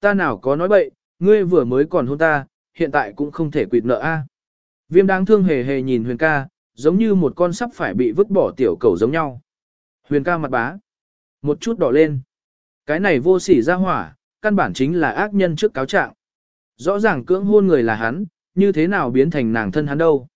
ta nào có nói bậy, ngươi vừa mới còn hôn ta, hiện tại cũng không thể quỵt nợ a. Viêm đáng thương hề hề nhìn huyền ca, giống như một con sắp phải bị vứt bỏ tiểu cầu giống nhau. Huyền ca mặt bá. Một chút đỏ lên. Cái này vô sỉ ra hỏa, căn bản chính là ác nhân trước cáo trạng. Rõ ràng cưỡng hôn người là hắn, như thế nào biến thành nàng thân hắn đâu.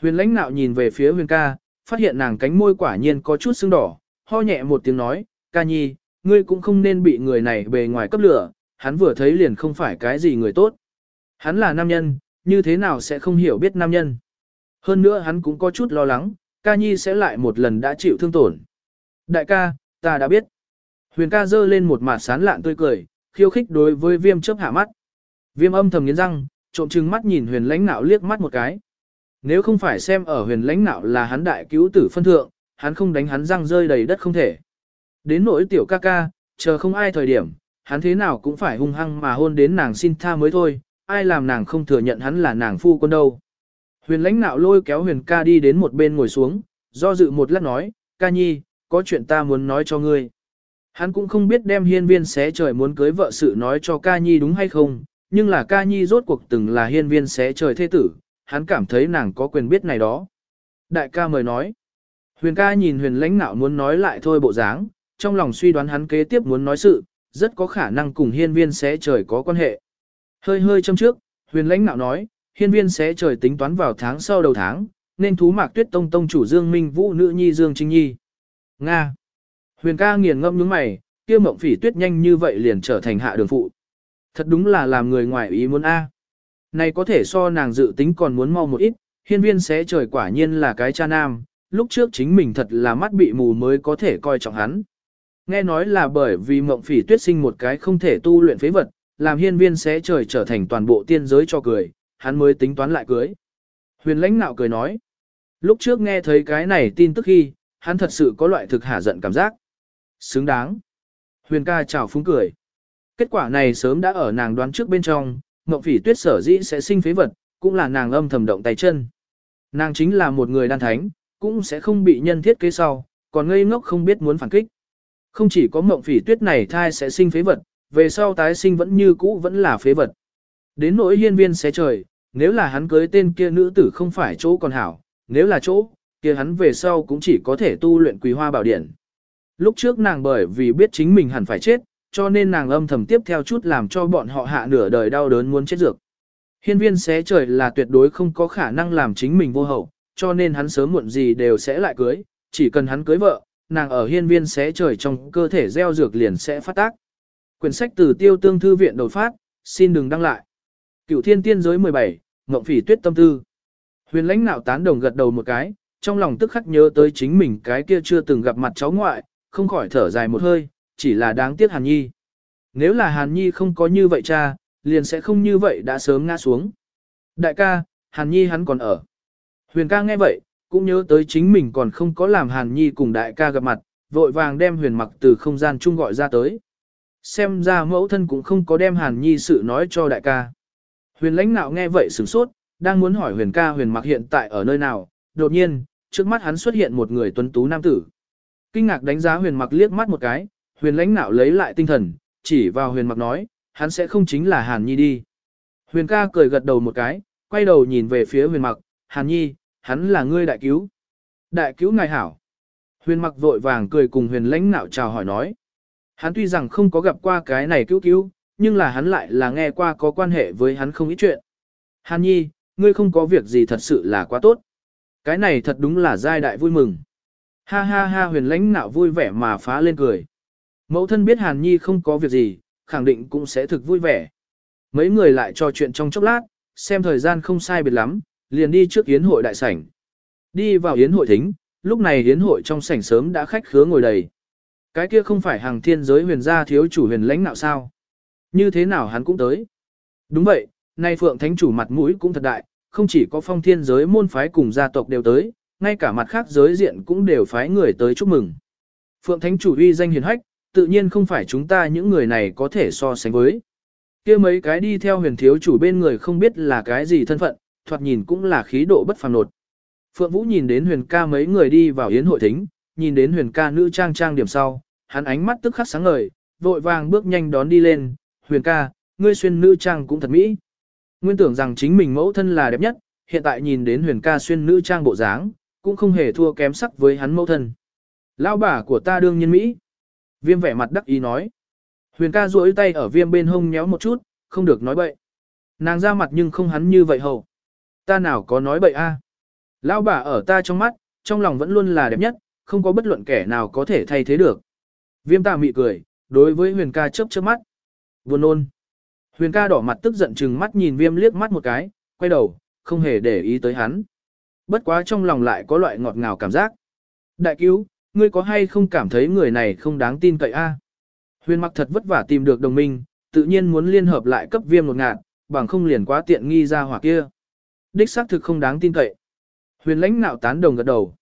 Huyền lãnh nạo nhìn về phía huyền ca, phát hiện nàng cánh môi quả nhiên có chút sưng đỏ, ho nhẹ một tiếng nói, ca nhi, ngươi cũng không nên bị người này bề ngoài cấp lửa, hắn vừa thấy liền không phải cái gì người tốt. Hắn là nam nhân, như thế nào sẽ không hiểu biết nam nhân. Hơn nữa hắn cũng có chút lo lắng, ca nhi sẽ lại một lần đã chịu thương tổn. Đại ca, ta đã biết. Huyền ca giơ lên một mặt sán lạn tươi cười, khiêu khích đối với viêm chớp hạ mắt. Viêm âm thầm nghiến răng, trộm trừng mắt nhìn huyền lãnh nạo liếc mắt một cái. Nếu không phải xem ở huyền lãnh nạo là hắn đại cứu tử phân thượng, hắn không đánh hắn răng rơi đầy đất không thể. Đến nỗi tiểu ca ca, chờ không ai thời điểm, hắn thế nào cũng phải hung hăng mà hôn đến nàng xin tha mới thôi, ai làm nàng không thừa nhận hắn là nàng phu quân đâu. Huyền lãnh nạo lôi kéo huyền ca đi đến một bên ngồi xuống, do dự một lát nói, ca nhi, có chuyện ta muốn nói cho ngươi. Hắn cũng không biết đem hiên viên xé trời muốn cưới vợ sự nói cho ca nhi đúng hay không, nhưng là ca nhi rốt cuộc từng là hiên viên xé trời thế tử, hắn cảm thấy nàng có quyền biết này đó. Đại ca mời nói. Huyền ca nhìn huyền lãnh nạo muốn nói lại thôi bộ dáng, trong lòng suy đoán hắn kế tiếp muốn nói sự, rất có khả năng cùng hiên viên xé trời có quan hệ. Hơi hơi châm trước, huyền lãnh nạo nói, hiên viên xé trời tính toán vào tháng sau đầu tháng, nên thú mạc tuyết tông tông chủ Dương Minh Vũ nữ nhi Dương Trinh Nhi. Nga. Huyền ca nghiền ngâm nhướng mày, kia mộng phỉ tuyết nhanh như vậy liền trở thành hạ đường phụ. Thật đúng là làm người ngoài ý muốn A. Này có thể so nàng dự tính còn muốn mau một ít, hiên viên xé trời quả nhiên là cái cha nam, lúc trước chính mình thật là mắt bị mù mới có thể coi trọng hắn. Nghe nói là bởi vì mộng phỉ tuyết sinh một cái không thể tu luyện phế vật, làm hiên viên sẽ trời trở thành toàn bộ tiên giới cho cười, hắn mới tính toán lại cưới. Huyền lãnh nạo cười nói. Lúc trước nghe thấy cái này tin tức khi, hắn thật sự có loại thực hả giận cảm giác. Xứng đáng. Huyền ca chào phúng cười. Kết quả này sớm đã ở nàng đoán trước bên trong, Ngọc Phỉ Tuyết sở dĩ sẽ sinh phế vật, cũng là nàng âm thầm động tay chân. Nàng chính là một người đan thánh, cũng sẽ không bị nhân thiết kế sau, còn ngây ngốc không biết muốn phản kích. Không chỉ có mộng Phỉ Tuyết này thai sẽ sinh phế vật, về sau tái sinh vẫn như cũ vẫn là phế vật. Đến nỗi hiên viên xé trời, nếu là hắn cưới tên kia nữ tử không phải chỗ còn hảo, nếu là chỗ, kia hắn về sau cũng chỉ có thể tu luyện quý hoa bảo điện. Lúc trước nàng bởi vì biết chính mình hẳn phải chết, cho nên nàng âm thầm tiếp theo chút làm cho bọn họ hạ nửa đời đau đớn muốn chết dược. Hiên viên xé trời là tuyệt đối không có khả năng làm chính mình vô hậu, cho nên hắn sớm muộn gì đều sẽ lại cưới, chỉ cần hắn cưới vợ, nàng ở hiên viên xé trời trong cơ thể gieo dược liền sẽ phát tác. Quyển sách từ tiêu tương thư viện đột phát, xin đừng đăng lại. cựu thiên tiên giới 17, Ngộng phỉ tuyết tâm tư. Huyền lãnh nạo tán đồng gật đầu một cái, trong lòng tức khắc nhớ tới chính mình cái kia chưa từng gặp mặt cháu ngoại, không khỏi thở dài một hơi, chỉ là đáng tiếc Hàn Nhi. Nếu là Hàn Nhi không có như vậy cha, liền sẽ không như vậy đã sớm ngã xuống. Đại ca, Hàn Nhi hắn còn ở. Huyền ca nghe vậy, cũng nhớ tới chính mình còn không có làm Hàn Nhi cùng đại ca gặp mặt, vội vàng đem huyền mặc từ không gian chung gọi ra tới. Xem ra mẫu thân cũng không có đem Hàn Nhi sự nói cho đại ca. Huyền lãnh nạo nghe vậy sửng sốt, đang muốn hỏi huyền ca huyền mặc hiện tại ở nơi nào, đột nhiên, trước mắt hắn xuất hiện một người tuấn tú nam tử. Kinh ngạc đánh giá huyền mặc liếc mắt một cái, huyền lãnh nạo lấy lại tinh thần, chỉ vào huyền mặc nói, hắn sẽ không chính là Hàn Nhi đi. Huyền ca cười gật đầu một cái, quay đầu nhìn về phía huyền mặc, Hàn Nhi, hắn là ngươi đại cứu. Đại cứu ngài hảo. Huyền mặc vội vàng cười cùng huyền lãnh nạo chào hỏi nói. Hắn tuy rằng không có gặp qua cái này cứu cứu, nhưng là hắn lại là nghe qua có quan hệ với hắn không ít chuyện. Hàn Nhi, ngươi không có việc gì thật sự là quá tốt. Cái này thật đúng là giai đại vui mừng. Ha ha ha huyền lãnh nạo vui vẻ mà phá lên cười. Mẫu thân biết Hàn Nhi không có việc gì, khẳng định cũng sẽ thực vui vẻ. Mấy người lại trò chuyện trong chốc lát, xem thời gian không sai biệt lắm, liền đi trước yến hội đại sảnh. Đi vào yến hội thính, lúc này yến hội trong sảnh sớm đã khách khứa ngồi đầy. Cái kia không phải hàng thiên giới huyền gia thiếu chủ huyền lãnh nào sao? Như thế nào hắn cũng tới? Đúng vậy, nay phượng thánh chủ mặt mũi cũng thật đại, không chỉ có phong thiên giới môn phái cùng gia tộc đều tới, ngay cả mặt khác giới diện cũng đều phái người tới chúc mừng. Phượng thánh chủ uy danh hiền hách, tự nhiên không phải chúng ta những người này có thể so sánh với. kia mấy cái đi theo huyền thiếu chủ bên người không biết là cái gì thân phận, thoạt nhìn cũng là khí độ bất phàm nột. Phượng Vũ nhìn đến huyền ca mấy người đi vào yến hội thính, nhìn đến huyền ca nữ trang trang điểm sau, hắn ánh mắt tức khắc sáng ngời, vội vàng bước nhanh đón đi lên, huyền ca, ngươi xuyên nữ trang cũng thật mỹ. Nguyên tưởng rằng chính mình mẫu thân là đẹp nhất, hiện tại nhìn đến huyền ca xuyên nữ trang bộ dáng, cũng không hề thua kém sắc với hắn mẫu thân. Lão bà của ta đương nhiên Mỹ. Viêm vẻ mặt đắc ý nói. Huyền ca duỗi tay ở viêm bên hông nhéo một chút, không được nói bậy. Nàng ra mặt nhưng không hắn như vậy hầu. Ta nào có nói bậy a? Lão bà ở ta trong mắt, trong lòng vẫn luôn là đẹp nhất, không có bất luận kẻ nào có thể thay thế được. Viêm ta mị cười, đối với huyền ca chớp chớp mắt. Buồn nôn. Huyền ca đỏ mặt tức giận chừng mắt nhìn viêm liếc mắt một cái, quay đầu, không hề để ý tới hắn. Bất quá trong lòng lại có loại ngọt ngào cảm giác. Đại cứu, ngươi có hay không cảm thấy người này không đáng tin cậy a? Huyền mặc thật vất vả tìm được đồng minh, tự nhiên muốn liên hợp lại cấp viêm một ngạt, bằng không liền quá tiện nghi ra hỏa kia. Đích xác thực không đáng tin cậy. Huyền lãnh nạo tán đồng gật đầu.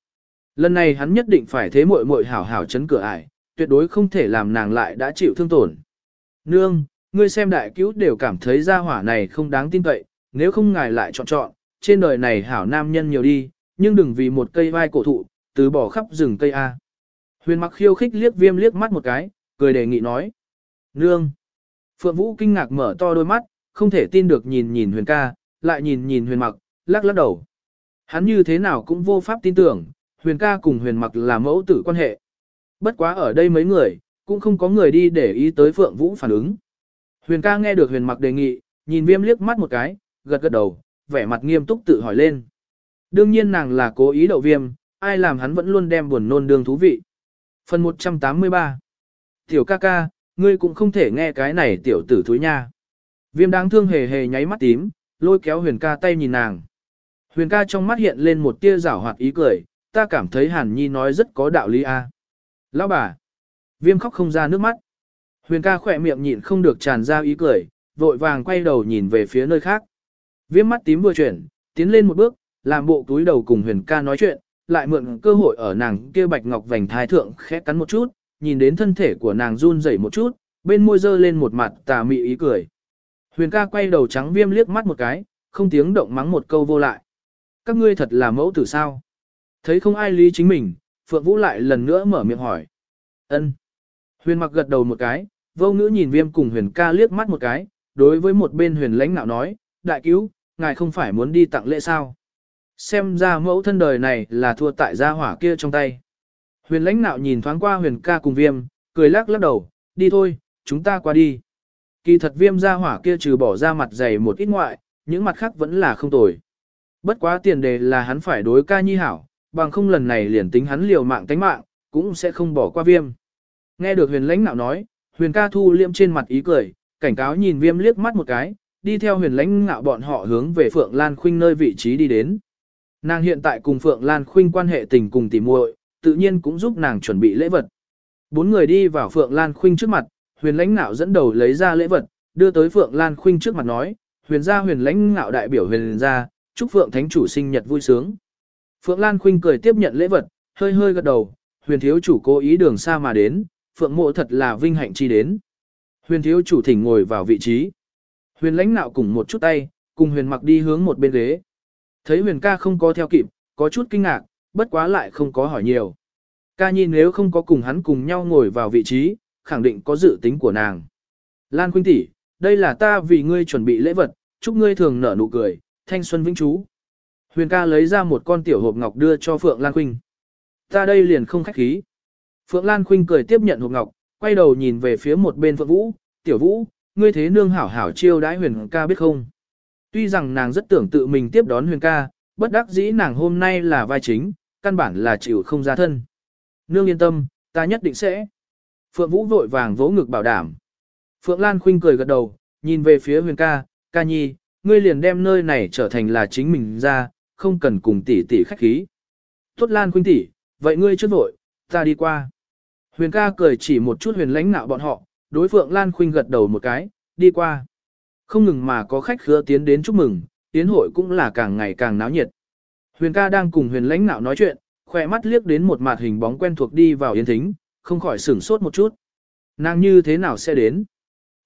Lần này hắn nhất định phải thế muội muội hảo hảo chấn cửa ải, tuyệt đối không thể làm nàng lại đã chịu thương tổn. Nương, ngươi xem đại cứu đều cảm thấy gia hỏa này không đáng tin cậy, nếu không ngài lại chọn chọn, trên đời này hảo nam nhân nhiều đi, nhưng đừng vì một cây vai cổ thụ, từ bỏ khắp rừng cây A. Huyền mặc khiêu khích liếc viêm liếc mắt một cái, cười đề nghị nói. Nương. Phượng Vũ kinh ngạc mở to đôi mắt, không thể tin được nhìn nhìn huyền ca, lại nhìn nhìn huyền mặc, lắc lắc đầu. Hắn như thế nào cũng vô pháp tin tưởng, huyền ca cùng huyền mặc là mẫu tử quan hệ. Bất quá ở đây mấy người, cũng không có người đi để ý tới Phượng Vũ phản ứng. Huyền ca nghe được huyền mặc đề nghị, nhìn viêm liếc mắt một cái, gật gật đầu, vẻ mặt nghiêm túc tự hỏi lên. Đương nhiên nàng là cố ý đậu viêm, ai làm hắn vẫn luôn đem buồn nôn đương thú vị. Phần 183 Tiểu ca ca, ngươi cũng không thể nghe cái này tiểu tử thúi nha. Viêm đáng thương hề hề nháy mắt tím, lôi kéo huyền ca tay nhìn nàng. Huyền ca trong mắt hiện lên một tia rảo hoạt ý cười, ta cảm thấy hàn nhi nói rất có đạo lý a. Lão bà. Viêm khóc không ra nước mắt. Huyền ca khỏe miệng nhịn không được tràn ra ý cười, vội vàng quay đầu nhìn về phía nơi khác. Viêm mắt tím vừa chuyển, tiến lên một bước, làm bộ túi đầu cùng huyền ca nói chuyện, lại mượn cơ hội ở nàng kia bạch ngọc vành thái thượng khẽ cắn một chút, nhìn đến thân thể của nàng run rẩy một chút, bên môi dơ lên một mặt tà mị ý cười. Huyền ca quay đầu trắng viêm liếc mắt một cái, không tiếng động mắng một câu vô lại. Các ngươi thật là mẫu tử sao? Thấy không ai lý chính mình, Phượng Vũ lại lần nữa mở miệng hỏi. ân Huyền mặc gật đầu một cái, vô ngữ nhìn viêm cùng huyền ca liếc mắt một cái, đối với một bên huyền lãnh nạo nói, đại cứu, ngài không phải muốn đi tặng lễ sao? Xem ra mẫu thân đời này là thua tại gia hỏa kia trong tay. Huyền lãnh nạo nhìn thoáng qua huyền ca cùng viêm, cười lắc lắc đầu, đi thôi, chúng ta qua đi. Kỳ thật viêm gia hỏa kia trừ bỏ ra mặt dày một ít ngoại, những mặt khác vẫn là không tồi. Bất quá tiền đề là hắn phải đối ca nhi hảo, bằng không lần này liền tính hắn liều mạng tánh mạng, cũng sẽ không bỏ qua viêm. Nghe được huyền lãnh nạo nói, huyền ca thu liêm trên mặt ý cười, cảnh cáo nhìn viêm liếc mắt một cái, đi theo huyền lãnh nạo bọn họ hướng về Phượng Lan Khuynh nơi vị trí đi đến. Nàng hiện tại cùng Phượng Lan Khuynh quan hệ tình cùng tỉ muội, tự nhiên cũng giúp nàng chuẩn bị lễ vật. Bốn người đi vào Phượng Lan Khuynh trước mặt, huyền lãnh nạo dẫn đầu lấy ra lễ vật, đưa tới Phượng Lan Khuynh trước mặt nói, huyền gia huyền lãnh nạo đại biểu huyền gia, chúc Phượng Thánh chủ sinh nhật vui sướng. Phượng Lan Khuynh cười tiếp nhận lễ vật, hơi hơi gật đầu, huyền thiếu chủ cố ý đường xa mà đến, Phượng mộ thật là vinh hạnh chi đến. Huyền thiếu chủ thỉnh ngồi vào vị trí. Huyền lãnh nạo cùng một chút tay, cùng huyền mặc đi hướng một bên ghế. Thấy huyền ca không có theo kịp, có chút kinh ngạc, bất quá lại không có hỏi nhiều. Ca nhi nếu không có cùng hắn cùng nhau ngồi vào vị trí, khẳng định có dự tính của nàng. Lan Khuynh tỷ, đây là ta vì ngươi chuẩn bị lễ vật, chúc ngươi thường nở nụ cười, thanh xuân vĩnh trú. Huyền ca lấy ra một con tiểu hộp ngọc đưa cho Phượng Lan Khuynh. Ta đây liền không khách khí. Phượng Lan Khuynh cười tiếp nhận hộp ngọc, quay đầu nhìn về phía một bên Phượng Vũ, tiểu Vũ, ngươi thế nương hảo hảo chiêu đãi huyền ca biết không? Tuy rằng nàng rất tưởng tự mình tiếp đón huyền ca, bất đắc dĩ nàng hôm nay là vai chính, căn bản là chịu không ra thân. Nương yên tâm, ta nhất định sẽ. Phượng Vũ vội vàng vỗ ngực bảo đảm. Phượng Lan Khuynh cười gật đầu, nhìn về phía huyền ca, ca nhi, ngươi liền đem nơi này trở thành là chính mình ra, không cần cùng tỷ tỷ khách khí. Tốt Lan Khuynh tỷ, vậy ngươi trước vội, ta đi qua. Huyền ca cười chỉ một chút huyền lãnh nạo bọn họ, đối Phượng Lan Khuynh gật đầu một cái, đi qua. Không ngừng mà có khách khứa tiến đến chúc mừng, tiến hội cũng là càng ngày càng náo nhiệt. Huyền ca đang cùng huyền lãnh nạo nói chuyện, khỏe mắt liếc đến một mặt hình bóng quen thuộc đi vào yên thính, không khỏi sửng sốt một chút. Nàng như thế nào sẽ đến?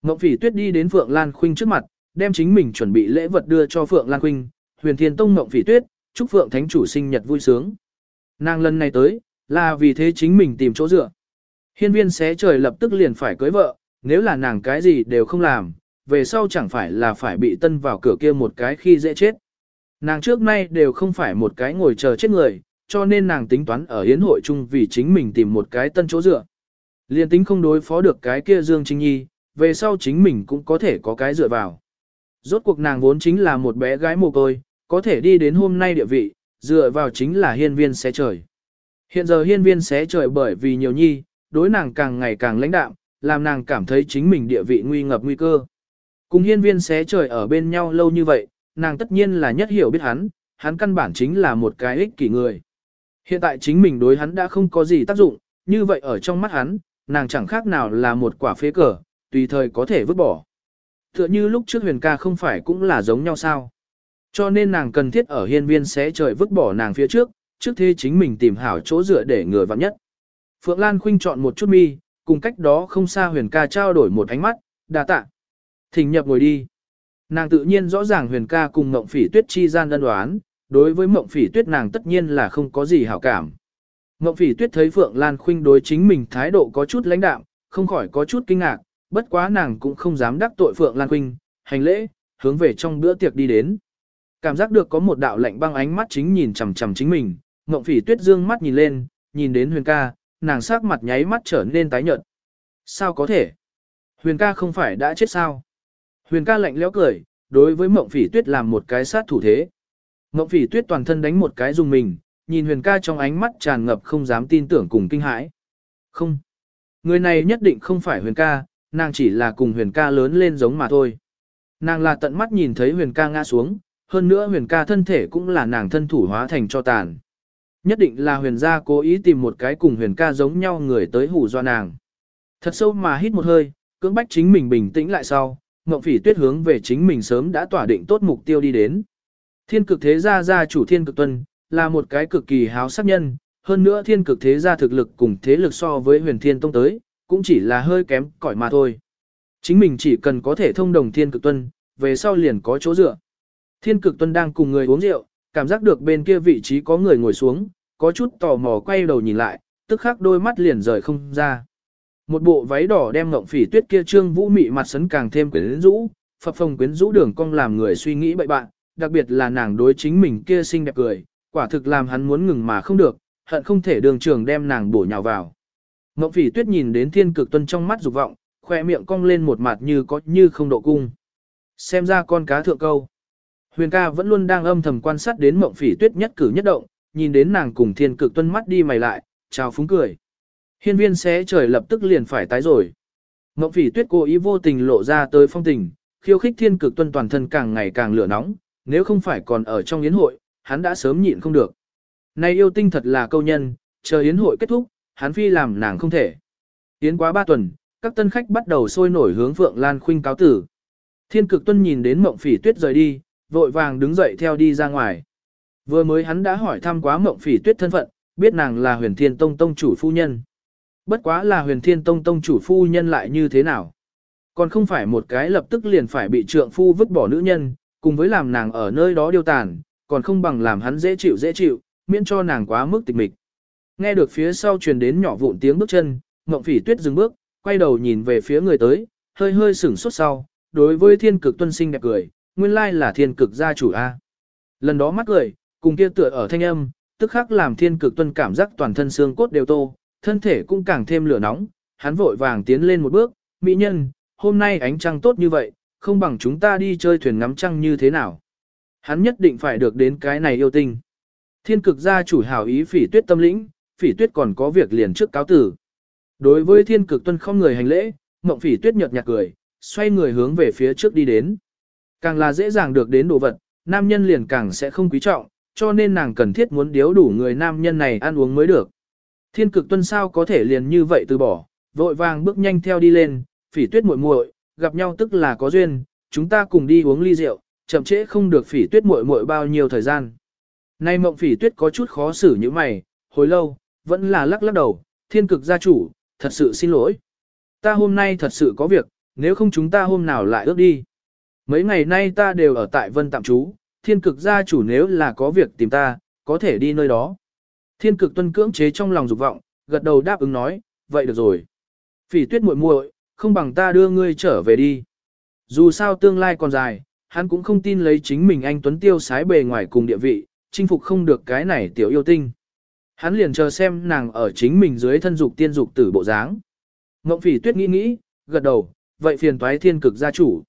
Ngọc Phỉ Tuyết đi đến Phượng Lan Khuynh trước mặt, đem chính mình chuẩn bị lễ vật đưa cho Phượng Lan Khuynh, Huyền Thiên Tông ngộng Phỉ Tuyết, chúc Phượng Thánh chủ sinh nhật vui sướng. Nàng lần này tới, là vì thế chính mình tìm chỗ dựa. Hiên viên xé trời lập tức liền phải cưới vợ, nếu là nàng cái gì đều không làm, về sau chẳng phải là phải bị tân vào cửa kia một cái khi dễ chết. Nàng trước nay đều không phải một cái ngồi chờ chết người, cho nên nàng tính toán ở hiến hội chung vì chính mình tìm một cái tân chỗ dựa. Liên tính không đối phó được cái kia Dương Trinh Nhi, về sau chính mình cũng có thể có cái dựa vào. Rốt cuộc nàng vốn chính là một bé gái mồ côi, có thể đi đến hôm nay địa vị, dựa vào chính là hiên viên xé trời. Hiện giờ hiên viên xé trời bởi vì nhiều nhi, đối nàng càng ngày càng lãnh đạm, làm nàng cảm thấy chính mình địa vị nguy ngập nguy cơ. Cùng hiên viên xé trời ở bên nhau lâu như vậy, nàng tất nhiên là nhất hiểu biết hắn, hắn căn bản chính là một cái ích kỷ người. Hiện tại chính mình đối hắn đã không có gì tác dụng, như vậy ở trong mắt hắn, nàng chẳng khác nào là một quả phế cờ, tùy thời có thể vứt bỏ. Tựa như lúc trước huyền ca không phải cũng là giống nhau sao. Cho nên nàng cần thiết ở hiên viên sẽ trời vứt bỏ nàng phía trước, trước thế chính mình tìm hảo chỗ dựa để người vặn nhất. Phượng Lan Khinh chọn một chút mi, cùng cách đó không xa huyền ca trao đổi một ánh mắt, đa tạ. Thỉnh nhập ngồi đi. Nàng tự nhiên rõ ràng huyền ca cùng mộng phỉ tuyết chi gian đơn đoán, đối với mộng phỉ tuyết nàng tất nhiên là không có gì hảo cảm. Mộng phỉ tuyết thấy Phượng Lan Khinh đối chính mình thái độ có chút lãnh đạm, không khỏi có chút kinh ngạc, bất quá nàng cũng không dám đắc tội Phượng Lan Quynh, hành lễ, hướng về trong bữa tiệc đi đến. Cảm giác được có một đạo lạnh băng ánh mắt chính nhìn chằm chằm chính mình, Ngộng Phỉ Tuyết dương mắt nhìn lên, nhìn đến Huyền ca, nàng sắc mặt nháy mắt trở nên tái nhợt. Sao có thể? Huyền ca không phải đã chết sao? Huyền ca lạnh lẽo cười, đối với Mộng Phỉ Tuyết làm một cái sát thủ thế. Mộng Phỉ Tuyết toàn thân đánh một cái dùng mình, nhìn Huyền ca trong ánh mắt tràn ngập không dám tin tưởng cùng kinh hãi. Không, người này nhất định không phải Huyền ca, nàng chỉ là cùng Huyền ca lớn lên giống mà thôi. Nàng là tận mắt nhìn thấy Huyền ca ngã xuống, hơn nữa Huyền ca thân thể cũng là nàng thân thủ hóa thành cho tàn. Nhất định là Huyền gia cố ý tìm một cái cùng Huyền ca giống nhau người tới hù do nàng. Thật sâu mà hít một hơi, cưỡng bách chính mình bình tĩnh lại sau, Ngộng Phỉ Tuyết hướng về chính mình sớm đã tỏa định tốt mục tiêu đi đến. Thiên cực thế gia gia chủ Thiên cực tuân, là một cái cực kỳ háo sắc nhân, hơn nữa thiên cực thế gia thực lực cùng thế lực so với huyền thiên tông tới, cũng chỉ là hơi kém cỏi mà thôi. Chính mình chỉ cần có thể thông đồng thiên cực tuân, về sau liền có chỗ dựa. Thiên cực tuân đang cùng người uống rượu, cảm giác được bên kia vị trí có người ngồi xuống, có chút tò mò quay đầu nhìn lại, tức khắc đôi mắt liền rời không ra. Một bộ váy đỏ đem ngộng phỉ tuyết kia trương vũ mị mặt sấn càng thêm quyến rũ, phập phồng quyến rũ đường cong làm người suy nghĩ bậy bạn, đặc biệt là nàng đối chính mình kia xinh đẹp cười, quả thực làm hắn muốn ngừng mà không được, hận không thể đường trường đem nàng bổ nhào vào. Ngộng phỉ tuyết nhìn đến thiên cực tuân trong mắt dục vọng, khoe miệng cong lên một mặt như có như không độ cung. Xem ra con cá thượng câu. Huyền ca vẫn luôn đang âm thầm quan sát đến mộng phỉ tuyết nhất cử nhất động, nhìn đến nàng cùng thiên cực tuân mắt đi mày lại, chào phúng cười. Hiên viên xé trời lập tức liền phải tái rồi. Mộng phỉ tuyết cố ý vô tình lộ ra tới phong tình, khiêu khích thiên cực tuân toàn thân càng ngày càng lửa nóng, nếu không phải còn ở trong yến hội, hắn đã sớm nhịn không được. Này yêu tinh thật là câu nhân, chờ yến hội kết thúc, hắn phi làm nàng không thể. Tiến quá ba tuần, các tân khách bắt đầu sôi nổi hướng Phượng Lan Khuynh cáo tử. Thiên cực tuân nhìn đến mộng phỉ tuyết rời đi, vội vàng đứng dậy theo đi ra ngoài. Vừa mới hắn đã hỏi thăm quá mộng phỉ tuyết thân phận, biết nàng là huyền thiên tông tông chủ phu nhân. Bất quá là huyền thiên tông tông chủ phu nhân lại như thế nào. Còn không phải một cái lập tức liền phải bị trượng phu vứt bỏ nữ nhân, cùng với làm nàng ở nơi đó điêu tàn, còn không bằng làm hắn dễ chịu dễ chịu, miễn cho nàng quá mức tịch mịch. Nghe được phía sau truyền đến nhỏ vụn tiếng bước chân, Ngộng Phỉ Tuyết dừng bước, quay đầu nhìn về phía người tới, hơi hơi sửng sốt sau, đối với Thiên Cực Tuân sinh đẹp cười, nguyên lai là Thiên Cực gia chủ a. Lần đó mắt cười, cùng kia tựa ở thanh âm, tức khắc làm Thiên Cực Tuân cảm giác toàn thân xương cốt đều tô, thân thể cũng càng thêm lửa nóng, hắn vội vàng tiến lên một bước, mỹ nhân, hôm nay ánh trăng tốt như vậy, không bằng chúng ta đi chơi thuyền ngắm trăng như thế nào. Hắn nhất định phải được đến cái này yêu tinh. Thiên cực gia chủ hảo ý phỉ tuyết tâm lĩnh, phỉ tuyết còn có việc liền trước cáo tử. Đối với thiên cực tuân không người hành lễ, mộng phỉ tuyết nhợt nhạt cười, xoay người hướng về phía trước đi đến. Càng là dễ dàng được đến đồ vật, nam nhân liền càng sẽ không quý trọng, cho nên nàng cần thiết muốn điếu đủ người nam nhân này ăn uống mới được. Thiên cực tuân sao có thể liền như vậy từ bỏ, vội vàng bước nhanh theo đi lên, phỉ tuyết muội muội, gặp nhau tức là có duyên, chúng ta cùng đi uống ly rượu, chậm trễ không được phỉ tuyết muội muội bao nhiêu thời gian. Nay mộng phỉ tuyết có chút khó xử như mày, hồi lâu, vẫn là lắc lắc đầu, thiên cực gia chủ, thật sự xin lỗi. Ta hôm nay thật sự có việc, nếu không chúng ta hôm nào lại ước đi. Mấy ngày nay ta đều ở tại vân tạm trú, thiên cực gia chủ nếu là có việc tìm ta, có thể đi nơi đó. Thiên cực tuân cưỡng chế trong lòng dục vọng, gật đầu đáp ứng nói, vậy được rồi. Phỉ tuyết muội muội, không bằng ta đưa ngươi trở về đi. Dù sao tương lai còn dài, hắn cũng không tin lấy chính mình anh Tuấn Tiêu sái bề ngoài cùng địa vị, chinh phục không được cái này tiểu yêu tinh. Hắn liền chờ xem nàng ở chính mình dưới thân dục tiên dục tử bộ dáng. Ngộng phỉ tuyết nghĩ nghĩ, gật đầu, vậy phiền toái thiên cực gia chủ.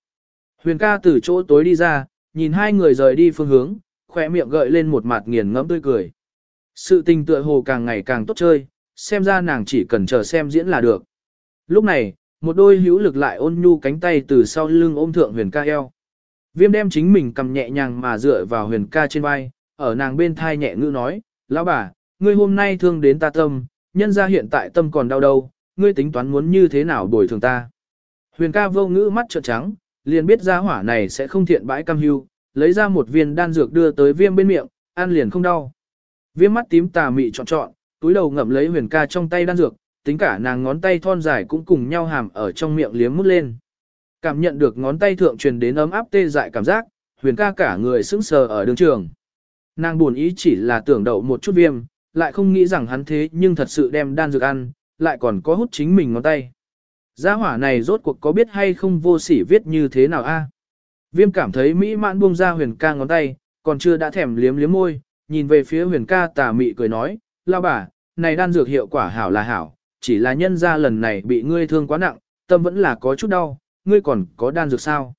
Huyền ca từ chỗ tối đi ra, nhìn hai người rời đi phương hướng, khỏe miệng gợi lên một mặt nghiền ngẫm tươi cười. Sự tình tựa hồ càng ngày càng tốt chơi, xem ra nàng chỉ cần chờ xem diễn là được. Lúc này, một đôi hữu lực lại ôn nhu cánh tay từ sau lưng ôm thượng huyền ca eo. Viêm đem chính mình cầm nhẹ nhàng mà dựa vào huyền ca trên vai, ở nàng bên thai nhẹ ngữ nói, lão bà, ngươi hôm nay thương đến ta tâm, nhân ra hiện tại tâm còn đau đâu, ngươi tính toán muốn như thế nào bồi thường ta. Huyền ca vô ngữ mắt trợn trắng, liền biết ra hỏa này sẽ không thiện bãi cam hưu, lấy ra một viên đan dược đưa tới viêm bên miệng, ăn liền không đau. Viêm mắt tím tà mị trọn trọn, túi đầu ngậm lấy huyền ca trong tay đan dược, tính cả nàng ngón tay thon dài cũng cùng nhau hàm ở trong miệng liếm mút lên. Cảm nhận được ngón tay thượng truyền đến ấm áp tê dại cảm giác, huyền ca cả người sững sờ ở đường trường. Nàng buồn ý chỉ là tưởng đậu một chút viêm, lại không nghĩ rằng hắn thế nhưng thật sự đem đan dược ăn, lại còn có hút chính mình ngón tay. Gia hỏa này rốt cuộc có biết hay không vô sỉ viết như thế nào a? Viêm cảm thấy mỹ mãn buông ra huyền ca ngón tay, còn chưa đã thèm liếm liếm môi, nhìn về phía huyền ca tà mị cười nói, lao bà, này đan dược hiệu quả hảo là hảo, chỉ là nhân ra lần này bị ngươi thương quá nặng, tâm vẫn là có chút đau, ngươi còn có đan dược sao?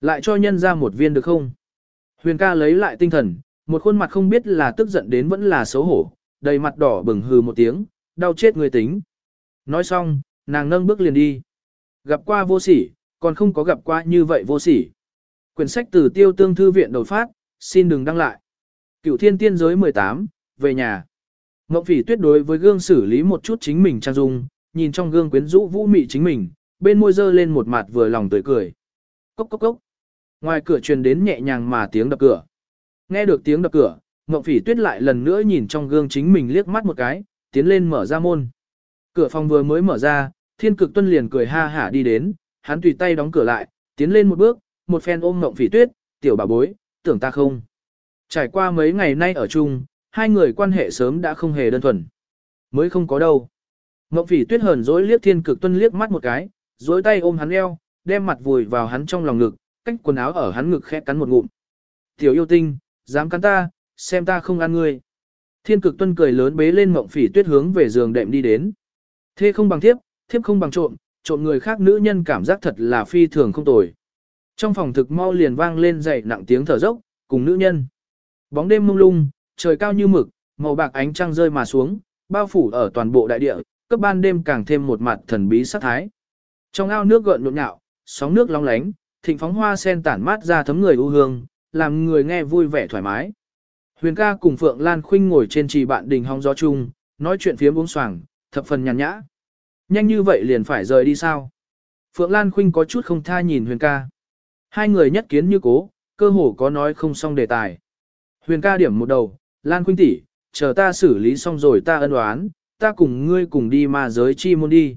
Lại cho nhân ra một viên được không? Huyền ca lấy lại tinh thần, một khuôn mặt không biết là tức giận đến vẫn là xấu hổ, đầy mặt đỏ bừng hừ một tiếng, đau chết người tính. Nói xong, nàng nâng bước liền đi. Gặp qua vô sỉ, còn không có gặp qua như vậy vô sỉ. Quyển sách từ tiêu tương thư viện đột phát, xin đừng đăng lại. Cựu thiên tiên giới 18, về nhà. Ngọc phỉ tuyết đối với gương xử lý một chút chính mình trang dung, nhìn trong gương quyến rũ vũ mị chính mình, bên môi dơ lên một mặt vừa lòng tươi cười. Cốc cốc cốc. Ngoài cửa truyền đến nhẹ nhàng mà tiếng đập cửa. Nghe được tiếng đập cửa, Ngọc phỉ tuyết lại lần nữa nhìn trong gương chính mình liếc mắt một cái, tiến lên mở ra môn. Cửa phòng vừa mới mở ra, thiên cực tuân liền cười ha hả đi đến, hắn tùy tay đóng cửa lại, tiến lên một bước, một phen ôm Ngọc phỉ tuyết, tiểu bà bối, tưởng ta không. Trải qua mấy ngày nay ở chung, hai người quan hệ sớm đã không hề đơn thuần. Mới không có đâu. Ngọc phỉ tuyết hờn dỗi liếc thiên cực tuân liếc mắt một cái, duỗi tay ôm hắn eo, đem mặt vùi vào hắn trong lòng ngực, cách quần áo ở hắn ngực khẽ cắn một ngụm. Tiểu yêu tinh, dám cắn ta, xem ta không ăn ngươi. Thiên cực tuân cười lớn bế lên mộng phỉ tuyết hướng về giường đệm đi đến. Thế không bằng thiếp, thiếp không bằng trộm, trộm người khác nữ nhân cảm giác thật là phi thường không tồi. Trong phòng thực mau liền vang lên dậy nặng tiếng thở dốc, cùng nữ nhân. Bóng đêm mông lung, trời cao như mực, màu bạc ánh trăng rơi mà xuống, bao phủ ở toàn bộ đại địa, cấp ban đêm càng thêm một mặt thần bí sắc thái. Trong ao nước gợn nhộn nhạo, sóng nước long lánh, thịnh phóng hoa sen tản mát ra thấm người u hương, làm người nghe vui vẻ thoải mái. Huyền ca cùng Phượng Lan Khuynh ngồi trên trì bạn đình hong gió chung, nói chuyện phía uống xoàng, thập phần nhàn nhã. Nhanh như vậy liền phải rời đi sao? Phượng Lan Khuynh có chút không tha nhìn Huyền ca. Hai người nhất kiến như cố, cơ hồ có nói không xong đề tài. Huyền ca điểm một đầu, Lan Khuynh tỷ, chờ ta xử lý xong rồi ta ân oán, ta cùng ngươi cùng đi ma giới chi môn đi.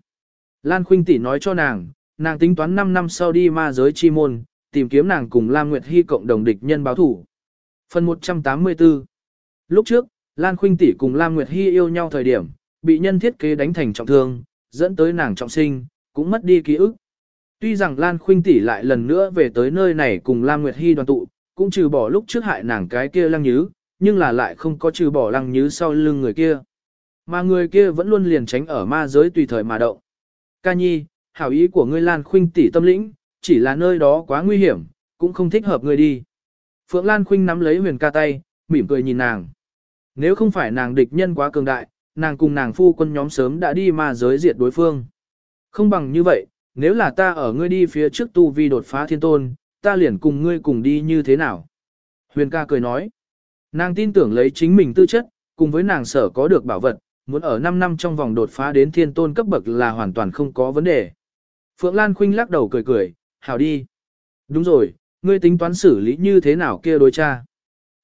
Lan Khuynh tỷ nói cho nàng, nàng tính toán 5 năm sau đi ma giới chi môn, tìm kiếm nàng cùng Lam Nguyệt Hy cộng đồng địch nhân báo thủ. Phần 184 Lúc trước, Lan Khuynh tỷ cùng Lam Nguyệt Hy yêu nhau thời điểm, bị nhân thiết kế đánh thành trọng thương, dẫn tới nàng trọng sinh, cũng mất đi ký ức. Tuy rằng Lan Khuynh tỷ lại lần nữa về tới nơi này cùng Lam Nguyệt Hy đoàn tụ, cũng trừ bỏ lúc trước hại nàng cái kia lăng nhứ, nhưng là lại không có trừ bỏ lăng nhứ sau lưng người kia. Mà người kia vẫn luôn liền tránh ở ma giới tùy thời mà động. Ca nhi, hảo ý của ngươi Lan Khuynh tỷ tâm lĩnh, chỉ là nơi đó quá nguy hiểm, cũng không thích hợp ngươi đi. Phượng Lan Khuynh nắm lấy huyền ca tay, mỉm cười nhìn nàng. Nếu không phải nàng địch nhân quá cường đại, nàng cùng nàng phu quân nhóm sớm đã đi ma giới diệt đối phương. Không bằng như vậy, nếu là ta ở ngươi đi phía trước tu vi đột phá thiên tôn, ta liền cùng ngươi cùng đi như thế nào? Huyền ca cười nói. Nàng tin tưởng lấy chính mình tư chất, cùng với nàng sở có được bảo vật, muốn ở 5 năm trong vòng đột phá đến thiên tôn cấp bậc là hoàn toàn không có vấn đề. Phượng Lan Khuynh lắc đầu cười cười, hảo đi. Đúng rồi, ngươi tính toán xử lý như thế nào kia đối cha.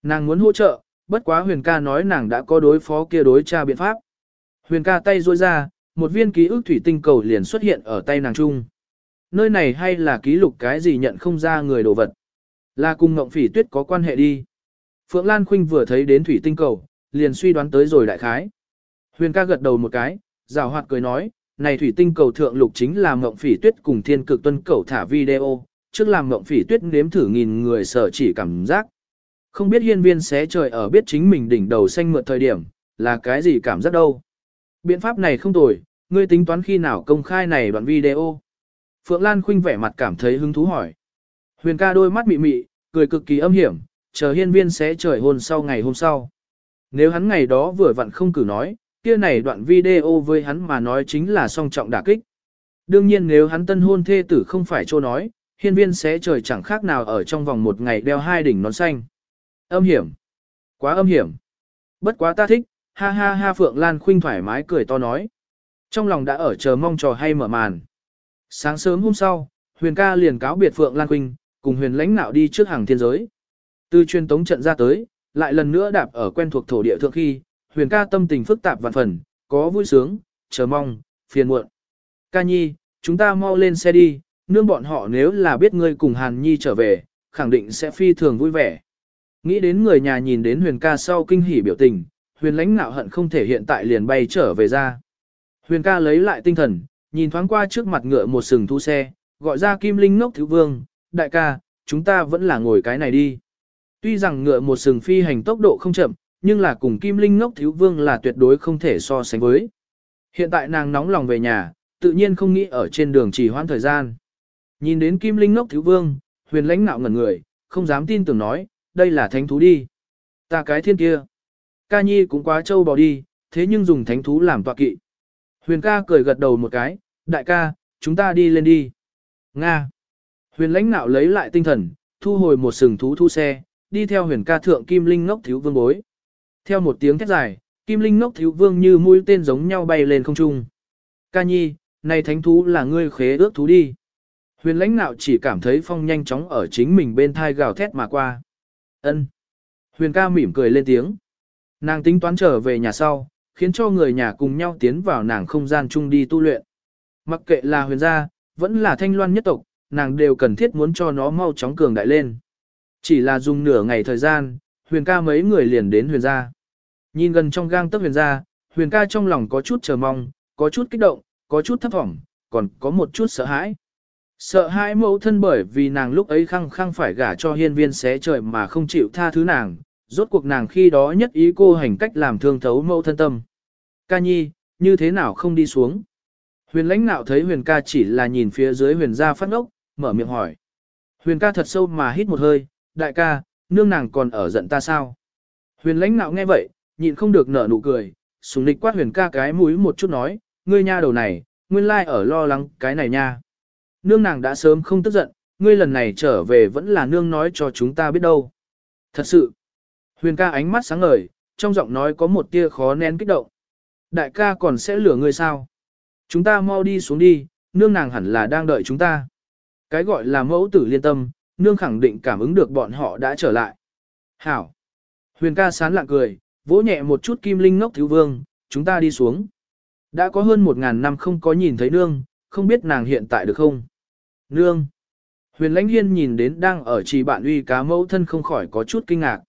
Nàng muốn hỗ trợ, bất quá huyền ca nói nàng đã có đối phó kia đối cha biện pháp. Huyền ca tay ruôi ra, một viên ký ức thủy tinh cầu liền xuất hiện ở tay nàng trung. Nơi này hay là ký lục cái gì nhận không ra người đồ vật. Là cùng ngộng phỉ tuyết có quan hệ đi. Phượng Lan Khuynh vừa thấy đến thủy tinh cầu, liền suy đoán tới rồi đại khái. Huyền ca gật đầu một cái, rào hoạt cười nói, này thủy tinh cầu thượng lục chính là ngộng phỉ tuyết cùng thiên cực tuân cầu thả video, trước làm mộng phỉ tuyết nếm thử nghìn người sở chỉ cảm giác. Không biết hiên viên xé trời ở biết chính mình đỉnh đầu xanh mượt thời điểm, là cái gì cảm giác đâu. Biện pháp này không tồi, ngươi tính toán khi nào công khai này đoạn video. Phượng Lan Khuynh vẻ mặt cảm thấy hứng thú hỏi. Huyền ca đôi mắt mị mị, cười cực kỳ âm hiểm, chờ hiên viên sẽ trời hôn sau ngày hôm sau. Nếu hắn ngày đó vừa vặn không cử nói, kia này đoạn video với hắn mà nói chính là song trọng đả kích. Đương nhiên nếu hắn tân hôn thê tử không phải trô nói, hiên viên sẽ trời chẳng khác nào ở trong vòng một ngày đeo hai đỉnh nón xanh. Âm hiểm. Quá âm hiểm. Bất quá ta thích, ha ha ha Phượng Lan Khuynh thoải mái cười to nói. Trong lòng đã ở chờ mong trò hay mở màn. Sáng sớm hôm sau, Huyền ca liền cáo biệt Phượng Lan Khuynh, cùng huyền lãnh nạo đi trước hàng thiên giới. Từ truyền tống trận ra tới, lại lần nữa đạp ở quen thuộc thổ địa thượng khi, huyền ca tâm tình phức tạp vạn phần, có vui sướng, chờ mong, phiền muộn. Ca nhi, chúng ta mau lên xe đi, nương bọn họ nếu là biết ngươi cùng Hàn Nhi trở về, khẳng định sẽ phi thường vui vẻ. Nghĩ đến người nhà nhìn đến huyền ca sau kinh hỉ biểu tình, huyền lãnh nạo hận không thể hiện tại liền bay trở về ra. Huyền ca lấy lại tinh thần, nhìn thoáng qua trước mặt ngựa một sừng thu xe, gọi ra kim linh ngốc thiếu vương, đại ca, chúng ta vẫn là ngồi cái này đi. Tuy rằng ngựa một sừng phi hành tốc độ không chậm, nhưng là cùng kim linh ngốc thiếu vương là tuyệt đối không thể so sánh với. Hiện tại nàng nóng lòng về nhà, tự nhiên không nghĩ ở trên đường trì hoãn thời gian. Nhìn đến kim linh ngốc thiếu vương, huyền lãnh nạo ngẩn người, không dám tin tưởng nói, đây là thánh thú đi. Ta cái thiên kia. Ca nhi cũng quá trâu bò đi, thế nhưng dùng thánh thú làm tọa kỵ. Huyền ca cười gật đầu một cái, đại ca, chúng ta đi lên đi. Nga. Huyền lãnh nạo lấy lại tinh thần, thu hồi một sừng thú thu xe, đi theo huyền ca thượng kim linh ngốc thiếu vương bối. Theo một tiếng thét dài, kim linh ngốc thiếu vương như mũi tên giống nhau bay lên không trung. Ca nhi, này thánh thú là ngươi khế ước thú đi. Huyền lãnh nạo chỉ cảm thấy phong nhanh chóng ở chính mình bên thai gào thét mà qua. Ân. Huyền ca mỉm cười lên tiếng. Nàng tính toán trở về nhà sau, khiến cho người nhà cùng nhau tiến vào nàng không gian chung đi tu luyện. Mặc kệ là huyền gia, vẫn là thanh loan nhất tộc, nàng đều cần thiết muốn cho nó mau chóng cường đại lên. Chỉ là dùng nửa ngày thời gian, huyền ca mấy người liền đến huyền gia. Nhìn gần trong gang tấc huyền gia, huyền ca trong lòng có chút chờ mong, có chút kích động, có chút thấp thỏm, còn có một chút sợ hãi. Sợ hãi mẫu thân bởi vì nàng lúc ấy khăng khăng phải gả cho hiên viên xé trời mà không chịu tha thứ nàng, rốt cuộc nàng khi đó nhất ý cô hành cách làm thương thấu mẫu thân tâm. Ca nhi, như thế nào không đi xuống? Huyền lãnh nạo thấy huyền ca chỉ là nhìn phía dưới huyền gia phát ốc, mở miệng hỏi. Huyền ca thật sâu mà hít một hơi, đại ca, nương nàng còn ở giận ta sao? Huyền lãnh nạo nghe vậy, nhịn không được nở nụ cười, sùng lịch quát huyền ca cái mũi một chút nói, ngươi nha đầu này, nguyên lai ở lo lắng cái này nha. Nương nàng đã sớm không tức giận, ngươi lần này trở về vẫn là nương nói cho chúng ta biết đâu. Thật sự, huyền ca ánh mắt sáng ngời, trong giọng nói có một tia khó nén kích động. Đại ca còn sẽ lửa ngươi sao? Chúng ta mau đi xuống đi, nương nàng hẳn là đang đợi chúng ta. Cái gọi là mẫu tử liên tâm, nương khẳng định cảm ứng được bọn họ đã trở lại. Hảo. Huyền ca sán lạng cười, vỗ nhẹ một chút kim linh ngốc thiếu vương, chúng ta đi xuống. Đã có hơn một ngàn năm không có nhìn thấy nương, không biết nàng hiện tại được không? Nương. Huyền lãnh hiên nhìn đến đang ở trì bạn uy cá mẫu thân không khỏi có chút kinh ngạc.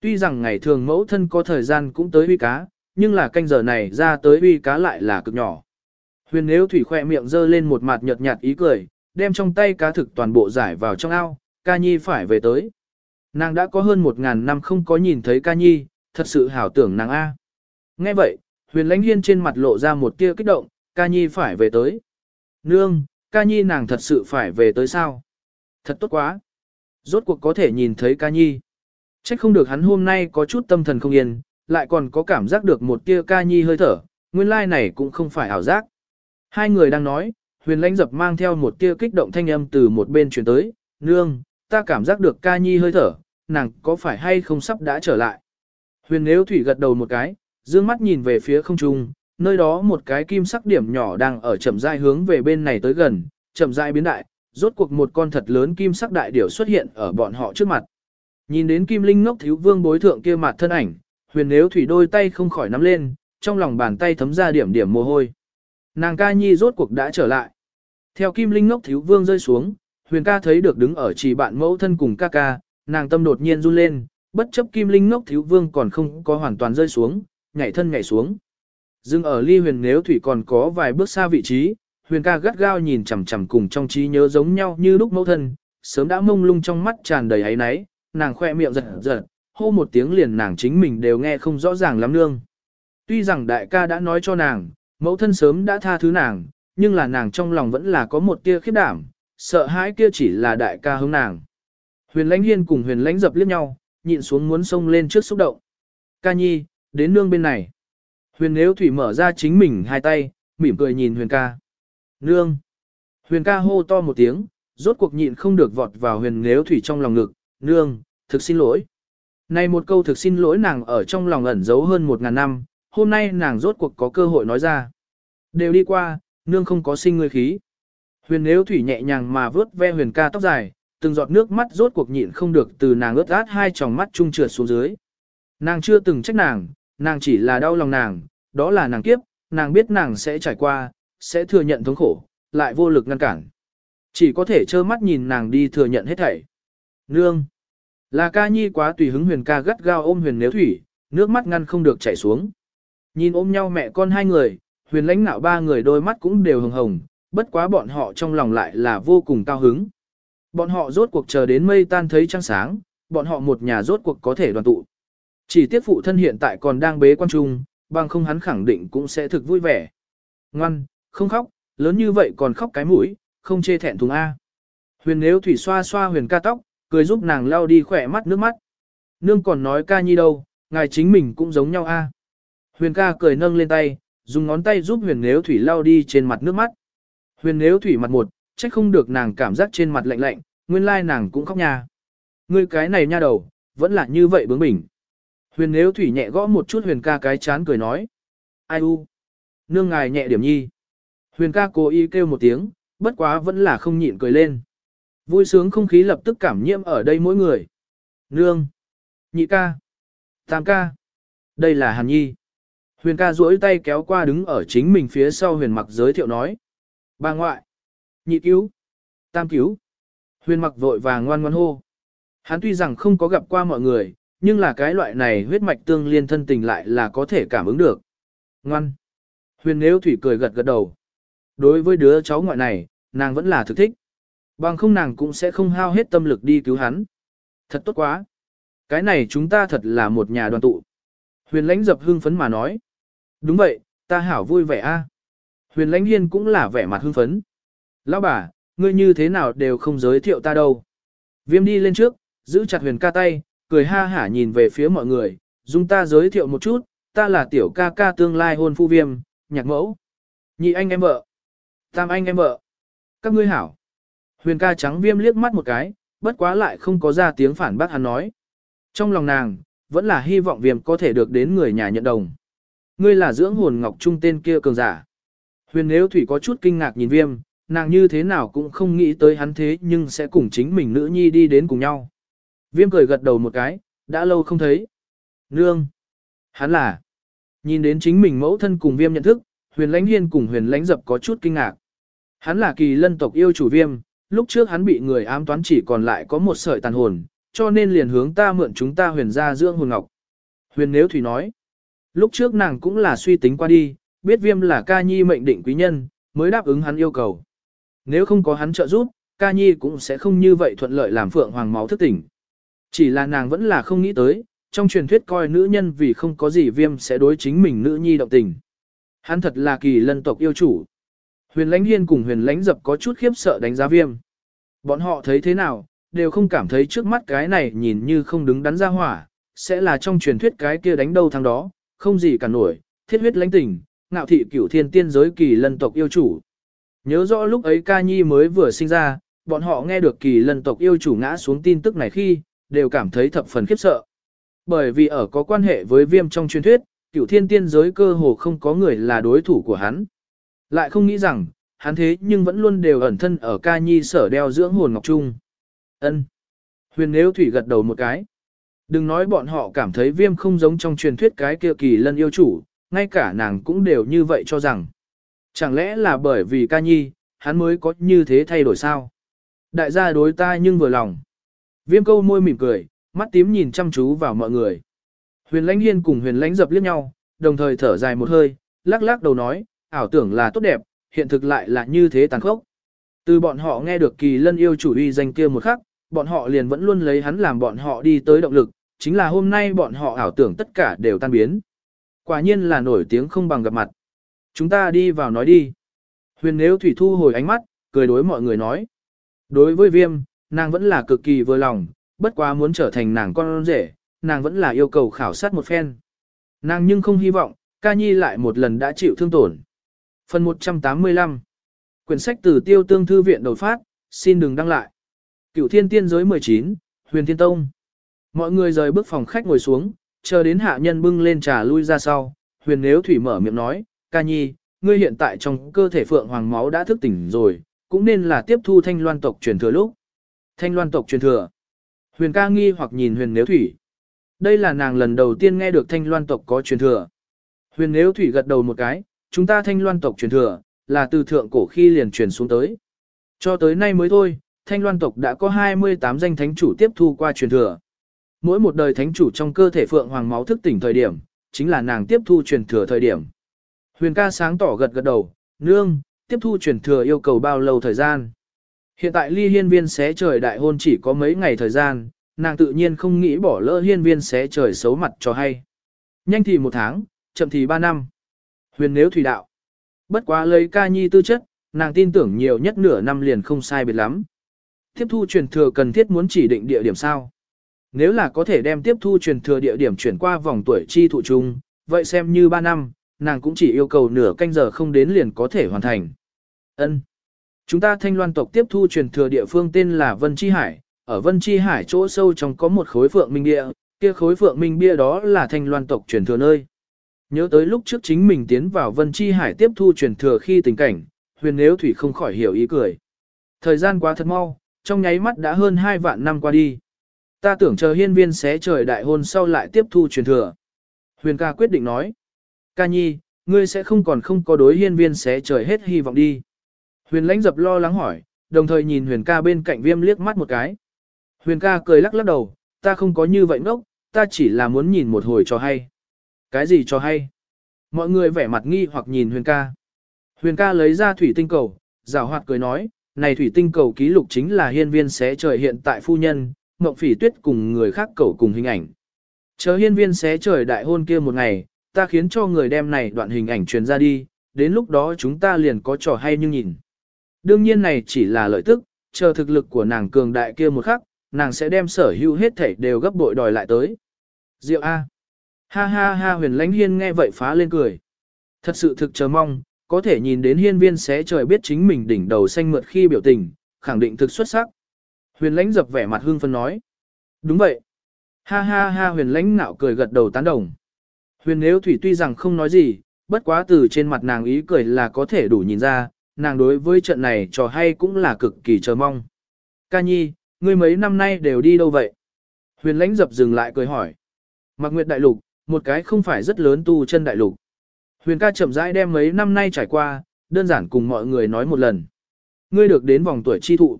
Tuy rằng ngày thường mẫu thân có thời gian cũng tới uy cá, nhưng là canh giờ này ra tới uy cá lại là cực nhỏ. Huyền nếu thủy khoe miệng dơ lên một mặt nhợt nhạt ý cười, đem trong tay cá thực toàn bộ giải vào trong ao, ca nhi phải về tới. Nàng đã có hơn một ngàn năm không có nhìn thấy ca nhi, thật sự hảo tưởng nàng A. Nghe vậy, huyền lãnh hiên trên mặt lộ ra một tia kích động, ca nhi phải về tới. Nương, ca nhi nàng thật sự phải về tới sao? Thật tốt quá. Rốt cuộc có thể nhìn thấy ca nhi. Trách không được hắn hôm nay có chút tâm thần không yên, lại còn có cảm giác được một tia ca nhi hơi thở, nguyên lai này cũng không phải ảo giác. Hai người đang nói, huyền lãnh dập mang theo một tia kích động thanh âm từ một bên chuyển tới, nương, ta cảm giác được ca nhi hơi thở, nàng có phải hay không sắp đã trở lại. Huyền nếu thủy gật đầu một cái, dương mắt nhìn về phía không trung, nơi đó một cái kim sắc điểm nhỏ đang ở chậm rãi hướng về bên này tới gần, chậm rãi biến đại, rốt cuộc một con thật lớn kim sắc đại điểu xuất hiện ở bọn họ trước mặt. Nhìn đến kim linh ngốc thiếu vương bối thượng kia mặt thân ảnh, huyền nếu thủy đôi tay không khỏi nắm lên, trong lòng bàn tay thấm ra điểm điểm mồ hôi. Nàng ca nhi rốt cuộc đã trở lại. Theo kim linh ngốc thiếu vương rơi xuống, huyền ca thấy được đứng ở chỉ bạn mẫu thân cùng ca ca, nàng tâm đột nhiên run lên, bất chấp kim linh ngốc thiếu vương còn không có hoàn toàn rơi xuống, nhảy thân nhảy xuống. Dừng ở ly huyền nếu thủy còn có vài bước xa vị trí, huyền ca gắt gao nhìn chằm chằm cùng trong trí nhớ giống nhau như lúc mẫu thân, sớm đã mông lung trong mắt tràn đầy áy náy, nàng khoe miệng giật giật, hô một tiếng liền nàng chính mình đều nghe không rõ ràng lắm nương. Tuy rằng đại ca đã nói cho nàng, mẫu thân sớm đã tha thứ nàng, nhưng là nàng trong lòng vẫn là có một tia khiếp đảm, sợ hãi kia chỉ là đại ca hướng nàng. Huyền lãnh hiên cùng huyền lãnh dập liếc nhau, nhịn xuống muốn xông lên trước xúc động. Ca nhi, đến nương bên này. Huyền nếu thủy mở ra chính mình hai tay, mỉm cười nhìn huyền ca. Nương. Huyền ca hô to một tiếng, rốt cuộc nhịn không được vọt vào huyền nếu thủy trong lòng ngực. Nương, thực xin lỗi. Này một câu thực xin lỗi nàng ở trong lòng ẩn giấu hơn một ngàn năm, hôm nay nàng rốt cuộc có cơ hội nói ra. Đều đi qua, nương không có sinh ngươi khí. Huyền nếu thủy nhẹ nhàng mà vớt ve huyền ca tóc dài, từng giọt nước mắt rốt cuộc nhịn không được từ nàng ướt át hai tròng mắt trung trượt xuống dưới. Nàng chưa từng trách nàng, nàng chỉ là đau lòng nàng, đó là nàng kiếp, nàng biết nàng sẽ trải qua, sẽ thừa nhận thống khổ, lại vô lực ngăn cản. Chỉ có thể trơ mắt nhìn nàng đi thừa nhận hết thảy. Nương! Là ca nhi quá tùy hứng huyền ca gắt gao ôm huyền nếu thủy, nước mắt ngăn không được chảy xuống. Nhìn ôm nhau mẹ con hai người, huyền lãnh nạo ba người đôi mắt cũng đều hồng hồng, bất quá bọn họ trong lòng lại là vô cùng cao hứng. Bọn họ rốt cuộc chờ đến mây tan thấy trăng sáng, bọn họ một nhà rốt cuộc có thể đoàn tụ. Chỉ tiếc phụ thân hiện tại còn đang bế quan trung, bằng không hắn khẳng định cũng sẽ thực vui vẻ. Ngoan, không khóc, lớn như vậy còn khóc cái mũi, không chê thẹn thùng A. Huyền nếu thủy xoa xoa huyền ca tóc, cười giúp nàng lau đi khỏe mắt nước mắt. Nương còn nói ca nhi đâu, ngài chính mình cũng giống nhau A. Huyền ca cười nâng lên tay, dùng ngón tay giúp huyền nếu thủy lau đi trên mặt nước mắt. Huyền nếu thủy mặt một, trách không được nàng cảm giác trên mặt lạnh lạnh, nguyên lai nàng cũng khóc nha. Ngươi cái này nha đầu, vẫn là như vậy bướng bỉnh. Huyền nếu thủy nhẹ gõ một chút huyền ca cái chán cười nói. Ai u? Nương ngài nhẹ điểm nhi. Huyền ca cố ý kêu một tiếng, bất quá vẫn là không nhịn cười lên. Vui sướng không khí lập tức cảm nhiễm ở đây mỗi người. Nương. Nhị ca. Tam ca. Đây là Hàn Nhi. Huyền ca duỗi tay kéo qua đứng ở chính mình phía sau huyền mặc giới thiệu nói. Bà ngoại. Nhị cứu. Tam cứu. Huyền mặc vội vàng ngoan ngoan hô. Hắn tuy rằng không có gặp qua mọi người, nhưng là cái loại này huyết mạch tương liên thân tình lại là có thể cảm ứng được. Ngoan. Huyền nếu thủy cười gật gật đầu. Đối với đứa cháu ngoại này, nàng vẫn là thực thích. Bằng không nàng cũng sẽ không hao hết tâm lực đi cứu hắn. Thật tốt quá. Cái này chúng ta thật là một nhà đoàn tụ. Huyền lãnh dập hưng phấn mà nói. Đúng vậy, ta hảo vui vẻ a. Huyền lãnh hiên cũng là vẻ mặt hưng phấn. Lão bà, ngươi như thế nào đều không giới thiệu ta đâu. Viêm đi lên trước, giữ chặt huyền ca tay, cười ha hả nhìn về phía mọi người, dung ta giới thiệu một chút, ta là tiểu ca ca tương lai hôn phu viêm, nhạc mẫu. Nhị anh em vợ. Tam anh em vợ. Các ngươi hảo. Huyền ca trắng viêm liếc mắt một cái, bất quá lại không có ra tiếng phản bác hắn nói. Trong lòng nàng, vẫn là hy vọng viêm có thể được đến người nhà nhận đồng. Ngươi là dưỡng hồn ngọc trung tên kia cường giả. Huyền nếu thủy có chút kinh ngạc nhìn viêm, nàng như thế nào cũng không nghĩ tới hắn thế nhưng sẽ cùng chính mình nữ nhi đi đến cùng nhau. Viêm cười gật đầu một cái, đã lâu không thấy. Nương. Hắn là. Nhìn đến chính mình mẫu thân cùng viêm nhận thức, huyền lãnh hiên cùng huyền lãnh dập có chút kinh ngạc. Hắn là kỳ lân tộc yêu chủ viêm, lúc trước hắn bị người ám toán chỉ còn lại có một sợi tàn hồn, cho nên liền hướng ta mượn chúng ta huyền ra dưỡng hồn ngọc. Huyền nếu thủy nói. Lúc trước nàng cũng là suy tính qua đi, biết viêm là ca nhi mệnh định quý nhân, mới đáp ứng hắn yêu cầu. Nếu không có hắn trợ giúp, ca nhi cũng sẽ không như vậy thuận lợi làm phượng hoàng máu thức tỉnh. Chỉ là nàng vẫn là không nghĩ tới, trong truyền thuyết coi nữ nhân vì không có gì viêm sẽ đối chính mình nữ nhi động tình. Hắn thật là kỳ lân tộc yêu chủ. Huyền lãnh hiên cùng huyền lãnh dập có chút khiếp sợ đánh giá viêm. Bọn họ thấy thế nào, đều không cảm thấy trước mắt cái này nhìn như không đứng đắn ra hỏa, sẽ là trong truyền thuyết cái kia đánh đâu thằng đó, không gì cả nổi, thiết huyết lãnh tình, ngạo thị cửu thiên tiên giới kỳ lân tộc yêu chủ. Nhớ rõ lúc ấy ca nhi mới vừa sinh ra, bọn họ nghe được kỳ lân tộc yêu chủ ngã xuống tin tức này khi, đều cảm thấy thập phần khiếp sợ. Bởi vì ở có quan hệ với viêm trong truyền thuyết, cửu thiên tiên giới cơ hồ không có người là đối thủ của hắn. Lại không nghĩ rằng, hắn thế nhưng vẫn luôn đều ẩn thân ở ca nhi sở đeo dưỡng hồn ngọc trung. ân Huyền nếu thủy gật đầu một cái. Đừng nói bọn họ cảm thấy viêm không giống trong truyền thuyết cái kia kỳ lân yêu chủ, ngay cả nàng cũng đều như vậy cho rằng. Chẳng lẽ là bởi vì ca nhi, hắn mới có như thế thay đổi sao? Đại gia đối ta nhưng vừa lòng. Viêm câu môi mỉm cười, mắt tím nhìn chăm chú vào mọi người. Huyền lãnh hiên cùng huyền lãnh dập liếc nhau, đồng thời thở dài một hơi, lắc lắc đầu nói, ảo tưởng là tốt đẹp, hiện thực lại là như thế tàn khốc. Từ bọn họ nghe được kỳ lân yêu chủ uy danh kia một khắc, bọn họ liền vẫn luôn lấy hắn làm bọn họ đi tới động lực, chính là hôm nay bọn họ ảo tưởng tất cả đều tan biến. Quả nhiên là nổi tiếng không bằng gặp mặt. Chúng ta đi vào nói đi. Huyền nếu thủy thu hồi ánh mắt, cười đối mọi người nói. Đối với viêm, nàng vẫn là cực kỳ vừa lòng, bất quá muốn trở thành nàng con rể, nàng vẫn là yêu cầu khảo sát một phen. Nàng nhưng không hy vọng, ca nhi lại một lần đã chịu thương tổn. Phần 185 Quyển sách từ tiêu tương thư viện đột phát, xin đừng đăng lại. Cựu thiên tiên giới 19, Huyền Thiên Tông. Mọi người rời bước phòng khách ngồi xuống, chờ đến hạ nhân bưng lên trà lui ra sau. Huyền Nếu Thủy mở miệng nói, ca nhi, ngươi hiện tại trong cơ thể phượng hoàng máu đã thức tỉnh rồi, cũng nên là tiếp thu thanh loan tộc truyền thừa lúc. Thanh loan tộc truyền thừa. Huyền ca nghi hoặc nhìn huyền nếu thủy. Đây là nàng lần đầu tiên nghe được thanh loan tộc có truyền thừa. Huyền nếu thủy gật đầu một cái, chúng ta thanh loan tộc truyền thừa, là từ thượng cổ khi liền truyền xuống tới. Cho tới nay mới thôi, thanh loan tộc đã có 28 danh thánh chủ tiếp thu qua truyền thừa. Mỗi một đời thánh chủ trong cơ thể phượng hoàng máu thức tỉnh thời điểm, chính là nàng tiếp thu truyền thừa thời điểm. Huyền ca sáng tỏ gật gật đầu, nương, tiếp thu truyền thừa yêu cầu bao lâu thời gian. Hiện tại ly hiên viên xé trời đại hôn chỉ có mấy ngày thời gian, nàng tự nhiên không nghĩ bỏ lỡ hiên viên xé trời xấu mặt cho hay. Nhanh thì một tháng, chậm thì ba năm. Huyền nếu thủy đạo. Bất quá lấy ca nhi tư chất, nàng tin tưởng nhiều nhất nửa năm liền không sai biệt lắm. Tiếp thu truyền thừa cần thiết muốn chỉ định địa điểm sao. Nếu là có thể đem tiếp thu truyền thừa địa điểm chuyển qua vòng tuổi chi thụ chung, vậy xem như 3 năm, nàng cũng chỉ yêu cầu nửa canh giờ không đến liền có thể hoàn thành. Ân. Chúng ta thanh loan tộc tiếp thu truyền thừa địa phương tên là Vân Chi Hải, ở Vân Chi Hải chỗ sâu trong có một khối phượng minh địa, kia khối phượng minh bia đó là thanh loan tộc truyền thừa nơi. Nhớ tới lúc trước chính mình tiến vào Vân Chi Hải tiếp thu truyền thừa khi tình cảnh, huyền nếu thủy không khỏi hiểu ý cười. Thời gian quá thật mau, trong nháy mắt đã hơn 2 vạn năm qua đi. Ta tưởng chờ hiên viên xé trời đại hôn sau lại tiếp thu truyền thừa. Huyền ca quyết định nói. Ca nhi, ngươi sẽ không còn không có đối hiên viên xé trời hết hy vọng đi. Huyền lãnh dập lo lắng hỏi, đồng thời nhìn huyền ca bên cạnh viêm liếc mắt một cái. Huyền ca cười lắc lắc đầu, ta không có như vậy ngốc, ta chỉ là muốn nhìn một hồi cho hay. Cái gì cho hay? Mọi người vẻ mặt nghi hoặc nhìn huyền ca. Huyền ca lấy ra thủy tinh cầu, rào hoạt cười nói, này thủy tinh cầu ký lục chính là hiên viên xé trời hiện tại phu nhân, mộng phỉ tuyết cùng người khác cầu cùng hình ảnh. Chờ hiên viên xé trời đại hôn kia một ngày, ta khiến cho người đem này đoạn hình ảnh truyền ra đi, đến lúc đó chúng ta liền có trò hay như nhìn. Đương nhiên này chỉ là lợi tức, chờ thực lực của nàng cường đại kia một khắc, nàng sẽ đem sở hữu hết thảy đều gấp bội đòi lại tới. Diệu A. Ha ha ha huyền lãnh hiên nghe vậy phá lên cười. Thật sự thực chờ mong, có thể nhìn đến hiên viên xé trời biết chính mình đỉnh đầu xanh mượt khi biểu tình, khẳng định thực xuất sắc. Huyền lãnh dập vẻ mặt hương phân nói. Đúng vậy. Ha ha ha huyền lãnh nạo cười gật đầu tán đồng. Huyền nếu thủy tuy rằng không nói gì, bất quá từ trên mặt nàng ý cười là có thể đủ nhìn ra, nàng đối với trận này trò hay cũng là cực kỳ chờ mong. Ca nhi, ngươi mấy năm nay đều đi đâu vậy? Huyền lãnh dập dừng lại cười hỏi. Mạc Nguyệt Đại Lục, một cái không phải rất lớn tu chân đại lục. Huyền ca chậm rãi đem mấy năm nay trải qua, đơn giản cùng mọi người nói một lần. Ngươi được đến vòng tuổi chi thụ.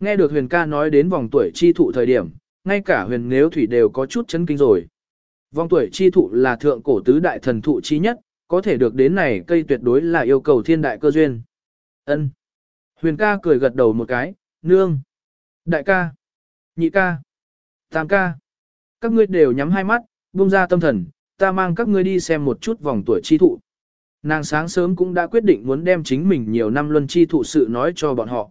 Nghe được huyền ca nói đến vòng tuổi chi thụ thời điểm, ngay cả huyền nếu thủy đều có chút chấn kinh rồi. Vòng tuổi chi thụ là thượng cổ tứ đại thần thụ chi nhất, có thể được đến này cây tuyệt đối là yêu cầu thiên đại cơ duyên. Ân. Huyền ca cười gật đầu một cái, nương. Đại ca. Nhị ca. Tam ca. Các ngươi đều nhắm hai mắt, buông ra tâm thần, ta mang các ngươi đi xem một chút vòng tuổi chi thụ. Nàng sáng sớm cũng đã quyết định muốn đem chính mình nhiều năm luân chi thụ sự nói cho bọn họ.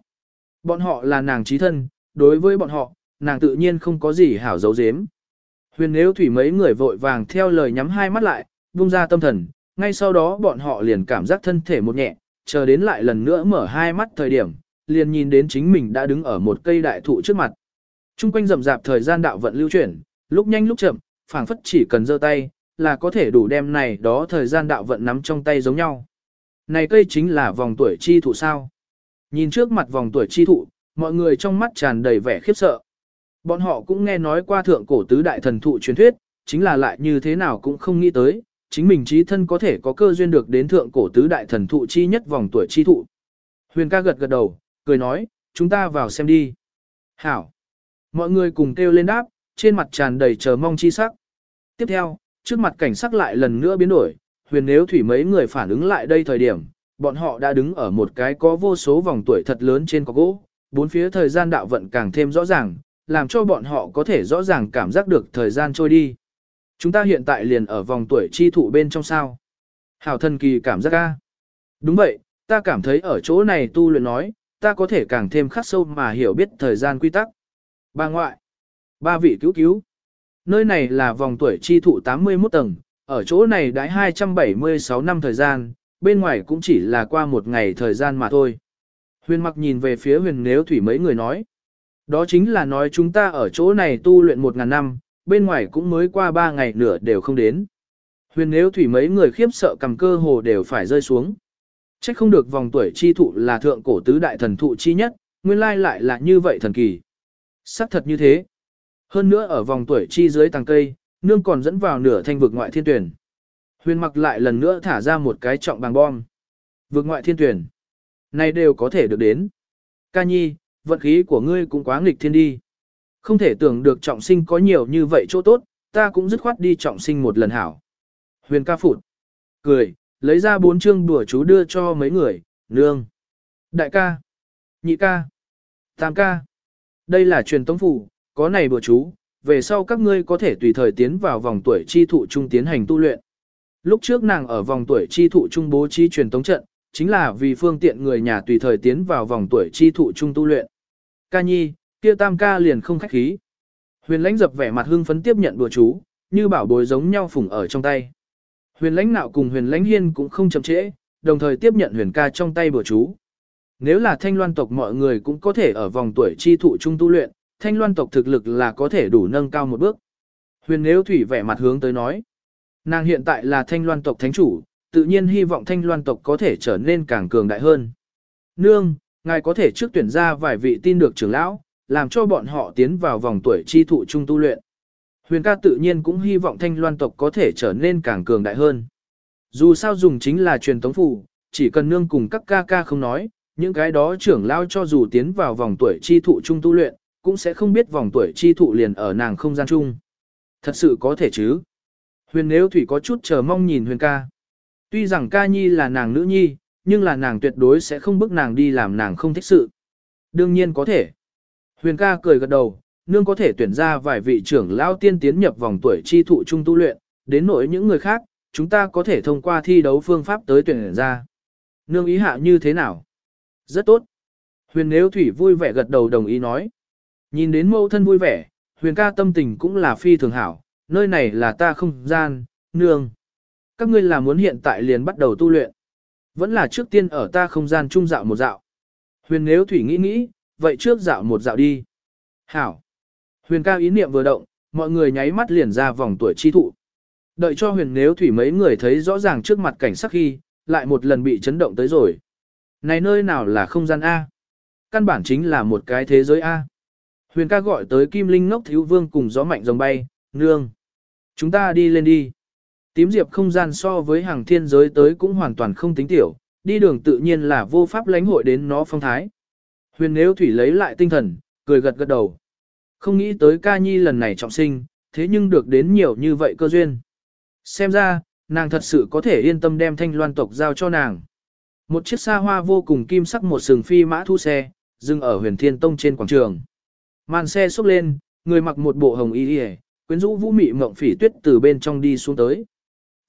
Bọn họ là nàng trí thân, đối với bọn họ, nàng tự nhiên không có gì hảo giấu giếm. Huyền nếu thủy mấy người vội vàng theo lời nhắm hai mắt lại, buông ra tâm thần, ngay sau đó bọn họ liền cảm giác thân thể một nhẹ, chờ đến lại lần nữa mở hai mắt thời điểm, liền nhìn đến chính mình đã đứng ở một cây đại thụ trước mặt. Trung quanh rậm rạp thời gian đạo vận lưu chuyển, lúc nhanh lúc chậm, phảng phất chỉ cần giơ tay, là có thể đủ đem này đó thời gian đạo vận nắm trong tay giống nhau. Này cây chính là vòng tuổi chi thụ sao. Nhìn trước mặt vòng tuổi chi thụ, mọi người trong mắt tràn đầy vẻ khiếp sợ. Bọn họ cũng nghe nói qua thượng cổ tứ đại thần thụ truyền thuyết, chính là lại như thế nào cũng không nghĩ tới, chính mình trí thân có thể có cơ duyên được đến thượng cổ tứ đại thần thụ chi nhất vòng tuổi chi thụ. Huyền ca gật gật đầu, cười nói, chúng ta vào xem đi. Hảo. Mọi người cùng kêu lên đáp, trên mặt tràn đầy chờ mong chi sắc. Tiếp theo, trước mặt cảnh sắc lại lần nữa biến đổi, huyền nếu thủy mấy người phản ứng lại đây thời điểm, bọn họ đã đứng ở một cái có vô số vòng tuổi thật lớn trên có gỗ, bốn phía thời gian đạo vận càng thêm rõ ràng, làm cho bọn họ có thể rõ ràng cảm giác được thời gian trôi đi. Chúng ta hiện tại liền ở vòng tuổi chi thụ bên trong sao. Hảo thần kỳ cảm giác ca. Đúng vậy, ta cảm thấy ở chỗ này tu luyện nói, ta có thể càng thêm khắc sâu mà hiểu biết thời gian quy tắc. Ba ngoại, ba vị cứu cứu. Nơi này là vòng tuổi chi thụ 81 tầng, ở chỗ này đãi 276 năm thời gian, bên ngoài cũng chỉ là qua một ngày thời gian mà thôi. Huyền mặc nhìn về phía huyền nếu thủy mấy người nói. Đó chính là nói chúng ta ở chỗ này tu luyện một ngàn năm, bên ngoài cũng mới qua ba ngày nửa đều không đến. Huyền nếu thủy mấy người khiếp sợ cầm cơ hồ đều phải rơi xuống. Trách không được vòng tuổi chi thụ là thượng cổ tứ đại thần thụ chi nhất, nguyên lai lại là như vậy thần kỳ. Sắc thật như thế. Hơn nữa ở vòng tuổi chi dưới tàng cây, nương còn dẫn vào nửa thanh vực ngoại thiên tuyển. Huyền mặc lại lần nữa thả ra một cái trọng bằng bom. Vực ngoại thiên tuyển. Này đều có thể được đến. Ca nhi, vận khí của ngươi cũng quá nghịch thiên đi. Không thể tưởng được trọng sinh có nhiều như vậy chỗ tốt, ta cũng dứt khoát đi trọng sinh một lần hảo. Huyền ca phụt. Cười, lấy ra bốn chương đùa chú đưa cho mấy người, nương. Đại ca. Nhị ca. Tam ca. Đây là truyền tống phủ, có này bùa chú, về sau các ngươi có thể tùy thời tiến vào vòng tuổi chi thụ trung tiến hành tu luyện. Lúc trước nàng ở vòng tuổi chi thụ trung bố trí truyền tống trận, chính là vì phương tiện người nhà tùy thời tiến vào vòng tuổi chi thụ trung tu luyện. Ca nhi, kia tam ca liền không khách khí. Huyền lãnh dập vẻ mặt hưng phấn tiếp nhận bùa chú, như bảo bối giống nhau phủng ở trong tay. Huyền lãnh nạo cùng huyền lãnh hiên cũng không chậm trễ, đồng thời tiếp nhận huyền ca trong tay bùa chú. Nếu là thanh loan tộc mọi người cũng có thể ở vòng tuổi chi thụ trung tu luyện, thanh loan tộc thực lực là có thể đủ nâng cao một bước. Huyền nếu thủy vẻ mặt hướng tới nói. Nàng hiện tại là thanh loan tộc thánh chủ, tự nhiên hy vọng thanh loan tộc có thể trở nên càng cường đại hơn. Nương, ngài có thể trước tuyển ra vài vị tin được trưởng lão, làm cho bọn họ tiến vào vòng tuổi chi thụ trung tu luyện. Huyền ca tự nhiên cũng hy vọng thanh loan tộc có thể trở nên càng cường đại hơn. Dù sao dùng chính là truyền tống phù, chỉ cần nương cùng các ca ca không nói, những cái đó trưởng lao cho dù tiến vào vòng tuổi chi thụ trung tu luyện, cũng sẽ không biết vòng tuổi chi thụ liền ở nàng không gian chung. Thật sự có thể chứ. Huyền nếu thủy có chút chờ mong nhìn huyền ca. Tuy rằng ca nhi là nàng nữ nhi, nhưng là nàng tuyệt đối sẽ không bức nàng đi làm nàng không thích sự. Đương nhiên có thể. Huyền ca cười gật đầu, nương có thể tuyển ra vài vị trưởng lao tiên tiến nhập vòng tuổi chi thụ trung tu luyện, đến nỗi những người khác, chúng ta có thể thông qua thi đấu phương pháp tới tuyển ra. Nương ý hạ như thế nào? Rất tốt. Huyền nếu thủy vui vẻ gật đầu đồng ý nói. Nhìn đến mẫu thân vui vẻ, huyền ca tâm tình cũng là phi thường hảo, nơi này là ta không gian, nương. Các ngươi là muốn hiện tại liền bắt đầu tu luyện. Vẫn là trước tiên ở ta không gian trung dạo một dạo. Huyền nếu thủy nghĩ nghĩ, vậy trước dạo một dạo đi. Hảo. Huyền ca ý niệm vừa động, mọi người nháy mắt liền ra vòng tuổi chi thụ. Đợi cho huyền nếu thủy mấy người thấy rõ ràng trước mặt cảnh sắc khi, lại một lần bị chấn động tới rồi. Này nơi nào là không gian A? Căn bản chính là một cái thế giới A. Huyền ca gọi tới Kim Linh ngốc thiếu vương cùng gió mạnh rồng bay, nương. Chúng ta đi lên đi. Tím diệp không gian so với hàng thiên giới tới cũng hoàn toàn không tính tiểu, đi đường tự nhiên là vô pháp lãnh hội đến nó phong thái. Huyền nếu thủy lấy lại tinh thần, cười gật gật đầu. Không nghĩ tới ca nhi lần này trọng sinh, thế nhưng được đến nhiều như vậy cơ duyên. Xem ra, nàng thật sự có thể yên tâm đem thanh loan tộc giao cho nàng. Một chiếc xa hoa vô cùng kim sắc một sừng phi mã thu xe, dừng ở huyền thiên tông trên quảng trường. Màn xe xúc lên, người mặc một bộ hồng y y, quyến rũ vũ mị mộng phỉ tuyết từ bên trong đi xuống tới.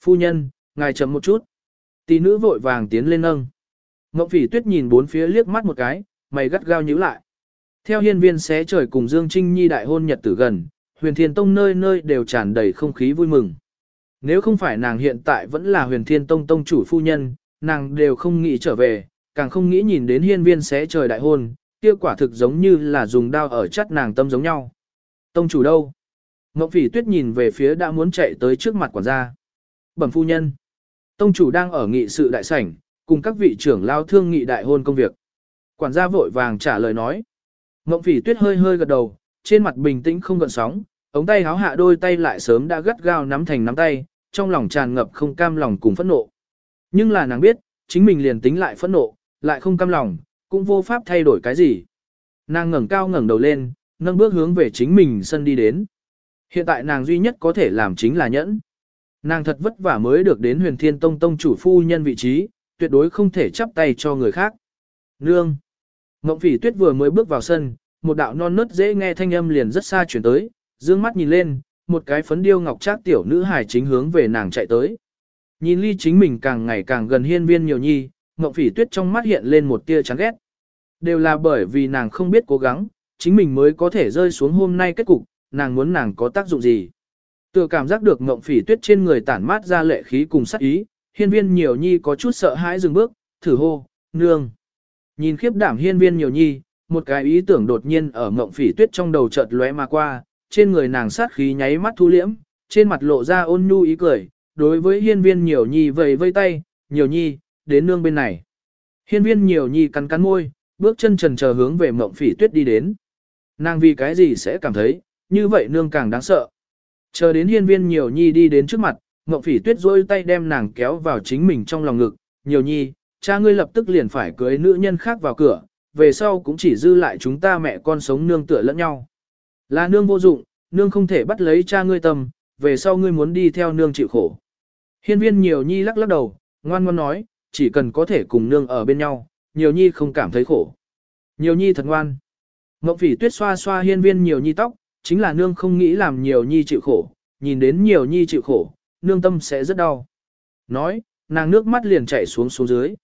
Phu nhân, ngài chậm một chút. Tỷ nữ vội vàng tiến lên nâng. Mộng phỉ tuyết nhìn bốn phía liếc mắt một cái, mày gắt gao nhíu lại. Theo hiên viên xé trời cùng Dương Trinh Nhi đại hôn nhật tử gần, huyền thiên tông nơi nơi đều tràn đầy không khí vui mừng. Nếu không phải nàng hiện tại vẫn là huyền thiên tông tông chủ phu nhân, nàng đều không nghĩ trở về, càng không nghĩ nhìn đến hiên viên xé trời đại hôn, kia quả thực giống như là dùng đao ở chắt nàng tâm giống nhau. Tông chủ đâu? Ngọc phỉ tuyết nhìn về phía đã muốn chạy tới trước mặt quản gia. Bẩm phu nhân. Tông chủ đang ở nghị sự đại sảnh, cùng các vị trưởng lao thương nghị đại hôn công việc. Quản gia vội vàng trả lời nói. Ngộng phỉ tuyết hơi hơi gật đầu, trên mặt bình tĩnh không gợn sóng, ống tay háo hạ đôi tay lại sớm đã gắt gao nắm thành nắm tay, trong lòng tràn ngập không cam lòng cùng phẫn nộ. Nhưng là nàng biết, chính mình liền tính lại phẫn nộ, lại không cam lòng, cũng vô pháp thay đổi cái gì. Nàng ngẩng cao ngẩng đầu lên, nâng bước hướng về chính mình sân đi đến. Hiện tại nàng duy nhất có thể làm chính là nhẫn. Nàng thật vất vả mới được đến huyền thiên tông tông chủ phu nhân vị trí, tuyệt đối không thể chắp tay cho người khác. Nương. Ngộng phỉ tuyết vừa mới bước vào sân, một đạo non nớt dễ nghe thanh âm liền rất xa chuyển tới, dương mắt nhìn lên, một cái phấn điêu ngọc trác tiểu nữ hài chính hướng về nàng chạy tới. Nhìn ly chính mình càng ngày càng gần hiên viên nhiều nhi, Ngộng phỉ tuyết trong mắt hiện lên một tia chán ghét. Đều là bởi vì nàng không biết cố gắng, chính mình mới có thể rơi xuống hôm nay kết cục, nàng muốn nàng có tác dụng gì. Tựa cảm giác được Ngộng phỉ tuyết trên người tản mát ra lệ khí cùng sắc ý, hiên viên nhiều nhi có chút sợ hãi dừng bước, thử hô, nương. Nhìn khiếp đảm hiên viên nhiều nhi, một cái ý tưởng đột nhiên ở Ngộng phỉ tuyết trong đầu chợt lóe mà qua, trên người nàng sát khí nháy mắt thu liễm, trên mặt lộ ra ôn nhu ý cười, đối với hiên viên nhiều nhi vầy vây tay, nhiều nhi, đến nương bên này. Hiên viên nhiều nhi cắn cắn môi, bước chân trần chờ hướng về mộng phỉ tuyết đi đến. Nàng vì cái gì sẽ cảm thấy, như vậy nương càng đáng sợ. Chờ đến hiên viên nhiều nhi đi đến trước mặt, mộng phỉ tuyết rôi tay đem nàng kéo vào chính mình trong lòng ngực. Nhiều nhi, cha ngươi lập tức liền phải cưới nữ nhân khác vào cửa, về sau cũng chỉ dư lại chúng ta mẹ con sống nương tựa lẫn nhau. Là nương vô dụng, nương không thể bắt lấy cha ngươi tâm, về sau ngươi muốn đi theo nương chịu khổ. Hiên viên nhiều nhi lắc lắc đầu, ngoan ngoan nói, chỉ cần có thể cùng nương ở bên nhau, nhiều nhi không cảm thấy khổ. Nhiều nhi thật ngoan. Ngọc phỉ tuyết xoa xoa hiên viên nhiều nhi tóc, chính là nương không nghĩ làm nhiều nhi chịu khổ, nhìn đến nhiều nhi chịu khổ, nương tâm sẽ rất đau. Nói, nàng nước mắt liền chảy xuống xuống dưới.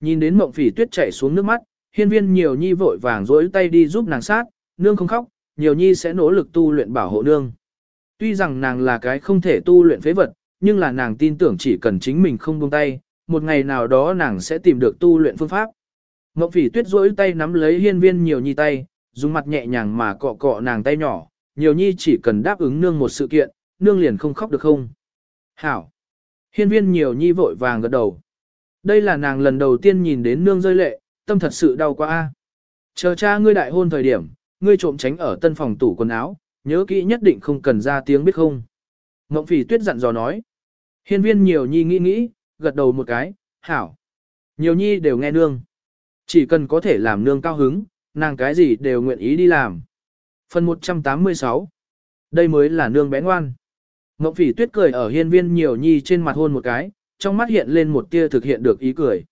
Nhìn đến mộng phỉ tuyết chảy xuống nước mắt, hiên viên nhiều nhi vội vàng dối tay đi giúp nàng sát, nương không khóc, nhiều nhi sẽ nỗ lực tu luyện bảo hộ nương. Tuy rằng nàng là cái không thể tu luyện phế vật, nhưng là nàng tin tưởng chỉ cần chính mình không buông tay, một ngày nào đó nàng sẽ tìm được tu luyện phương pháp. mộng phỉ tuyết dối tay nắm lấy hiên viên nhiều nhi tay, dùng mặt nhẹ nhàng mà cọ cọ nàng tay nhỏ, nhiều nhi chỉ cần đáp ứng nương một sự kiện, nương liền không khóc được không. Hảo! Hiên viên nhiều nhi vội vàng gật đầu. Đây là nàng lần đầu tiên nhìn đến nương rơi lệ, tâm thật sự đau quá a. Chờ cha ngươi đại hôn thời điểm, ngươi trộm tránh ở tân phòng tủ quần áo, nhớ kỹ nhất định không cần ra tiếng biết không. Ngộng phỉ tuyết dặn dò nói. Hiên viên nhiều nhi nghĩ nghĩ, gật đầu một cái, hảo. Nhiều nhi đều nghe nương. Chỉ cần có thể làm nương cao hứng, nàng cái gì đều nguyện ý đi làm. Phần 186 Đây mới là nương bé ngoan. Ngộng phỉ tuyết cười ở hiên viên nhiều nhi trên mặt hôn một cái, trong mắt hiện lên một tia thực hiện được ý cười.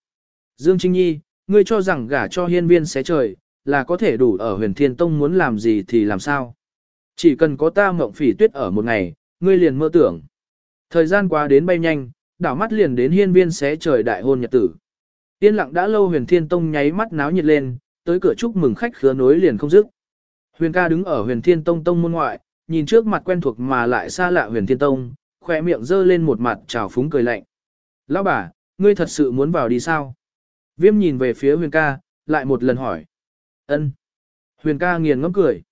Dương Trinh Nhi, ngươi cho rằng gả cho hiên viên xé trời, là có thể đủ ở huyền thiên tông muốn làm gì thì làm sao. Chỉ cần có ta mộng phỉ tuyết ở một ngày, ngươi liền mơ tưởng. Thời gian qua đến bay nhanh, đảo mắt liền đến hiên viên xé trời đại hôn nhật tử. Tiên lặng đã lâu huyền thiên tông nháy mắt náo nhiệt lên, tới cửa chúc mừng khách khứa nối liền không dứt. Huyền ca đứng ở huyền thiên tông tông môn ngoại, nhìn trước mặt quen thuộc mà lại xa lạ huyền thiên tông, khỏe miệng giơ lên một mặt trào phúng cười lạnh. Lão bà, ngươi thật sự muốn vào đi sao? Viêm nhìn về phía huyền ca, lại một lần hỏi. ân Huyền ca nghiền ngẫm cười.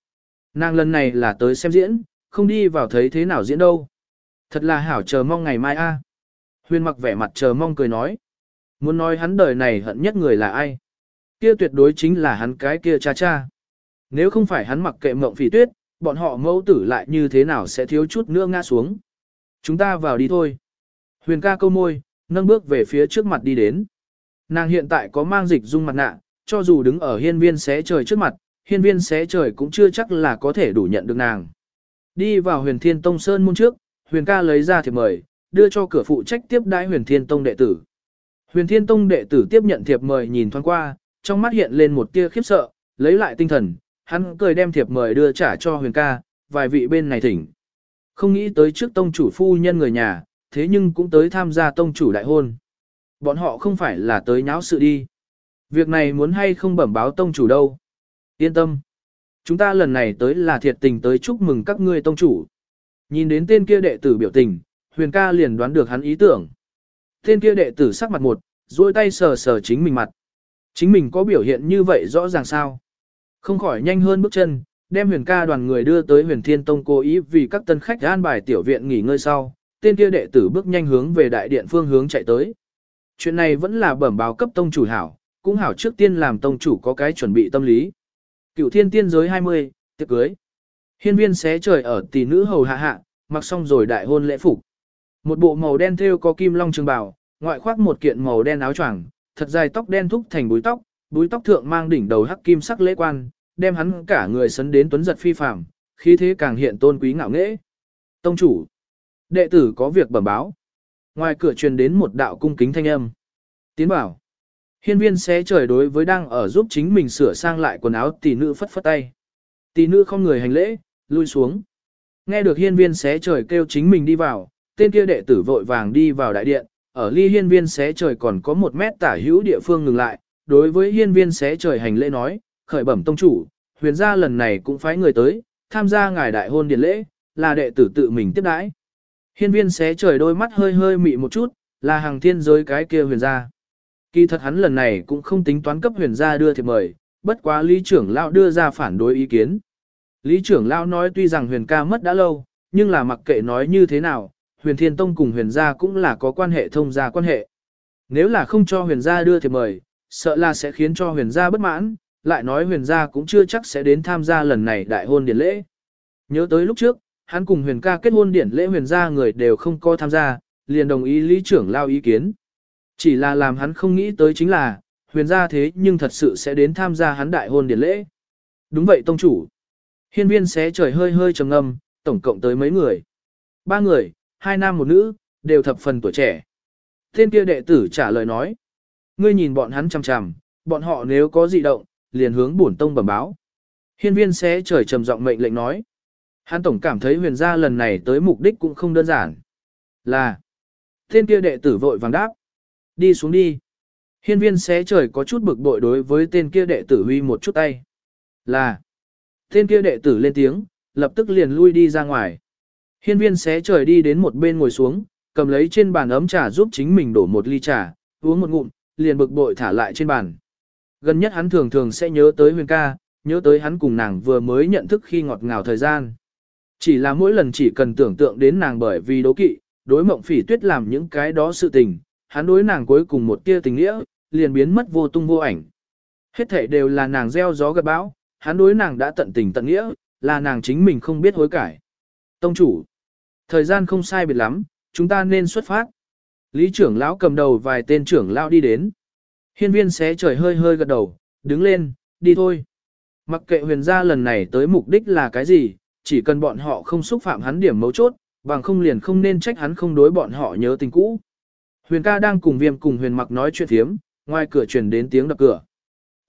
Nàng lần này là tới xem diễn, không đi vào thấy thế nào diễn đâu. Thật là hảo chờ mong ngày mai a. Huyền mặc vẻ mặt chờ mong cười nói. Muốn nói hắn đời này hận nhất người là ai? Kia tuyệt đối chính là hắn cái kia cha cha. Nếu không phải hắn mặc kệ mộng phỉ tuyết, bọn họ mẫu tử lại như thế nào sẽ thiếu chút nữa ngã xuống. Chúng ta vào đi thôi. Huyền ca câu môi, nâng bước về phía trước mặt đi đến. Nàng hiện tại có mang dịch dung mặt nạ, cho dù đứng ở hiên viên xé trời trước mặt, hiên viên xé trời cũng chưa chắc là có thể đủ nhận được nàng. Đi vào huyền thiên tông sơn môn trước, huyền ca lấy ra thiệp mời, đưa cho cửa phụ trách tiếp đãi huyền thiên tông đệ tử. Huyền Thiên Tông đệ tử tiếp nhận thiệp mời nhìn thoáng qua, trong mắt hiện lên một tia khiếp sợ, lấy lại tinh thần, hắn cười đem thiệp mời đưa trả cho Huyền ca, vài vị bên này thỉnh. Không nghĩ tới trước tông chủ phu nhân người nhà, thế nhưng cũng tới tham gia tông chủ đại hôn. Bọn họ không phải là tới nháo sự đi. Việc này muốn hay không bẩm báo tông chủ đâu. Yên tâm. Chúng ta lần này tới là thiệt tình tới chúc mừng các ngươi tông chủ. Nhìn đến tên kia đệ tử biểu tình, Huyền ca liền đoán được hắn ý tưởng. Tên kia đệ tử sắc mặt một, duỗi tay sờ sờ chính mình mặt. Chính mình có biểu hiện như vậy rõ ràng sao? Không khỏi nhanh hơn bước chân, đem huyền ca đoàn người đưa tới huyền thiên tông cố ý vì các tân khách an bài tiểu viện nghỉ ngơi sau. Tên kia đệ tử bước nhanh hướng về đại điện phương hướng chạy tới. Chuyện này vẫn là bẩm báo cấp tông chủ hảo, cũng hảo trước tiên làm tông chủ có cái chuẩn bị tâm lý. Cựu thiên tiên giới 20, tiệc cưới. Hiên viên xé trời ở tỷ nữ hầu hạ hạ, mặc xong rồi đại hôn lễ phục. Một bộ màu đen thêu có kim long trường bào, ngoại khoác một kiện màu đen áo choàng, thật dài tóc đen thúc thành búi tóc, búi tóc thượng mang đỉnh đầu hắc kim sắc lễ quan, đem hắn cả người sấn đến tuấn giật phi phàm, khí thế càng hiện tôn quý ngạo nghễ. Tông chủ, đệ tử có việc bẩm báo. Ngoài cửa truyền đến một đạo cung kính thanh âm. Tiến bảo. Hiên viên xé trời đối với đang ở giúp chính mình sửa sang lại quần áo tỷ nữ phất phất tay. Tỷ nữ không người hành lễ, lui xuống. Nghe được hiên viên xé trời kêu chính mình đi vào, tên kia đệ tử vội vàng đi vào đại điện, ở ly hiên viên xé trời còn có một mét tả hữu địa phương ngừng lại, đối với hiên viên xé trời hành lễ nói, khởi bẩm tông chủ, huyền gia lần này cũng phái người tới, tham gia ngài đại hôn điện lễ, là đệ tử tự mình tiếp đãi. Hiên viên xé trời đôi mắt hơi hơi mị một chút, là hàng thiên giới cái kia huyền gia. Kỳ thật hắn lần này cũng không tính toán cấp huyền gia đưa thiệp mời, bất quá lý trưởng lão đưa ra phản đối ý kiến. Lý trưởng lão nói tuy rằng huyền ca mất đã lâu, nhưng là mặc kệ nói như thế nào, huyền thiên tông cùng huyền gia cũng là có quan hệ thông gia quan hệ. Nếu là không cho huyền gia đưa thiệp mời, sợ là sẽ khiến cho huyền gia bất mãn, lại nói huyền gia cũng chưa chắc sẽ đến tham gia lần này đại hôn điển lễ. Nhớ tới lúc trước, hắn cùng huyền ca kết hôn điển lễ huyền gia người đều không có tham gia, liền đồng ý lý trưởng lao ý kiến. Chỉ là làm hắn không nghĩ tới chính là, huyền gia thế nhưng thật sự sẽ đến tham gia hắn đại hôn điển lễ. Đúng vậy tông chủ. Hiên viên xé trời hơi hơi trầm ngâm, tổng cộng tới mấy người. Ba người, hai nam một nữ, đều thập phần tuổi trẻ. Tên kia đệ tử trả lời nói. Ngươi nhìn bọn hắn chằm chằm, bọn họ nếu có dị động, liền hướng bổn tông bẩm báo. Hiên viên xé trời trầm giọng mệnh lệnh nói. Hắn tổng cảm thấy huyền gia lần này tới mục đích cũng không đơn giản. Là. Tên kia đệ tử vội vàng đáp. Đi xuống đi. Hiên viên xé trời có chút bực bội đối với tên kia đệ tử huy một chút tay. Là. Tên kia đệ tử lên tiếng, lập tức liền lui đi ra ngoài. Hiên viên xé trời đi đến một bên ngồi xuống, cầm lấy trên bàn ấm trà giúp chính mình đổ một ly trà, uống một ngụm, liền bực bội thả lại trên bàn. Gần nhất hắn thường thường sẽ nhớ tới huyền ca, nhớ tới hắn cùng nàng vừa mới nhận thức khi ngọt ngào thời gian. Chỉ là mỗi lần chỉ cần tưởng tượng đến nàng bởi vì đố kỵ, đối mộng phỉ tuyết làm những cái đó sự tình, hắn đối nàng cuối cùng một tia tình nghĩa, liền biến mất vô tung vô ảnh. Hết thể đều là nàng gieo gió gặt bão, hắn đối nàng đã tận tình tận nghĩa, là nàng chính mình không biết hối cải. Tông chủ, thời gian không sai biệt lắm, chúng ta nên xuất phát. Lý trưởng lão cầm đầu vài tên trưởng lão đi đến. Hiên viên xé trời hơi hơi gật đầu, đứng lên, đi thôi. Mặc kệ huyền gia lần này tới mục đích là cái gì, chỉ cần bọn họ không xúc phạm hắn điểm mấu chốt, bằng không liền không nên trách hắn không đối bọn họ nhớ tình cũ. Huyền ca đang cùng viêm cùng huyền mặc nói chuyện thiếm, ngoài cửa truyền đến tiếng đập cửa.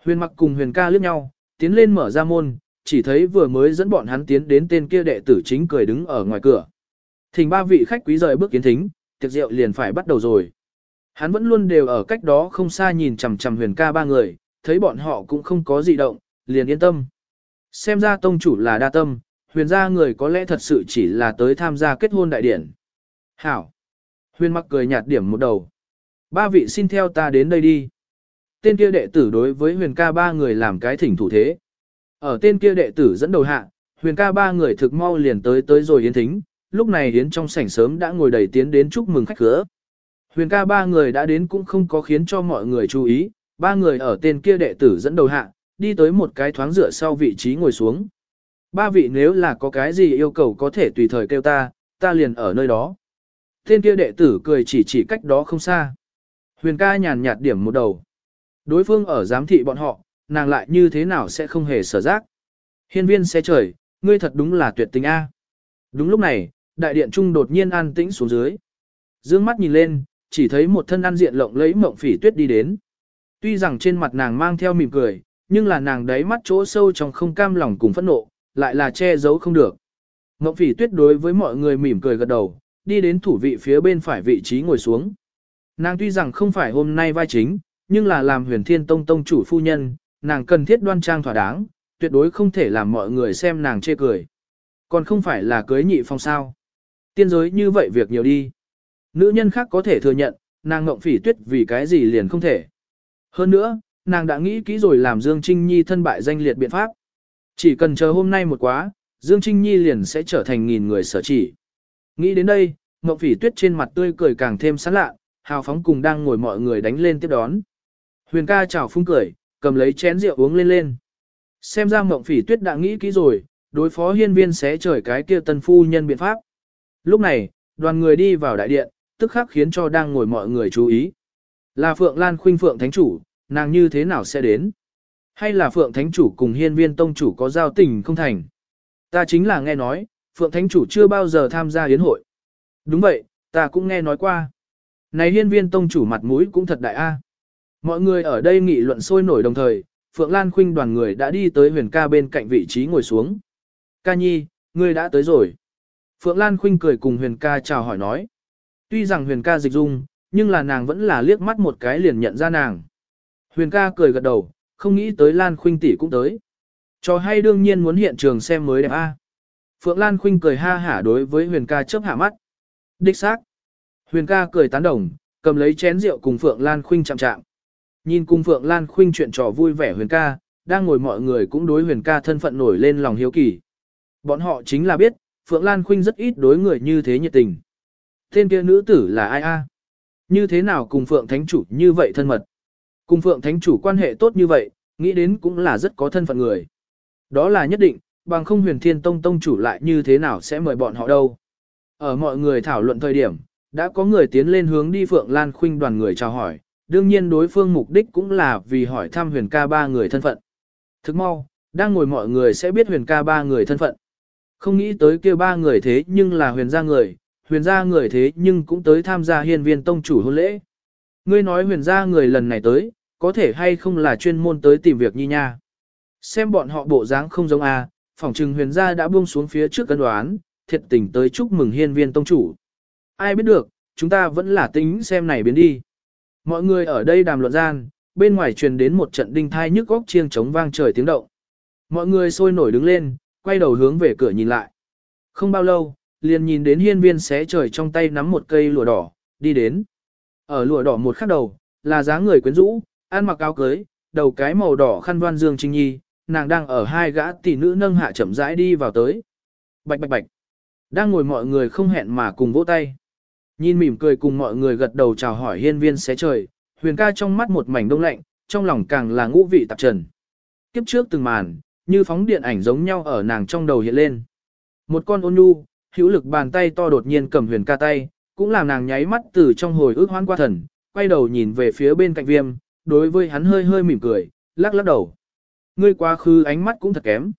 Huyền mặc cùng huyền ca liếc nhau, tiến lên mở ra môn, chỉ thấy vừa mới dẫn bọn hắn tiến đến tên kia đệ tử chính cười đứng ở ngoài cửa. Thỉnh ba vị khách quý rời bước kiến thính, tiệc rượu liền phải bắt đầu rồi. Hắn vẫn luôn đều ở cách đó không xa nhìn chằm chằm huyền ca ba người, thấy bọn họ cũng không có gì động, liền yên tâm. Xem ra tông chủ là đa tâm, huyền gia người có lẽ thật sự chỉ là tới tham gia kết hôn đại điển. Hảo! Huyền mặc cười nhạt điểm một đầu. Ba vị xin theo ta đến đây đi. Tên kia đệ tử đối với huyền ca ba người làm cái thỉnh thủ thế. Ở tên kia đệ tử dẫn đầu hạ, huyền ca ba người thực mau liền tới tới rồi yến thính, lúc này yến trong sảnh sớm đã ngồi đầy tiến đến chúc mừng khách khứa. Huyền ca ba người đã đến cũng không có khiến cho mọi người chú ý, ba người ở tên kia đệ tử dẫn đầu hạ, đi tới một cái thoáng rửa sau vị trí ngồi xuống. Ba vị nếu là có cái gì yêu cầu có thể tùy thời kêu ta, ta liền ở nơi đó. Tên kia đệ tử cười chỉ chỉ cách đó không xa. Huyền ca nhàn nhạt điểm một đầu. Đối phương ở giám thị bọn họ, nàng lại như thế nào sẽ không hề sở giác. Hiên viên xe trời, ngươi thật đúng là tuyệt tình A. Đúng lúc này, đại điện trung đột nhiên an tĩnh xuống dưới. Dương mắt nhìn lên, chỉ thấy một thân ăn diện lộng lấy mộng phỉ tuyết đi đến. Tuy rằng trên mặt nàng mang theo mỉm cười, nhưng là nàng đáy mắt chỗ sâu trong không cam lòng cùng phẫn nộ, lại là che giấu không được. Mộng phỉ tuyết đối với mọi người mỉm cười gật đầu, đi đến thủ vị phía bên phải vị trí ngồi xuống. Nàng tuy rằng không phải hôm nay vai chính, nhưng là làm huyền thiên tông tông chủ phu nhân, nàng cần thiết đoan trang thỏa đáng, tuyệt đối không thể làm mọi người xem nàng chê cười. Còn không phải là cưới nhị phong sao. Tiên giới như vậy việc nhiều đi. Nữ nhân khác có thể thừa nhận, nàng ngộng phỉ tuyết vì cái gì liền không thể. Hơn nữa, nàng đã nghĩ kỹ rồi làm Dương Trinh Nhi thân bại danh liệt biện pháp. Chỉ cần chờ hôm nay một quá, Dương Trinh Nhi liền sẽ trở thành nghìn người sở chỉ. Nghĩ đến đây, Ngọc Phỉ Tuyết trên mặt tươi cười càng thêm sán lạ, hào phóng cùng đang ngồi mọi người đánh lên tiếp đón. Huyền ca chào phung cười, cầm lấy chén rượu uống lên lên. Xem ra Ngọc Phỉ Tuyết đã nghĩ kỹ rồi, đối phó hiên viên sẽ trời cái kia tân phu nhân biện pháp. Lúc này, đoàn người đi vào đại điện, tức khắc khiến cho đang ngồi mọi người chú ý. Là Phượng Lan Khuynh Phượng Thánh Chủ, nàng như thế nào sẽ đến? Hay là Phượng Thánh Chủ cùng hiên viên tông chủ có giao tình không thành? Ta chính là nghe nói, Phượng Thánh Chủ chưa bao giờ tham gia yến hội. Đúng vậy, ta cũng nghe nói qua. Này hiên viên tông chủ mặt mũi cũng thật đại a. Mọi người ở đây nghị luận sôi nổi đồng thời, Phượng Lan Khuynh đoàn người đã đi tới huyền ca bên cạnh vị trí ngồi xuống. Ca nhi, ngươi đã tới rồi. Phượng Lan Khuynh cười cùng huyền ca chào hỏi nói. Tuy rằng huyền ca dịch dung, nhưng là nàng vẫn là liếc mắt một cái liền nhận ra nàng. Huyền ca cười gật đầu, không nghĩ tới Lan Khuynh tỷ cũng tới. Cho hay đương nhiên muốn hiện trường xem mới đẹp a. Phượng Lan Khuynh cười ha hả đối với Huyền ca chớp hạ mắt. Đích xác. Huyền ca cười tán đồng, cầm lấy chén rượu cùng Phượng Lan Khuynh chạm chạm. Nhìn cùng Phượng Lan Khuynh chuyện trò vui vẻ Huyền ca, đang ngồi mọi người cũng đối Huyền ca thân phận nổi lên lòng hiếu kỳ. Bọn họ chính là biết, Phượng Lan Khuynh rất ít đối người như thế nhiệt tình. Tên kia nữ tử là ai a? Như thế nào cùng Phượng Thánh Chủ như vậy thân mật? Cùng Phượng Thánh Chủ quan hệ tốt như vậy, nghĩ đến cũng là rất có thân phận người. Đó là nhất định, bằng không huyền thiên tông tông chủ lại như thế nào sẽ mời bọn họ đâu. Ở mọi người thảo luận thời điểm, đã có người tiến lên hướng đi Phượng Lan Khuynh đoàn người chào hỏi, đương nhiên đối phương mục đích cũng là vì hỏi thăm huyền ca ba người thân phận. Thức mau, đang ngồi mọi người sẽ biết huyền ca ba người thân phận. Không nghĩ tới kia ba người thế nhưng là huyền gia người, huyền gia người thế nhưng cũng tới tham gia hiên viên tông chủ hôn lễ. Ngươi nói huyền gia người lần này tới, có thể hay không là chuyên môn tới tìm việc nhi nha. Xem bọn họ bộ dáng không giống a, phỏng trừng huyền gia đã buông xuống phía trước cân đoán, thiệt tình tới chúc mừng hiên viên tông chủ. Ai biết được, chúng ta vẫn là tính xem này biến đi. Mọi người ở đây đàm luận gian, bên ngoài truyền đến một trận đinh thai nhức góc chiêng trống vang trời tiếng động. Mọi người sôi nổi đứng lên, quay đầu hướng về cửa nhìn lại. Không bao lâu, liền nhìn đến hiên viên xé trời trong tay nắm một cây lụa đỏ, đi đến. Ở lụa đỏ một khắc đầu, là dáng người quyến rũ, ăn mặc áo cưới, đầu cái màu đỏ khăn đoan dương trinh nhi, nàng đang ở hai gã tỷ nữ nâng hạ chậm rãi đi vào tới. Bạch bạch bạch. Đang ngồi mọi người không hẹn mà cùng vỗ tay. Nhìn mỉm cười cùng mọi người gật đầu chào hỏi hiên viên xé trời, huyền ca trong mắt một mảnh đông lạnh, trong lòng càng là ngũ vị tạp trần. Kiếp trước từng màn, như phóng điện ảnh giống nhau ở nàng trong đầu hiện lên. Một con ôn nhu, hữu lực bàn tay to đột nhiên cầm huyền ca tay, cũng làm nàng nháy mắt từ trong hồi ức hoan qua thần, quay đầu nhìn về phía bên cạnh viêm, đối với hắn hơi hơi mỉm cười, lắc lắc đầu. Ngươi quá khứ ánh mắt cũng thật kém.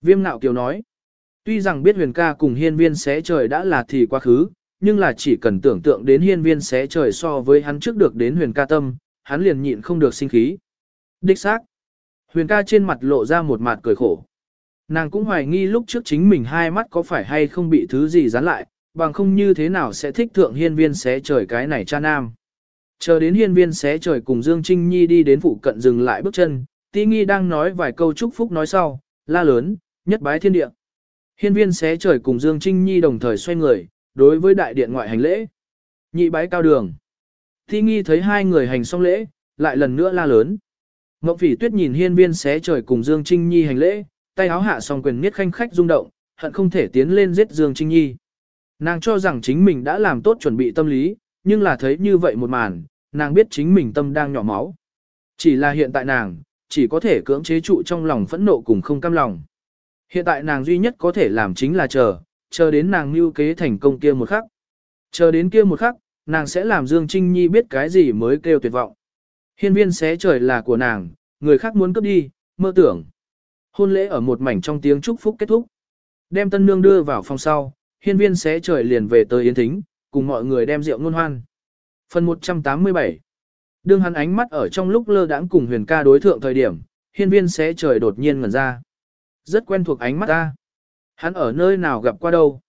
Viêm nạo kiều nói. Tuy rằng biết huyền ca cùng hiên viên xé trời đã là thì quá khứ, nhưng là chỉ cần tưởng tượng đến hiên viên xé trời so với hắn trước được đến huyền ca tâm, hắn liền nhịn không được sinh khí. Đích xác. Huyền ca trên mặt lộ ra một mặt cười khổ. Nàng cũng hoài nghi lúc trước chính mình hai mắt có phải hay không bị thứ gì dán lại, bằng không như thế nào sẽ thích thượng hiên viên xé trời cái này cha nam. Chờ đến hiên viên xé trời cùng Dương Trinh Nhi đi đến phụ cận dừng lại bước chân, Ti Nghi đang nói vài câu chúc phúc nói sau, la lớn, nhất bái thiên địa. Hiên viên xé trời cùng Dương Trinh Nhi đồng thời xoay người, đối với đại điện ngoại hành lễ. Nhị bái cao đường. Ti Nghi thấy hai người hành xong lễ, lại lần nữa la lớn. Ngọc Phỉ Tuyết nhìn hiên viên xé trời cùng Dương Trinh Nhi hành lễ, tay áo hạ song quyền niết khanh khách rung động, hận không thể tiến lên giết Dương Trinh Nhi. Nàng cho rằng chính mình đã làm tốt chuẩn bị tâm lý, nhưng là thấy như vậy một màn, nàng biết chính mình tâm đang nhỏ máu. Chỉ là hiện tại nàng, chỉ có thể cưỡng chế trụ trong lòng phẫn nộ cùng không cam lòng. Hiện tại nàng duy nhất có thể làm chính là chờ, chờ đến nàng mưu kế thành công kia một khắc. Chờ đến kia một khắc, nàng sẽ làm Dương Trinh Nhi biết cái gì mới kêu tuyệt vọng. Hiên viên xé trời là của nàng, người khác muốn cướp đi, mơ tưởng. Hôn lễ ở một mảnh trong tiếng chúc phúc kết thúc. Đem tân nương đưa vào phòng sau, hiên viên xé trời liền về tới yến thính, cùng mọi người đem rượu ngôn hoan. Phần 187 Đương hắn ánh mắt ở trong lúc lơ đãng cùng huyền ca đối thượng thời điểm, hiên viên xé trời đột nhiên ngẩn ra. Rất quen thuộc ánh mắt ta. Hắn ở nơi nào gặp qua đâu.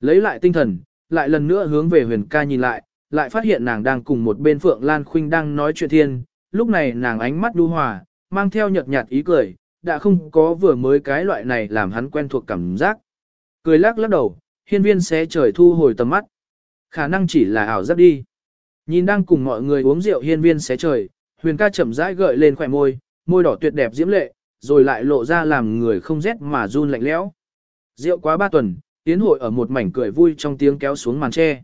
Lấy lại tinh thần, lại lần nữa hướng về huyền ca nhìn lại, lại phát hiện nàng đang cùng một bên Phượng Lan Khuynh đang nói chuyện thiên, lúc này nàng ánh mắt đu hòa, mang theo nhợt nhạt ý cười, đã không có vừa mới cái loại này làm hắn quen thuộc cảm giác. Cười lắc lắc đầu, hiên viên xé trời thu hồi tầm mắt. Khả năng chỉ là ảo giác đi. Nhìn đang cùng mọi người uống rượu hiên viên xé trời, huyền ca chậm rãi gợi lên khỏe môi, môi đỏ tuyệt đẹp diễm lệ, rồi lại lộ ra làm người không rét mà run lạnh lẽo. Rượu quá ba tuần, tiến hội ở một mảnh cười vui trong tiếng kéo xuống màn tre.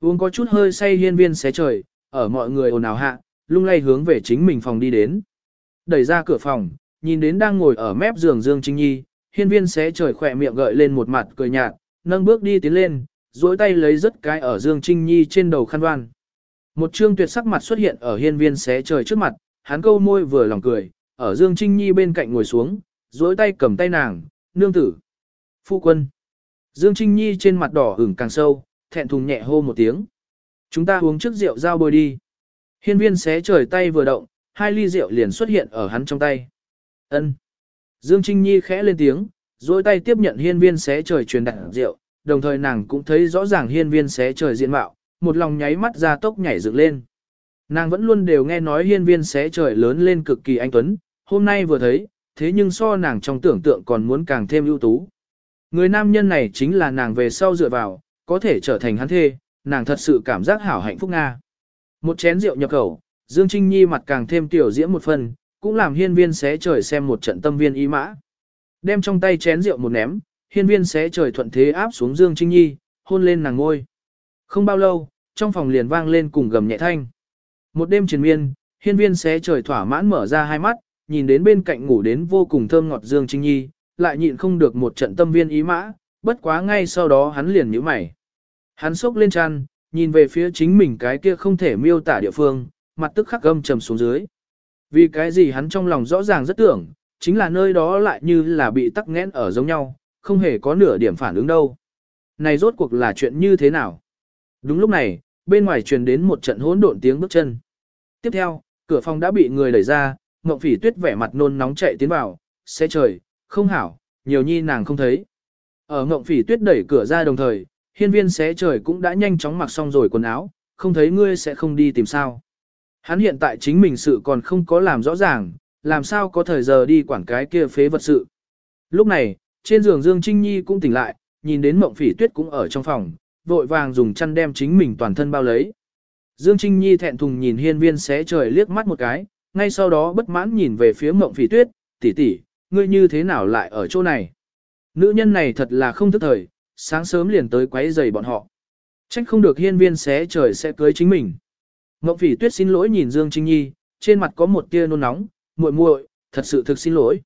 Uống có chút hơi say hiên viên xé trời, ở mọi người ồn ào hạ, lung lay hướng về chính mình phòng đi đến. Đẩy ra cửa phòng, nhìn đến đang ngồi ở mép giường Dương Trinh Nhi, hiên viên xé trời khỏe miệng gợi lên một mặt cười nhạt, nâng bước đi tiến lên, duỗi tay lấy rất cái ở Dương Trinh Nhi trên đầu khăn đoan. Một trương tuyệt sắc mặt xuất hiện ở hiên viên xé trời trước mặt, hắn câu môi vừa lòng cười, ở Dương Trinh Nhi bên cạnh ngồi xuống, duỗi tay cầm tay nàng, nương tử. Phu quân. Dương Trinh Nhi trên mặt đỏ ửng càng sâu, thẹn thùng nhẹ hô một tiếng. Chúng ta uống trước rượu giao bôi đi. Hiên viên xé trời tay vừa động, hai ly rượu liền xuất hiện ở hắn trong tay. Ân. Dương Trinh Nhi khẽ lên tiếng, dôi tay tiếp nhận hiên viên xé trời truyền đặt rượu, đồng thời nàng cũng thấy rõ ràng hiên viên xé trời diện mạo, một lòng nháy mắt ra tốc nhảy dựng lên. Nàng vẫn luôn đều nghe nói hiên viên xé trời lớn lên cực kỳ anh tuấn, hôm nay vừa thấy, thế nhưng so nàng trong tưởng tượng còn muốn càng thêm ưu tú. Người nam nhân này chính là nàng về sau dựa vào, có thể trở thành hắn thê, nàng thật sự cảm giác hảo hạnh phúc Nga. Một chén rượu nhập khẩu, Dương Trinh Nhi mặt càng thêm tiểu diễm một phần, cũng làm hiên viên xé trời xem một trận tâm viên ý mã. Đem trong tay chén rượu một ném, hiên viên xé trời thuận thế áp xuống Dương Trinh Nhi, hôn lên nàng ngôi. Không bao lâu, trong phòng liền vang lên cùng gầm nhẹ thanh. Một đêm triền miên, hiên viên xé trời thỏa mãn mở ra hai mắt, nhìn đến bên cạnh ngủ đến vô cùng thơm ngọt Dương Trinh Nhi, lại nhịn không được một trận tâm viên ý mã, bất quá ngay sau đó hắn liền nhíu mày. Hắn sốc lên chăn, nhìn về phía chính mình cái kia không thể miêu tả địa phương, mặt tức khắc gâm trầm xuống dưới. Vì cái gì hắn trong lòng rõ ràng rất tưởng, chính là nơi đó lại như là bị tắc nghẽn ở giống nhau, không hề có nửa điểm phản ứng đâu. Này rốt cuộc là chuyện như thế nào? Đúng lúc này, bên ngoài truyền đến một trận hỗn độn tiếng bước chân. Tiếp theo, cửa phòng đã bị người đẩy ra, Ngộng Phỉ Tuyết vẻ mặt nôn nóng chạy tiến vào, "Sẽ trời, không hảo, nhiều nhi nàng không thấy." Ở Ngộng Phỉ Tuyết đẩy cửa ra đồng thời, Hiên Viên Xé Trời cũng đã nhanh chóng mặc xong rồi quần áo, không thấy ngươi sẽ không đi tìm sao? Hắn hiện tại chính mình sự còn không có làm rõ ràng, làm sao có thời giờ đi quản cái kia phế vật sự. Lúc này, trên giường Dương Trinh Nhi cũng tỉnh lại, nhìn đến Mộng Phỉ Tuyết cũng ở trong phòng, vội vàng dùng chăn đem chính mình toàn thân bao lấy. Dương Trinh Nhi thẹn thùng nhìn hiên viên xé trời liếc mắt một cái, ngay sau đó bất mãn nhìn về phía mộng phỉ tuyết, tỷ tỷ, ngươi như thế nào lại ở chỗ này? Nữ nhân này thật là không thức thời, sáng sớm liền tới quấy rầy bọn họ. Trách không được hiên viên xé trời sẽ cưới chính mình. Mộng phỉ tuyết xin lỗi nhìn Dương Trinh Nhi, trên mặt có một tia nôn nóng, muội muội, thật sự thực xin lỗi.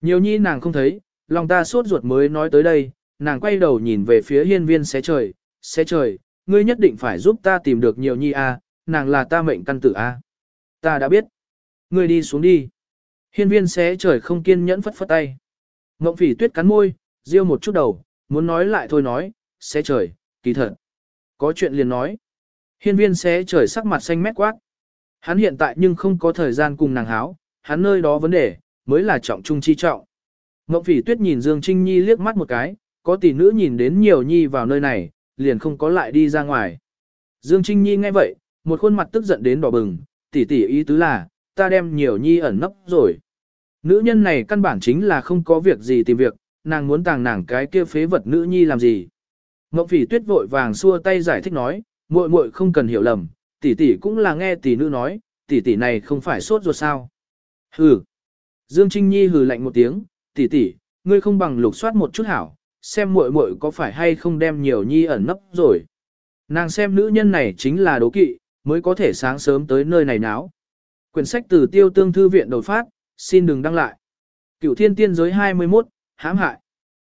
Nhiều nhi nàng không thấy, lòng ta sốt ruột mới nói tới đây, nàng quay đầu nhìn về phía hiên viên xé trời, xé trời, ngươi nhất định phải giúp ta tìm được nhiều nhi a, nàng là ta mệnh căn tử a. Ta đã biết. Ngươi đi xuống đi. Hiên viên xé trời không kiên nhẫn phất phất tay. Ngộng phỉ tuyết cắn môi, riêu một chút đầu, muốn nói lại thôi nói, xé trời, kỳ thật. Có chuyện liền nói. Hiên viên xé trời sắc mặt xanh mét quát. Hắn hiện tại nhưng không có thời gian cùng nàng háo, hắn nơi đó vấn đề, mới là trọng trung chi trọng. ngọc phỉ tuyết nhìn Dương Trinh Nhi liếc mắt một cái, có tỷ nữ nhìn đến nhiều nhi vào nơi này, liền không có lại đi ra ngoài. Dương Trinh Nhi nghe vậy, một khuôn mặt tức giận đến đỏ bừng, tỷ tỷ ý tứ là, ta đem nhiều nhi ẩn nấp rồi. Nữ nhân này căn bản chính là không có việc gì tìm việc, nàng muốn tàng nàng cái kia phế vật nữ nhi làm gì. Ngọc Phỉ Tuyết vội vàng xua tay giải thích nói, muội muội không cần hiểu lầm, tỷ tỷ cũng là nghe tỷ nữ nói, tỷ tỷ này không phải sốt ruột sao? Hừ. Dương Trinh Nhi hừ lạnh một tiếng, tỷ tỷ, ngươi không bằng lục soát một chút hảo, xem muội muội có phải hay không đem nhiều nhi ẩn nấp rồi. Nàng xem nữ nhân này chính là đố kỵ, mới có thể sáng sớm tới nơi này náo. Quyển sách từ tiêu tương thư viện đột phát, xin đừng đăng lại. Cửu thiên tiên giới 21, hãm hại.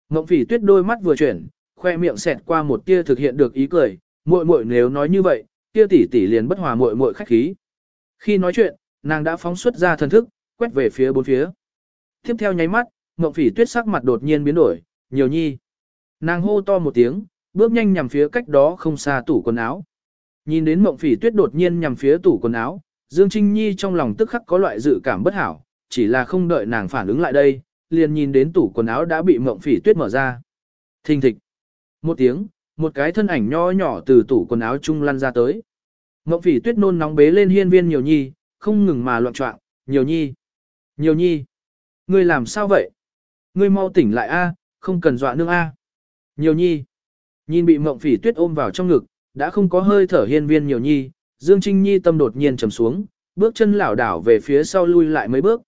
Ngộng phỉ tuyết đôi mắt vừa chuyển, khoe miệng xẹt qua một tia thực hiện được ý cười, muội muội nếu nói như vậy, tia tỷ tỷ liền bất hòa muội muội khách khí. Khi nói chuyện, nàng đã phóng xuất ra thần thức, quét về phía bốn phía. Tiếp theo nháy mắt, Ngộng phỉ tuyết sắc mặt đột nhiên biến đổi, nhiều nhi. Nàng hô to một tiếng, bước nhanh nhằm phía cách đó không xa tủ quần áo. Nhìn đến mộng phỉ tuyết đột nhiên nhằm phía tủ quần áo, Dương Trinh Nhi trong lòng tức khắc có loại dự cảm bất hảo, chỉ là không đợi nàng phản ứng lại đây, liền nhìn đến tủ quần áo đã bị mộng phỉ tuyết mở ra. Thình thịch. Một tiếng, một cái thân ảnh nho nhỏ từ tủ quần áo chung lăn ra tới. Mộng phỉ tuyết nôn nóng bế lên hiên viên nhiều nhi, không ngừng mà loạn choạng, nhiều nhi. Nhiều nhi. Ngươi làm sao vậy? Ngươi mau tỉnh lại a, không cần dọa nương A. Nhiều nhi. Nhìn bị mộng phỉ tuyết ôm vào trong ngực, đã không có hơi thở hiên viên nhiều nhi, Dương Trinh Nhi tâm đột nhiên trầm xuống, bước chân lảo đảo về phía sau lui lại mấy bước.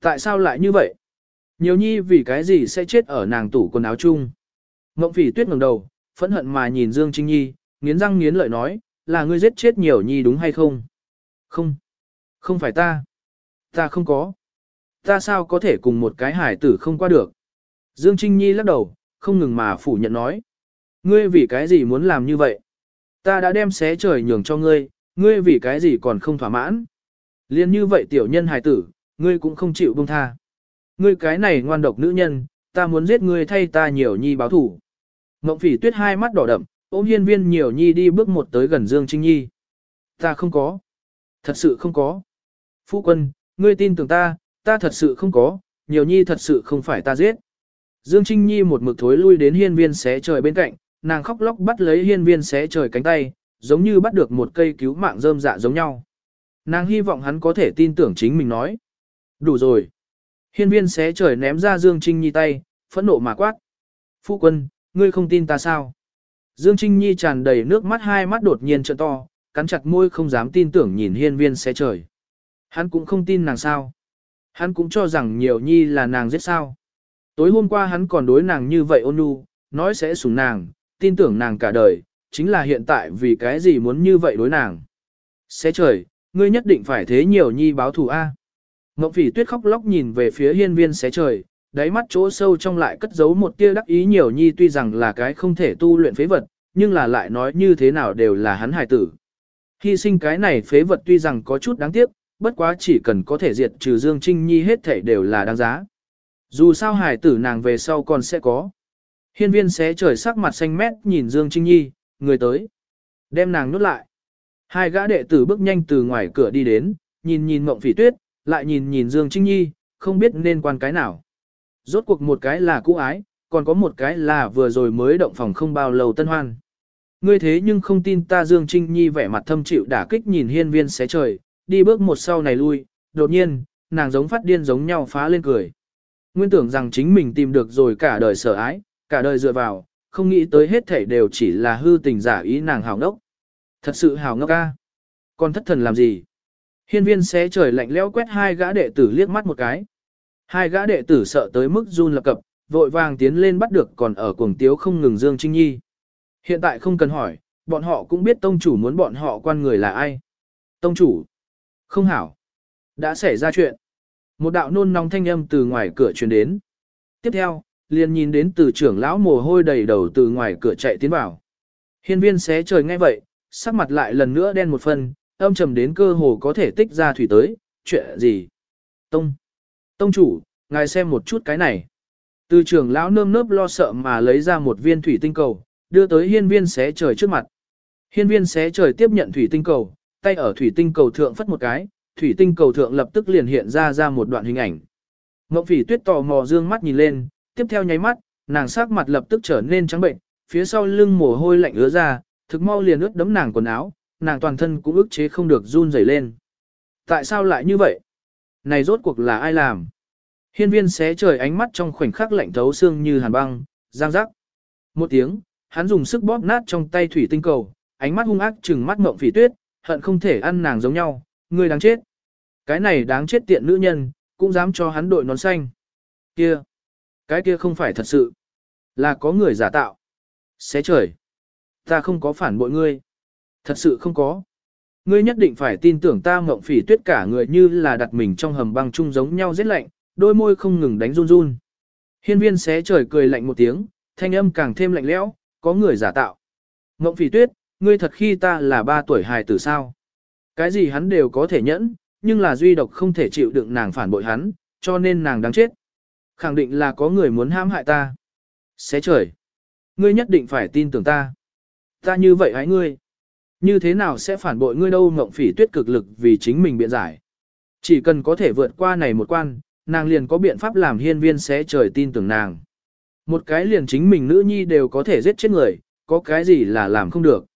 Tại sao lại như vậy? Nhiều nhi vì cái gì sẽ chết ở nàng tủ quần áo chung? Mộng phỉ tuyết ngẩng đầu, phẫn hận mà nhìn Dương Trinh Nhi, nghiến răng nghiến lợi nói, là ngươi giết chết nhiều nhi đúng hay không? Không. Không phải ta. Ta không có. Ta sao có thể cùng một cái hải tử không qua được? Dương Trinh Nhi lắc đầu, không ngừng mà phủ nhận nói. Ngươi vì cái gì muốn làm như vậy? Ta đã đem xé trời nhường cho ngươi, ngươi vì cái gì còn không thỏa mãn? Liên như vậy tiểu nhân hài tử, ngươi cũng không chịu buông tha. Ngươi cái này ngoan độc nữ nhân, ta muốn giết ngươi thay ta nhiều nhi báo thủ. Mộng phỉ tuyết hai mắt đỏ đậm, ôm hiên viên nhiều nhi đi bước một tới gần Dương Trinh Nhi. Ta không có. Thật sự không có. Phu quân, ngươi tin tưởng ta, ta thật sự không có, nhiều nhi thật sự không phải ta giết. Dương Trinh Nhi một mực thối lui đến hiên viên xé trời bên cạnh, nàng khóc lóc bắt lấy hiên viên xé trời cánh tay, giống như bắt được một cây cứu mạng rơm dạ giống nhau. Nàng hy vọng hắn có thể tin tưởng chính mình nói. Đủ rồi. Hiên viên xé trời ném ra Dương Trinh Nhi tay, phẫn nộ mà quát. Phu quân, ngươi không tin ta sao? Dương Trinh Nhi tràn đầy nước mắt hai mắt đột nhiên trợn to, cắn chặt môi không dám tin tưởng nhìn hiên viên xé trời. Hắn cũng không tin nàng sao. Hắn cũng cho rằng nhiều nhi là nàng giết sao. Tối hôm qua hắn còn đối nàng như vậy ôn nhu, nói sẽ sủng nàng, tin tưởng nàng cả đời, chính là hiện tại vì cái gì muốn như vậy đối nàng. Xé trời, ngươi nhất định phải thế nhiều nhi báo thù A. Ngọc phỉ tuyết khóc lóc nhìn về phía hiên viên xé trời, đáy mắt chỗ sâu trong lại cất giấu một tia đắc ý nhiều nhi tuy rằng là cái không thể tu luyện phế vật, nhưng là lại nói như thế nào đều là hắn hài tử. Hy sinh cái này phế vật tuy rằng có chút đáng tiếc, bất quá chỉ cần có thể diệt trừ Dương Trinh Nhi hết thể đều là đáng giá. Dù sao hài tử nàng về sau còn sẽ có. Hiên viên xé trời sắc mặt xanh mét nhìn Dương Trinh Nhi, người tới. Đem nàng nhốt lại. Hai gã đệ tử bước nhanh từ ngoài cửa đi đến, nhìn nhìn mộng phỉ tuyết, lại nhìn nhìn Dương Trinh Nhi, không biết nên quan cái nào. Rốt cuộc một cái là cũ ái, còn có một cái là vừa rồi mới động phòng không bao lâu tân hoan. Ngươi thế nhưng không tin ta Dương Trinh Nhi vẻ mặt thâm chịu đả kích nhìn hiên viên xé trời, đi bước một sau này lui, đột nhiên, nàng giống phát điên giống nhau phá lên cười. Nguyên tưởng rằng chính mình tìm được rồi cả đời sợ ái, cả đời dựa vào, không nghĩ tới hết thảy đều chỉ là hư tình giả ý nàng hào ngốc. Thật sự hào ngốc ca. Còn thất thần làm gì? Hiên viên xé trời lạnh lẽo quét hai gã đệ tử liếc mắt một cái. Hai gã đệ tử sợ tới mức run lập cập, vội vàng tiến lên bắt được còn ở cuồng tiếu không ngừng Dương Trinh Nhi. Hiện tại không cần hỏi, bọn họ cũng biết tông chủ muốn bọn họ quan người là ai. Tông chủ. Không hảo. Đã xảy ra chuyện. Một đạo nôn nóng thanh âm từ ngoài cửa truyền đến. Tiếp theo, liền nhìn đến từ trưởng lão mồ hôi đầy đầu từ ngoài cửa chạy tiến vào. Hiên viên xé trời ngay vậy, sắc mặt lại lần nữa đen một phần, âm trầm đến cơ hồ có thể tích ra thủy tới, chuyện gì? Tông! Tông chủ, ngài xem một chút cái này. Từ trưởng lão nơm nớp lo sợ mà lấy ra một viên thủy tinh cầu, đưa tới hiên viên xé trời trước mặt. Hiên viên xé trời tiếp nhận thủy tinh cầu, tay ở thủy tinh cầu thượng phất một cái, thủy tinh cầu thượng lập tức liền hiện ra ra một đoạn hình ảnh. Ngọc phỉ tuyết tò mò dương mắt nhìn lên, tiếp theo nháy mắt, nàng sắc mặt lập tức trở nên trắng bệnh, phía sau lưng mồ hôi lạnh ứa ra, thực mau liền ướt đấm nàng quần áo, nàng toàn thân cũng ức chế không được run rẩy lên. Tại sao lại như vậy? Này rốt cuộc là ai làm? Hiên viên xé trời ánh mắt trong khoảnh khắc lạnh thấu xương như hàn băng, giang rắc. Một tiếng, hắn dùng sức bóp nát trong tay thủy tinh cầu, ánh mắt hung ác trừng mắt mộng phỉ tuyết, hận không thể ăn nàng giống nhau, ngươi đáng chết. Cái này đáng chết tiện nữ nhân, cũng dám cho hắn đội nón xanh. Kia, cái kia không phải thật sự, là có người giả tạo. Xé trời, ta không có phản bội ngươi. Thật sự không có. Ngươi nhất định phải tin tưởng ta mộng phỉ tuyết cả người như là đặt mình trong hầm băng chung giống nhau rất lạnh, đôi môi không ngừng đánh run run. Hiên viên xé trời cười lạnh một tiếng, thanh âm càng thêm lạnh lẽo, có người giả tạo. Mộng phỉ tuyết, ngươi thật khi ta là ba tuổi hài tử sao. Cái gì hắn đều có thể nhẫn, nhưng là duy độc không thể chịu đựng nàng phản bội hắn, cho nên nàng đáng chết. Khẳng định là có người muốn hãm hại ta. Xé trời. Ngươi nhất định phải tin tưởng ta. Ta như vậy hãy ngươi. Như thế nào sẽ phản bội ngươi đâu mộng phỉ tuyết cực lực vì chính mình biện giải. Chỉ cần có thể vượt qua này một quan, nàng liền có biện pháp làm hiên viên xé trời tin tưởng nàng. Một cái liền chính mình nữ nhi đều có thể giết chết người, có cái gì là làm không được.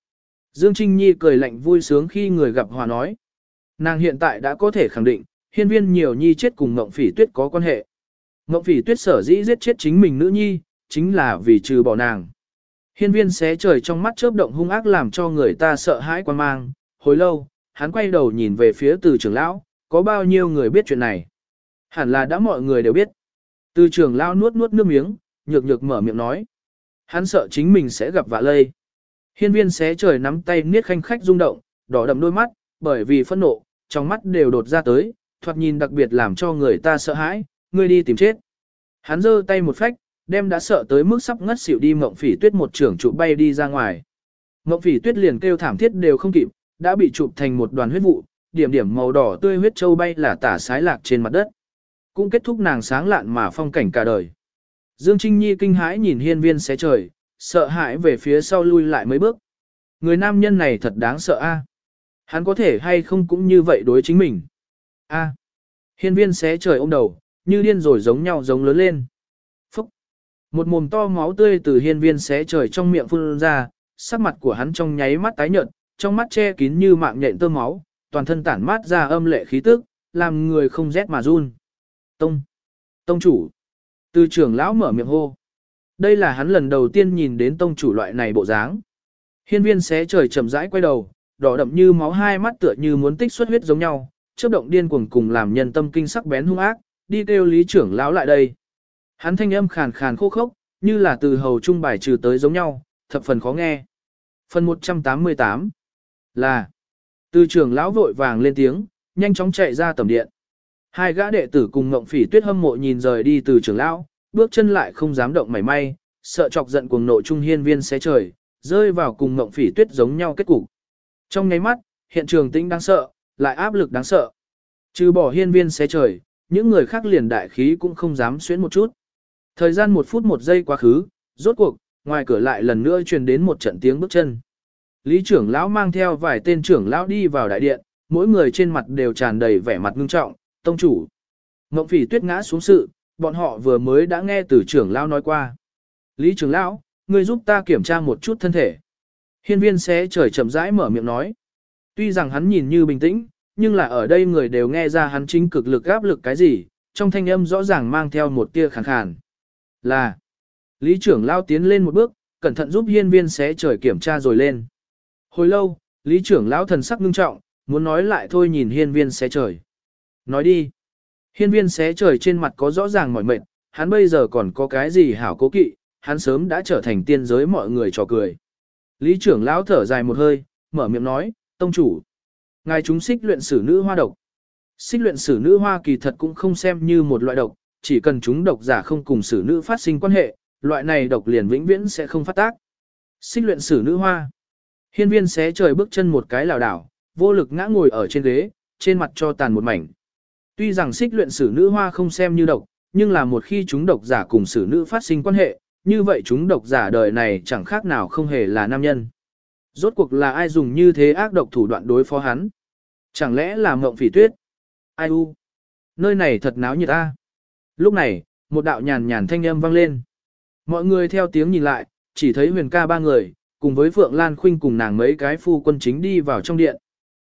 Dương Trinh Nhi cười lạnh vui sướng khi người gặp hòa nói. Nàng hiện tại đã có thể khẳng định, hiên viên nhiều nhi chết cùng Ngộng Phỉ Tuyết có quan hệ. Ngộng Phỉ Tuyết sở dĩ giết chết chính mình nữ nhi, chính là vì trừ bỏ nàng. Hiên viên xé trời trong mắt chớp động hung ác làm cho người ta sợ hãi quan mang. Hồi lâu, hắn quay đầu nhìn về phía từ trưởng lão, có bao nhiêu người biết chuyện này. Hẳn là đã mọi người đều biết. Từ trưởng lão nuốt nuốt nước miếng, nhược nhược mở miệng nói. Hắn sợ chính mình sẽ gặp vạ lây. Hiên viên xé trời nắm tay niết khanh khách rung động, đỏ đậm đôi mắt, bởi vì phẫn nộ, trong mắt đều đột ra tới, thoạt nhìn đặc biệt làm cho người ta sợ hãi, ngươi đi tìm chết. Hắn giơ tay một phách, đem đã sợ tới mức sắp ngất xỉu đi mộng phỉ tuyết một trưởng trụ bay đi ra ngoài. Mộng phỉ tuyết liền kêu thảm thiết đều không kịp, đã bị chụp thành một đoàn huyết vụ, điểm điểm màu đỏ tươi huyết châu bay là tả sái lạc trên mặt đất. Cũng kết thúc nàng sáng lạn mà phong cảnh cả đời. Dương Trinh Nhi kinh hãi nhìn hiên viên xé trời, sợ hãi về phía sau lui lại mấy bước. Người nam nhân này thật đáng sợ a. Hắn có thể hay không cũng như vậy đối chính mình. A. Hiên viên xé trời ôm đầu, như điên rồi giống nhau giống lớn lên. Phúc. Một mồm to máu tươi từ hiên viên xé trời trong miệng phun ra, sắc mặt của hắn trong nháy mắt tái nhợt, trong mắt che kín như mạng nhện tơ máu, toàn thân tản mát ra âm lệ khí tức, làm người không rét mà run. Tông. Tông chủ. Từ trưởng lão mở miệng hô. Đây là hắn lần đầu tiên nhìn đến tông chủ loại này bộ dáng. Hiên viên xé trời chậm rãi quay đầu, đỏ đậm như máu hai mắt tựa như muốn tích xuất huyết giống nhau, chớp động điên cuồng cùng làm nhân tâm kinh sắc bén hung ác, đi kêu lý trưởng lão lại đây. Hắn thanh âm khàn khàn khô khốc, như là từ hầu trung bài trừ tới giống nhau, thập phần khó nghe. Phần 188 là từ trưởng lão vội vàng lên tiếng, nhanh chóng chạy ra tầm điện. Hai gã đệ tử cùng Ngộng Phỉ Tuyết hâm mộ nhìn rời đi từ trưởng lão, bước chân lại không dám động mảy may, sợ chọc giận cuồng nộ trung hiên viên xé trời, rơi vào cùng Ngộng Phỉ Tuyết giống nhau kết cục. Trong nháy mắt, hiện trường tĩnh đáng sợ, lại áp lực đáng sợ. Trừ bỏ hiên viên xé trời, những người khác liền đại khí cũng không dám xuyến một chút. Thời gian một phút một giây quá khứ, rốt cuộc, ngoài cửa lại lần nữa truyền đến một trận tiếng bước chân. Lý trưởng lão mang theo vài tên trưởng lão đi vào đại điện, mỗi người trên mặt đều tràn đầy vẻ mặt ngưng trọng, tông chủ. Ngộng phỉ tuyết ngã xuống sự, bọn họ vừa mới đã nghe từ trưởng lão nói qua. Lý trưởng lão, ngươi giúp ta kiểm tra một chút thân thể. Hiên viên xé trời chậm rãi mở miệng nói. Tuy rằng hắn nhìn như bình tĩnh, nhưng là ở đây người đều nghe ra hắn chính cực lực áp lực cái gì, trong thanh âm rõ ràng mang theo một tia khàn khàn. Là, lý trưởng lao tiến lên một bước, cẩn thận giúp hiên viên xé trời kiểm tra rồi lên. Hồi lâu, lý trưởng lão thần sắc ngưng trọng, muốn nói lại thôi nhìn hiên viên xé trời. Nói đi. Hiên viên xé trời trên mặt có rõ ràng mỏi mệt, hắn bây giờ còn có cái gì hảo cố kỵ, hắn sớm đã trở thành tiên giới mọi người trò cười. Lý trưởng lão thở dài một hơi, mở miệng nói, tông chủ. Ngài chúng xích luyện sử nữ hoa độc. Xích luyện sử nữ hoa kỳ thật cũng không xem như một loại độc, chỉ cần chúng độc giả không cùng sử nữ phát sinh quan hệ, loại này độc liền vĩnh viễn sẽ không phát tác. Xích luyện sử nữ hoa. Hiên viên xé trời bước chân một cái lảo đảo, vô lực ngã ngồi ở trên ghế, trên mặt cho tàn một mảnh. Tuy rằng xích luyện sử nữ hoa không xem như độc, nhưng là một khi chúng độc giả cùng sử nữ phát sinh quan hệ, như vậy chúng độc giả đời này chẳng khác nào không hề là nam nhân. Rốt cuộc là ai dùng như thế ác độc thủ đoạn đối phó hắn? Chẳng lẽ là mộng phỉ tuyết? Ai u? Nơi này thật náo nhiệt ta. Lúc này, một đạo nhàn nhàn thanh âm vang lên. Mọi người theo tiếng nhìn lại, chỉ thấy huyền ca ba người, cùng với Phượng Lan Khuynh cùng nàng mấy cái phu quân chính đi vào trong điện.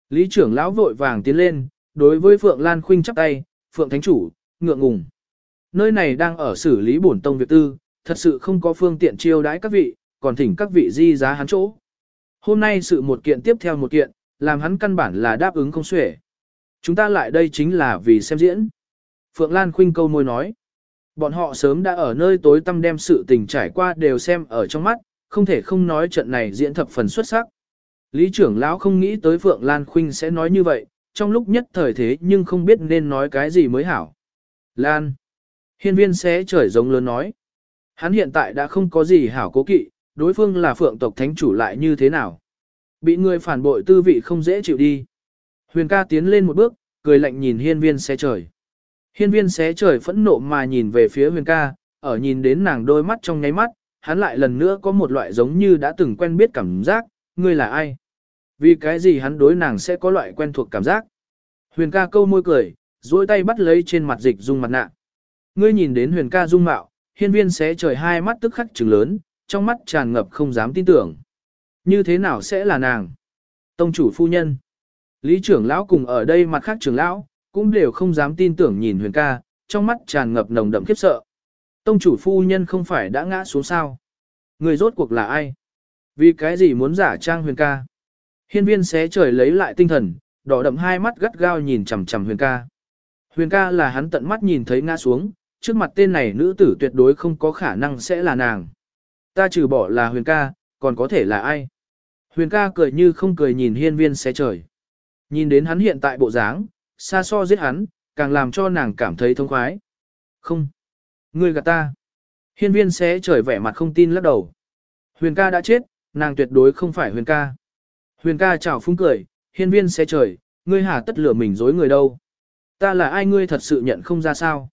Lý trưởng lão vội vàng tiến lên, đối với Phượng Lan Khuynh chắp tay, Phượng Thánh Chủ, ngượng ngùng. Nơi này đang ở xử lý bổn tông việc tư, thật sự không có phương tiện chiêu đãi các vị, còn thỉnh các vị di giá hắn chỗ. Hôm nay sự một kiện tiếp theo một kiện, làm hắn căn bản là đáp ứng không xuể. Chúng ta lại đây chính là vì xem diễn. Phượng Lan khuynh câu môi nói. Bọn họ sớm đã ở nơi tối tăm đem sự tình trải qua đều xem ở trong mắt, không thể không nói trận này diễn thập phần xuất sắc. Lý trưởng lão không nghĩ tới Phượng Lan khuynh sẽ nói như vậy, trong lúc nhất thời thế nhưng không biết nên nói cái gì mới hảo. Lan. Hiên viên sẽ trời giống lớn nói. Hắn hiện tại đã không có gì hảo cố kỵ, đối phương là phượng tộc thánh chủ lại như thế nào. Bị người phản bội tư vị không dễ chịu đi. Huyền ca tiến lên một bước, cười lạnh nhìn hiên viên xé trời. Hiên viên xé trời phẫn nộ mà nhìn về phía huyền ca, ở nhìn đến nàng đôi mắt trong nháy mắt, hắn lại lần nữa có một loại giống như đã từng quen biết cảm giác, ngươi là ai? Vì cái gì hắn đối nàng sẽ có loại quen thuộc cảm giác? Huyền ca câu môi cười, duỗi tay bắt lấy trên mặt dịch dung mặt nạ. Ngươi nhìn đến huyền ca dung mạo, hiên viên xé trời hai mắt tức khắc trừng lớn, trong mắt tràn ngập không dám tin tưởng. Như thế nào sẽ là nàng? Tông chủ phu nhân. Lý trưởng lão cùng ở đây mặt khác trưởng lão, cũng đều không dám tin tưởng nhìn huyền ca, trong mắt tràn ngập nồng đậm khiếp sợ. Tông chủ phu nhân không phải đã ngã xuống sao? Người rốt cuộc là ai? Vì cái gì muốn giả trang huyền ca? Hiên viên xé trời lấy lại tinh thần, đỏ đậm hai mắt gắt gao nhìn chằm chằm huyền ca. Huyền ca là hắn tận mắt nhìn thấy ngã xuống, trước mặt tên này nữ tử tuyệt đối không có khả năng sẽ là nàng. Ta trừ bỏ là huyền ca, còn có thể là ai? Huyền ca cười như không cười nhìn hiên viên xé trời. Nhìn đến hắn hiện tại bộ dáng, xa so giết hắn, càng làm cho nàng cảm thấy thông khoái. Không. Ngươi gạt ta. Hiên viên xé trời vẻ mặt không tin lắc đầu. Huyền ca đã chết, nàng tuyệt đối không phải huyền ca. Huyền ca chào phúng cười, hiên viên xe trời, ngươi hà tất lửa mình dối người đâu. Ta là ai ngươi thật sự nhận không ra sao.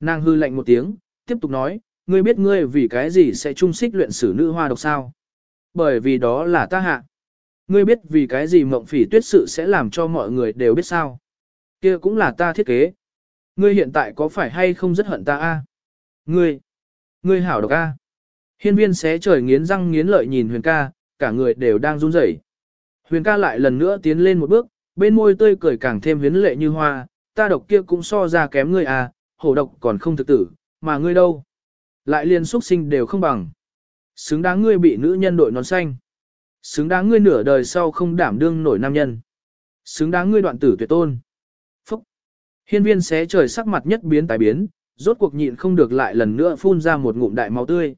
Nàng hư lạnh một tiếng, tiếp tục nói, ngươi biết ngươi vì cái gì sẽ trung xích luyện sử nữ hoa độc sao? Bởi vì đó là ta hạ. Ngươi biết vì cái gì mộng phỉ tuyết sự sẽ làm cho mọi người đều biết sao? Kia cũng là ta thiết kế. Ngươi hiện tại có phải hay không rất hận ta a? Ngươi, ngươi hảo độc a. Hiên viên xé trời nghiến răng nghiến lợi nhìn huyền ca, cả người đều đang run rẩy. Huyền ca lại lần nữa tiến lên một bước, bên môi tươi cười càng thêm huyến lệ như hoa, ta độc kia cũng so ra kém ngươi à, hổ độc còn không thực tử, mà ngươi đâu. Lại liền xuất sinh đều không bằng. Xứng đáng ngươi bị nữ nhân đội nón xanh. Xứng đáng ngươi nửa đời sau không đảm đương nổi nam nhân. Xứng đáng ngươi đoạn tử tuyệt tôn. Phúc. Hiên viên xé trời sắc mặt nhất biến tái biến, rốt cuộc nhịn không được lại lần nữa phun ra một ngụm đại máu tươi.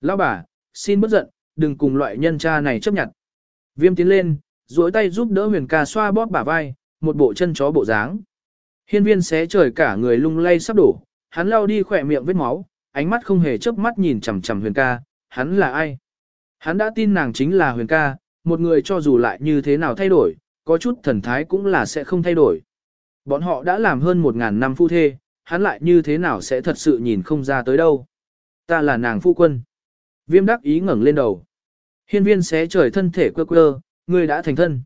Lão bà, xin bất giận, đừng cùng loại nhân cha này chấp nhận. Viêm tiến lên, duỗi tay giúp đỡ huyền ca xoa bóp bả vai, một bộ chân chó bộ dáng. Hiên viên xé trời cả người lung lay sắp đổ, hắn lao đi khỏe miệng vết máu, ánh mắt không hề chớp mắt nhìn chằm chằm huyền ca, hắn là ai? Hắn đã tin nàng chính là huyền ca, một người cho dù lại như thế nào thay đổi, có chút thần thái cũng là sẽ không thay đổi. Bọn họ đã làm hơn một ngàn năm phu thê, hắn lại như thế nào sẽ thật sự nhìn không ra tới đâu. Ta là nàng phu quân. Viêm đắc ý ngẩng lên đầu. Hiên viên xé trời thân thể quơ quơ, người đã thành thân.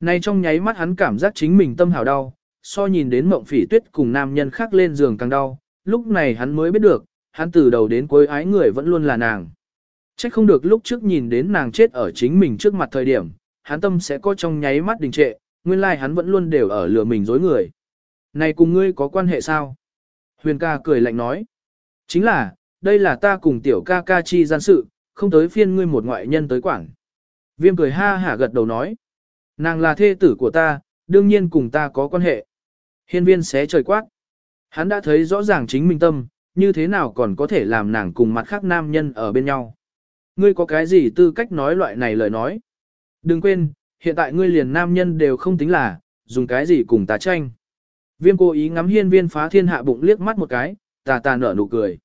Nay trong nháy mắt hắn cảm giác chính mình tâm hào đau, so nhìn đến mộng phỉ tuyết cùng nam nhân khác lên giường càng đau, lúc này hắn mới biết được, hắn từ đầu đến cuối ái người vẫn luôn là nàng. Chắc không được lúc trước nhìn đến nàng chết ở chính mình trước mặt thời điểm, hắn tâm sẽ có trong nháy mắt đình trệ, nguyên lai like hắn vẫn luôn đều ở lừa mình dối người. Này cùng ngươi có quan hệ sao? Huyền ca cười lạnh nói. Chính là, đây là ta cùng tiểu ca ca chi gian sự, không tới phiên ngươi một ngoại nhân tới quảng. Viêm cười ha hả gật đầu nói. Nàng là thê tử của ta, đương nhiên cùng ta có quan hệ. Hiên viên xé trời quát. Hắn đã thấy rõ ràng chính mình tâm, như thế nào còn có thể làm nàng cùng mặt khác nam nhân ở bên nhau. Ngươi có cái gì tư cách nói loại này lời nói? Đừng quên, hiện tại ngươi liền nam nhân đều không tính là, dùng cái gì cùng ta tranh. Viêm cố ý ngắm hiên viên phá thiên hạ bụng liếc mắt một cái, tà tà nở nụ cười.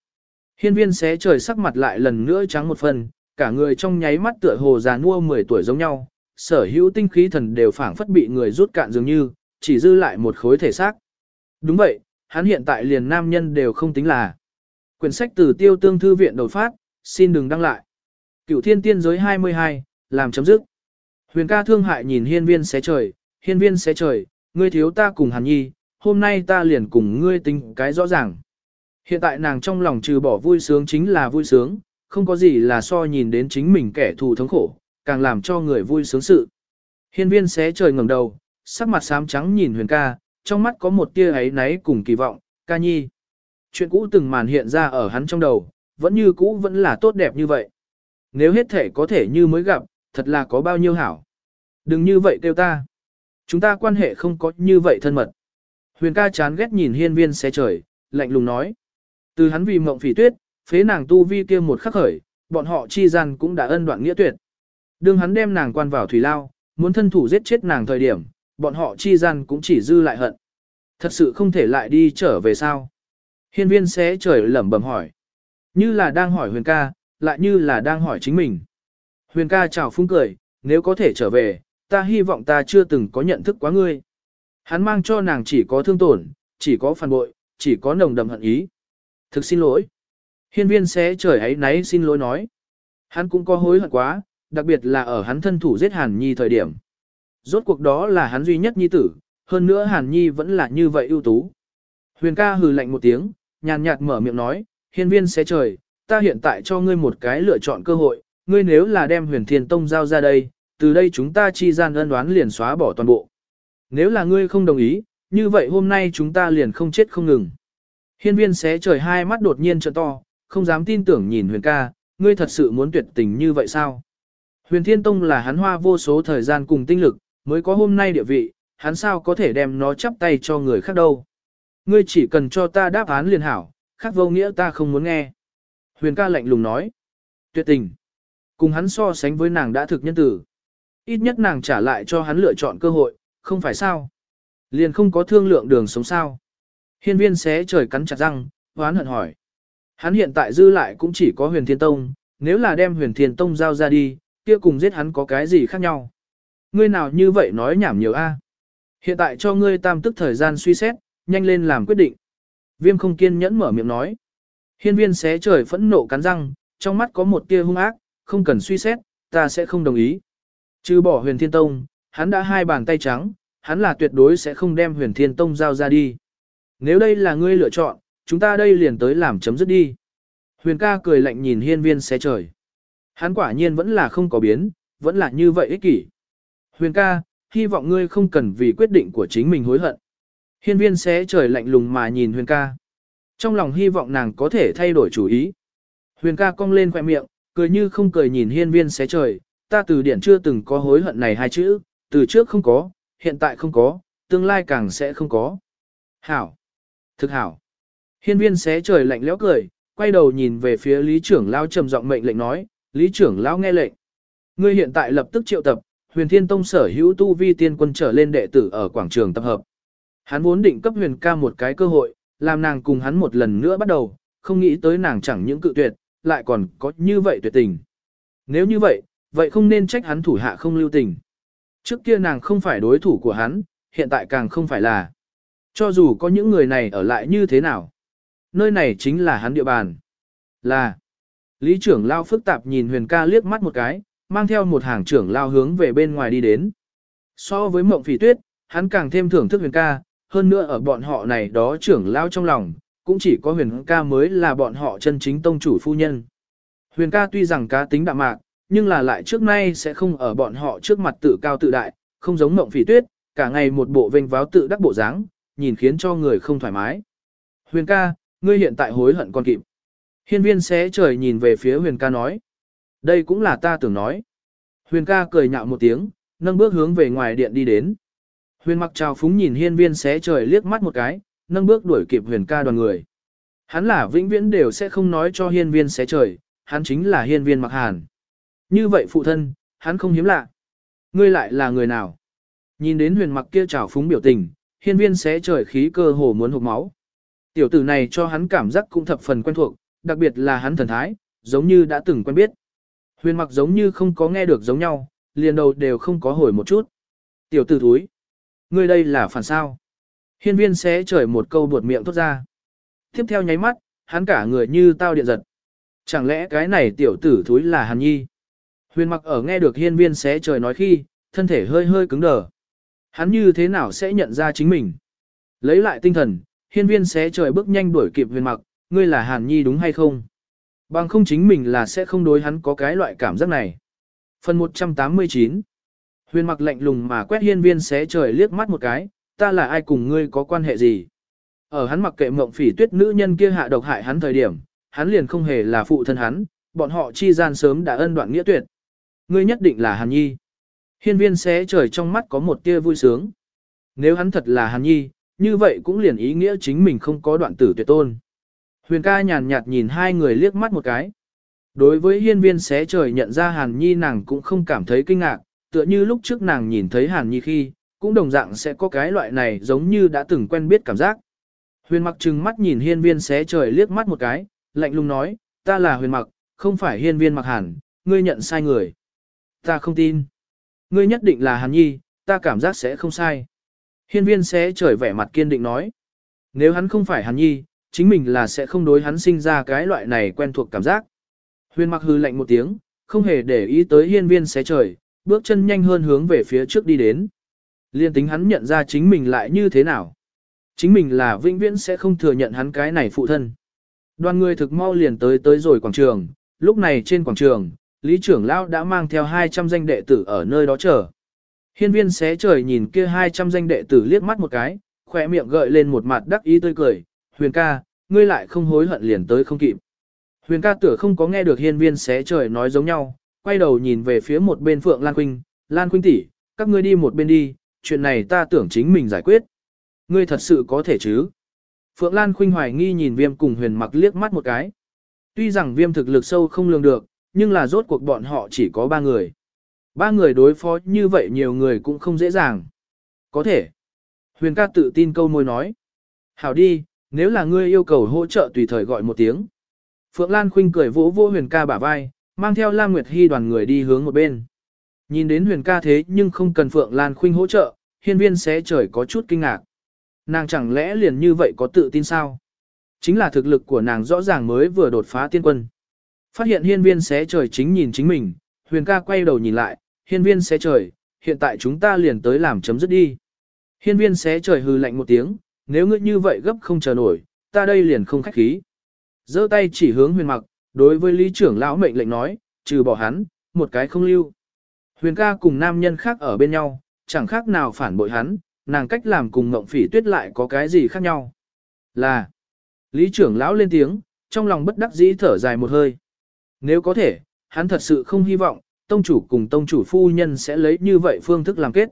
Hiên viên xé trời sắc mặt lại lần nữa trắng một phần, cả người trong nháy mắt tựa hồ già nua 10 tuổi giống nhau, sở hữu tinh khí thần đều phảng phất bị người rút cạn dường như, chỉ dư lại một khối thể xác. Đúng vậy, hắn hiện tại liền nam nhân đều không tính là. Quyển sách từ tiêu tương thư viện đột phát, xin đừng đăng lại. Cựu thiên tiên giới 22, làm chấm dứt. Huyền ca thương hại nhìn hiên viên xé trời, hiên viên xé trời, ngươi thiếu ta cùng hàn nhi, hôm nay ta liền cùng ngươi tính cái rõ ràng. Hiện tại nàng trong lòng trừ bỏ vui sướng chính là vui sướng, không có gì là so nhìn đến chính mình kẻ thù thống khổ, càng làm cho người vui sướng sự. Hiên viên xé trời ngẩng đầu, sắc mặt xám trắng nhìn huyền ca, trong mắt có một tia ấy náy cùng kỳ vọng, ca nhi. Chuyện cũ từng màn hiện ra ở hắn trong đầu, vẫn như cũ vẫn là tốt đẹp như vậy. Nếu hết thể có thể như mới gặp, thật là có bao nhiêu hảo. Đừng như vậy kêu ta. Chúng ta quan hệ không có như vậy thân mật. Huyền ca chán ghét nhìn hiên viên xé trời, lạnh lùng nói. Từ hắn vì mộng phỉ tuyết, phế nàng tu vi kia một khắc khởi, bọn họ chi gian cũng đã ân đoạn nghĩa tuyệt. Đương hắn đem nàng quan vào thủy lao, muốn thân thủ giết chết nàng thời điểm, bọn họ chi gian cũng chỉ dư lại hận. Thật sự không thể lại đi trở về sao. Hiên viên sẽ trời lẩm bẩm hỏi. Như là đang hỏi huyền ca, lại như là đang hỏi chính mình. Huyền ca chào phúng cười, nếu có thể trở về, ta hy vọng ta chưa từng có nhận thức quá ngươi. Hắn mang cho nàng chỉ có thương tổn, chỉ có phản bội, chỉ có nồng đậm hận ý. Thực xin lỗi. Hiên viên sẽ trời ấy náy xin lỗi nói. Hắn cũng có hối hận quá, đặc biệt là ở hắn thân thủ giết Hàn Nhi thời điểm. Rốt cuộc đó là hắn duy nhất nhi tử, hơn nữa Hàn Nhi vẫn là như vậy ưu tú. Huyền ca hừ lạnh một tiếng, nhàn nhạt mở miệng nói, hiên viên sẽ trời, ta hiện tại cho ngươi một cái lựa chọn cơ hội, ngươi nếu là đem huyền thiên tông giao ra đây, từ đây chúng ta chi gian ân đoán liền xóa bỏ toàn bộ. Nếu là ngươi không đồng ý, như vậy hôm nay chúng ta liền không chết không ngừng. Hiên viên xé trời hai mắt đột nhiên trợ to, không dám tin tưởng nhìn huyền ca, ngươi thật sự muốn tuyệt tình như vậy sao? Huyền Thiên Tông là hắn hoa vô số thời gian cùng tinh lực, mới có hôm nay địa vị, hắn sao có thể đem nó chắp tay cho người khác đâu. Ngươi chỉ cần cho ta đáp án liền hảo, khác vô nghĩa ta không muốn nghe. Huyền ca lạnh lùng nói. Tuyệt tình. Cùng hắn so sánh với nàng đã thực nhân tử. Ít nhất nàng trả lại cho hắn lựa chọn cơ hội, không phải sao. Liền không có thương lượng đường sống sao. Hiên viên xé trời cắn chặt răng, hoán hận hỏi. Hắn hiện tại dư lại cũng chỉ có huyền thiên tông, nếu là đem huyền thiên tông giao ra đi, kia cùng giết hắn có cái gì khác nhau. Ngươi nào như vậy nói nhảm nhiều a? Hiện tại cho ngươi tam tức thời gian suy xét, nhanh lên làm quyết định. Viêm không kiên nhẫn mở miệng nói. Hiên viên xé trời phẫn nộ cắn răng, trong mắt có một tia hung ác, không cần suy xét, ta sẽ không đồng ý. Trừ bỏ huyền thiên tông, hắn đã hai bàn tay trắng, hắn là tuyệt đối sẽ không đem huyền thiên tông giao ra đi. Nếu đây là ngươi lựa chọn, chúng ta đây liền tới làm chấm dứt đi. Huyền ca cười lạnh nhìn hiên viên xé trời. Hắn quả nhiên vẫn là không có biến, vẫn là như vậy ích kỷ. Huyền ca, hy vọng ngươi không cần vì quyết định của chính mình hối hận. Hiên viên xé trời lạnh lùng mà nhìn huyền ca. Trong lòng hy vọng nàng có thể thay đổi chủ ý. Huyền ca cong lên khoẻ miệng, cười như không cười nhìn hiên viên xé trời. Ta từ điển chưa từng có hối hận này hai chữ, từ trước không có, hiện tại không có, tương lai càng sẽ không có. Hảo. Thực hảo. Hiên viên xé trời lạnh lẽo cười, quay đầu nhìn về phía lý trưởng lao trầm giọng mệnh lệnh nói, lý trưởng lao nghe lệnh. Ngươi hiện tại lập tức triệu tập, huyền thiên tông sở hữu tu vi tiên quân trở lên đệ tử ở quảng trường tập hợp. Hắn vốn định cấp huyền ca một cái cơ hội, làm nàng cùng hắn một lần nữa bắt đầu, không nghĩ tới nàng chẳng những cự tuyệt, lại còn có như vậy tuyệt tình. Nếu như vậy, vậy không nên trách hắn thủ hạ không lưu tình. Trước kia nàng không phải đối thủ của hắn, hiện tại càng không phải là. Cho dù có những người này ở lại như thế nào. Nơi này chính là hắn địa bàn. Là. Lý trưởng lao phức tạp nhìn huyền ca liếc mắt một cái, mang theo một hàng trưởng lao hướng về bên ngoài đi đến. So với mộng phỉ tuyết, hắn càng thêm thưởng thức huyền ca, hơn nữa ở bọn họ này đó trưởng lao trong lòng, cũng chỉ có huyền ca mới là bọn họ chân chính tông chủ phu nhân. Huyền ca tuy rằng cá tính đạm mạc, nhưng là lại trước nay sẽ không ở bọn họ trước mặt tự cao tự đại, không giống mộng phỉ tuyết, cả ngày một bộ vênh váo tự đắc bộ dáng, nhìn khiến cho người không thoải mái. Huyền ca, ngươi hiện tại hối hận còn kịp. Hiên viên xé trời nhìn về phía huyền ca nói. Đây cũng là ta tưởng nói. Huyền ca cười nhạo một tiếng, nâng bước hướng về ngoài điện đi đến. Huyền mặc trào phúng nhìn hiên viên xé trời liếc mắt một cái, nâng bước đuổi kịp huyền ca đoàn người. Hắn là vĩnh viễn đều sẽ không nói cho hiên viên xé trời, hắn chính là hiên viên mặc hàn. Như vậy phụ thân, hắn không hiếm lạ. Ngươi lại là người nào? Nhìn đến huyền mặc kia trào phúng biểu tình, hiên viên sẽ trời khí cơ hồ muốn hụt máu. Tiểu tử này cho hắn cảm giác cũng thập phần quen thuộc, đặc biệt là hắn thần thái, giống như đã từng quen biết. Huyền mặc giống như không có nghe được giống nhau, liền đầu đều không có hồi một chút. Tiểu tử thúi. Ngươi đây là phản sao. Hiên viên sẽ trời một câu buột miệng thốt ra. Tiếp theo nháy mắt, hắn cả người như tao điện giật. Chẳng lẽ cái này tiểu tử thúi là Hàn Nhi? Huyền mặc ở nghe được hiên viên xé trời nói khi, thân thể hơi hơi cứng đờ. Hắn như thế nào sẽ nhận ra chính mình? Lấy lại tinh thần, hiên viên xé trời bước nhanh đuổi kịp huyền mặc, ngươi là Hàn Nhi đúng hay không? Bằng không chính mình là sẽ không đối hắn có cái loại cảm giác này. Phần 189 Huyền mặc lạnh lùng mà quét hiên viên xé trời liếc mắt một cái, ta là ai cùng ngươi có quan hệ gì? Ở hắn mặc kệ mộng phỉ tuyết nữ nhân kia hạ độc hại hắn thời điểm, hắn liền không hề là phụ thân hắn, bọn họ chi gian sớm đã ân đoạn nghĩa tuyệt. Ngươi nhất định là Hàn Nhi. Hiên viên xé trời trong mắt có một tia vui sướng. Nếu hắn thật là Hàn Nhi, như vậy cũng liền ý nghĩa chính mình không có đoạn tử tuyệt tôn. Huyền ca nhàn nhạt nhìn hai người liếc mắt một cái. Đối với hiên viên xé trời nhận ra Hàn Nhi nàng cũng không cảm thấy kinh ngạc, tựa như lúc trước nàng nhìn thấy Hàn Nhi khi, cũng đồng dạng sẽ có cái loại này giống như đã từng quen biết cảm giác. Huyền mặc trừng mắt nhìn hiên viên xé trời liếc mắt một cái, lạnh lùng nói, ta là huyền mặc, không phải hiên viên mặc hàn, ngươi nhận sai người. Ta không tin. Ngươi nhất định là Hàn Nhi, ta cảm giác sẽ không sai. Hiên viên sẽ trời vẻ mặt kiên định nói. Nếu hắn không phải Hàn Nhi, chính mình là sẽ không đối hắn sinh ra cái loại này quen thuộc cảm giác. Huyền mặc hư lạnh một tiếng, không hề để ý tới hiên viên xé trời, bước chân nhanh hơn hướng về phía trước đi đến. Liên tính hắn nhận ra chính mình lại như thế nào. Chính mình là vĩnh viễn sẽ không thừa nhận hắn cái này phụ thân. Đoàn người thực mau liền tới tới rồi quảng trường, lúc này trên quảng trường, Lý trưởng lão đã mang theo 200 danh đệ tử ở nơi đó chờ. Hiên viên xé trời nhìn kia 200 danh đệ tử liếc mắt một cái, khỏe miệng gợi lên một mặt đắc ý tươi cười, huyền ca, ngươi lại không hối hận liền tới không kịp. Huyền ca tựa không có nghe được hiên viên xé trời nói giống nhau, quay đầu nhìn về phía một bên Phượng Lan Quynh, Lan Quynh tỷ, các ngươi đi một bên đi, chuyện này ta tưởng chính mình giải quyết. Ngươi thật sự có thể chứ? Phượng Lan Khuynh hoài nghi nhìn viêm cùng huyền mặc liếc mắt một cái. Tuy rằng viêm thực lực sâu không lường được, nhưng là rốt cuộc bọn họ chỉ có ba người. Ba người đối phó như vậy nhiều người cũng không dễ dàng. Có thể. Huyền ca tự tin câu môi nói. Hảo đi, nếu là ngươi yêu cầu hỗ trợ tùy thời gọi một tiếng. Phượng Lan Khuynh cười vỗ vỗ huyền ca bả vai, mang theo Lam Nguyệt Hy đoàn người đi hướng một bên. Nhìn đến huyền ca thế nhưng không cần Phượng Lan Khuynh hỗ trợ, hiên viên sẽ trời có chút kinh ngạc. Nàng chẳng lẽ liền như vậy có tự tin sao? Chính là thực lực của nàng rõ ràng mới vừa đột phá tiên quân. Phát hiện hiên viên xé trời chính nhìn chính mình, huyền ca quay đầu nhìn lại, hiên viên xé trời, hiện tại chúng ta liền tới làm chấm dứt đi. Hiên viên xé trời hư lạnh một tiếng, nếu ngươi như vậy gấp không chờ nổi, ta đây liền không khách khí. giơ tay chỉ hướng huyền mặc, đối với lý trưởng lão mệnh lệnh nói, trừ bỏ hắn, một cái không lưu. Huyền ca cùng nam nhân khác ở bên nhau, chẳng khác nào phản bội hắn, nàng cách làm cùng ngộng phỉ tuyết lại có cái gì khác nhau. Là, lý trưởng lão lên tiếng, trong lòng bất đắc dĩ thở dài một hơi. Nếu có thể, hắn thật sự không hy vọng, tông chủ cùng tông chủ phu nhân sẽ lấy như vậy phương thức làm kết.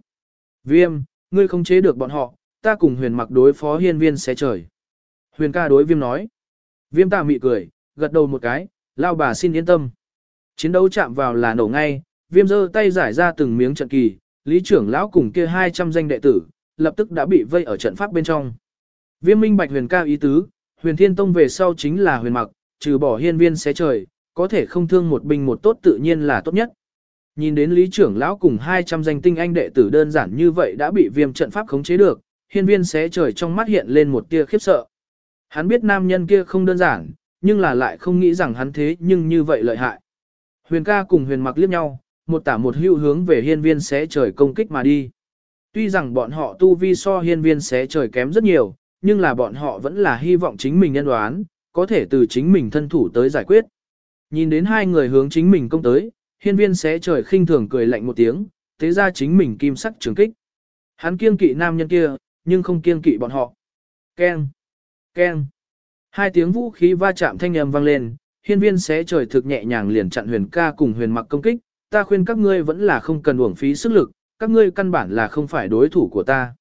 Viêm, ngươi không chế được bọn họ, ta cùng huyền mặc đối phó hiên viên xé trời. Huyền ca đối viêm nói. Viêm ta mị cười, gật đầu một cái, lao bà xin yên tâm. Chiến đấu chạm vào là nổ ngay, viêm giơ tay giải ra từng miếng trận kỳ, lý trưởng lão cùng kia 200 danh đệ tử, lập tức đã bị vây ở trận pháp bên trong. Viêm minh bạch huyền ca ý tứ, huyền thiên tông về sau chính là huyền mặc, trừ bỏ hiên viên xé trời, có thể không thương một binh một tốt tự nhiên là tốt nhất. Nhìn đến lý trưởng lão cùng 200 danh tinh anh đệ tử đơn giản như vậy đã bị viêm trận pháp khống chế được, hiên viên xé trời trong mắt hiện lên một tia khiếp sợ. Hắn biết nam nhân kia không đơn giản, nhưng là lại không nghĩ rằng hắn thế nhưng như vậy lợi hại. Huyền ca cùng huyền mặc liếc nhau, một tả một hữu hướng về hiên viên xé trời công kích mà đi. Tuy rằng bọn họ tu vi so hiên viên xé trời kém rất nhiều, nhưng là bọn họ vẫn là hy vọng chính mình nhân đoán, có thể từ chính mình thân thủ tới giải quyết. Nhìn đến hai người hướng chính mình công tới, hiên viên xé trời khinh thường cười lạnh một tiếng, thế ra chính mình kim sắc trường kích. Hắn kiêng kỵ nam nhân kia, nhưng không kiêng kỵ bọn họ. Keng! Keng! Hai tiếng vũ khí va chạm thanh âm vang lên, hiên viên xé trời thực nhẹ nhàng liền chặn huyền ca cùng huyền mặc công kích, ta khuyên các ngươi vẫn là không cần uổng phí sức lực, các ngươi căn bản là không phải đối thủ của ta.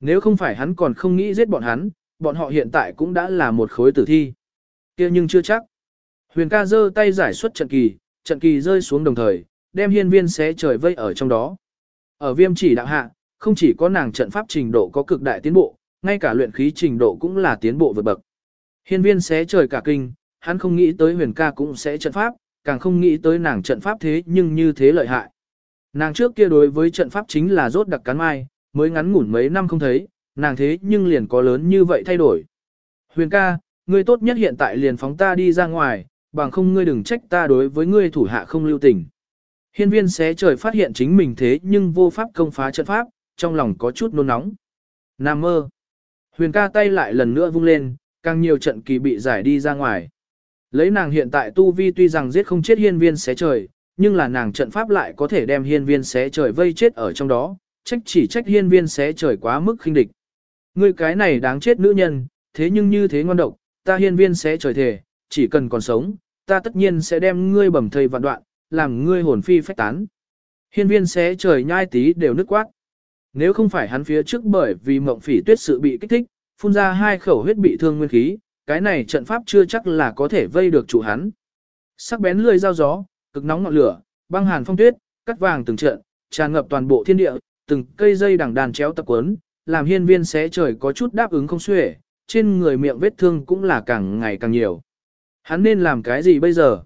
Nếu không phải hắn còn không nghĩ giết bọn hắn, bọn họ hiện tại cũng đã là một khối tử thi. kia nhưng chưa chắc. Huyền ca giơ tay giải xuất trận kỳ, trận kỳ rơi xuống đồng thời, đem hiên viên xé trời vây ở trong đó. Ở viêm chỉ đạo hạ, không chỉ có nàng trận pháp trình độ có cực đại tiến bộ, ngay cả luyện khí trình độ cũng là tiến bộ vượt bậc. Hiên viên xé trời cả kinh, hắn không nghĩ tới huyền ca cũng sẽ trận pháp, càng không nghĩ tới nàng trận pháp thế nhưng như thế lợi hại. Nàng trước kia đối với trận pháp chính là rốt đặc cán mai, mới ngắn ngủn mấy năm không thấy, nàng thế nhưng liền có lớn như vậy thay đổi. Huyền ca, ngươi tốt nhất hiện tại liền phóng ta đi ra ngoài, bằng không ngươi đừng trách ta đối với ngươi thủ hạ không lưu tình. Hiên viên xé trời phát hiện chính mình thế nhưng vô pháp công phá trận pháp, trong lòng có chút nôn nóng. Nam mơ. Huyền ca tay lại lần nữa vung lên, càng nhiều trận kỳ bị giải đi ra ngoài. Lấy nàng hiện tại tu vi tuy rằng giết không chết hiên viên xé trời, nhưng là nàng trận pháp lại có thể đem hiên viên xé trời vây chết ở trong đó, trách chỉ trách hiên viên xé trời quá mức khinh địch. Ngươi cái này đáng chết nữ nhân, thế nhưng như thế ngon độc, ta hiên viên xé trời thể, chỉ cần còn sống, ta tất nhiên sẽ đem ngươi bầm thây vạn đoạn, làm ngươi hồn phi phách tán. Hiên viên xé trời nhai tí đều nứt quát. Nếu không phải hắn phía trước bởi vì mộng phỉ tuyết sự bị kích thích, phun ra hai khẩu huyết bị thương nguyên khí, cái này trận pháp chưa chắc là có thể vây được chủ hắn. Sắc bén lưỡi dao gió, cực nóng ngọn lửa, băng hàn phong tuyết, cắt vàng từng trận, tràn ngập toàn bộ thiên địa, từng cây dây đằng đàn chéo tập quấn, làm hiên viên xé trời có chút đáp ứng không xuể, trên người miệng vết thương cũng là càng ngày càng nhiều. Hắn nên làm cái gì bây giờ?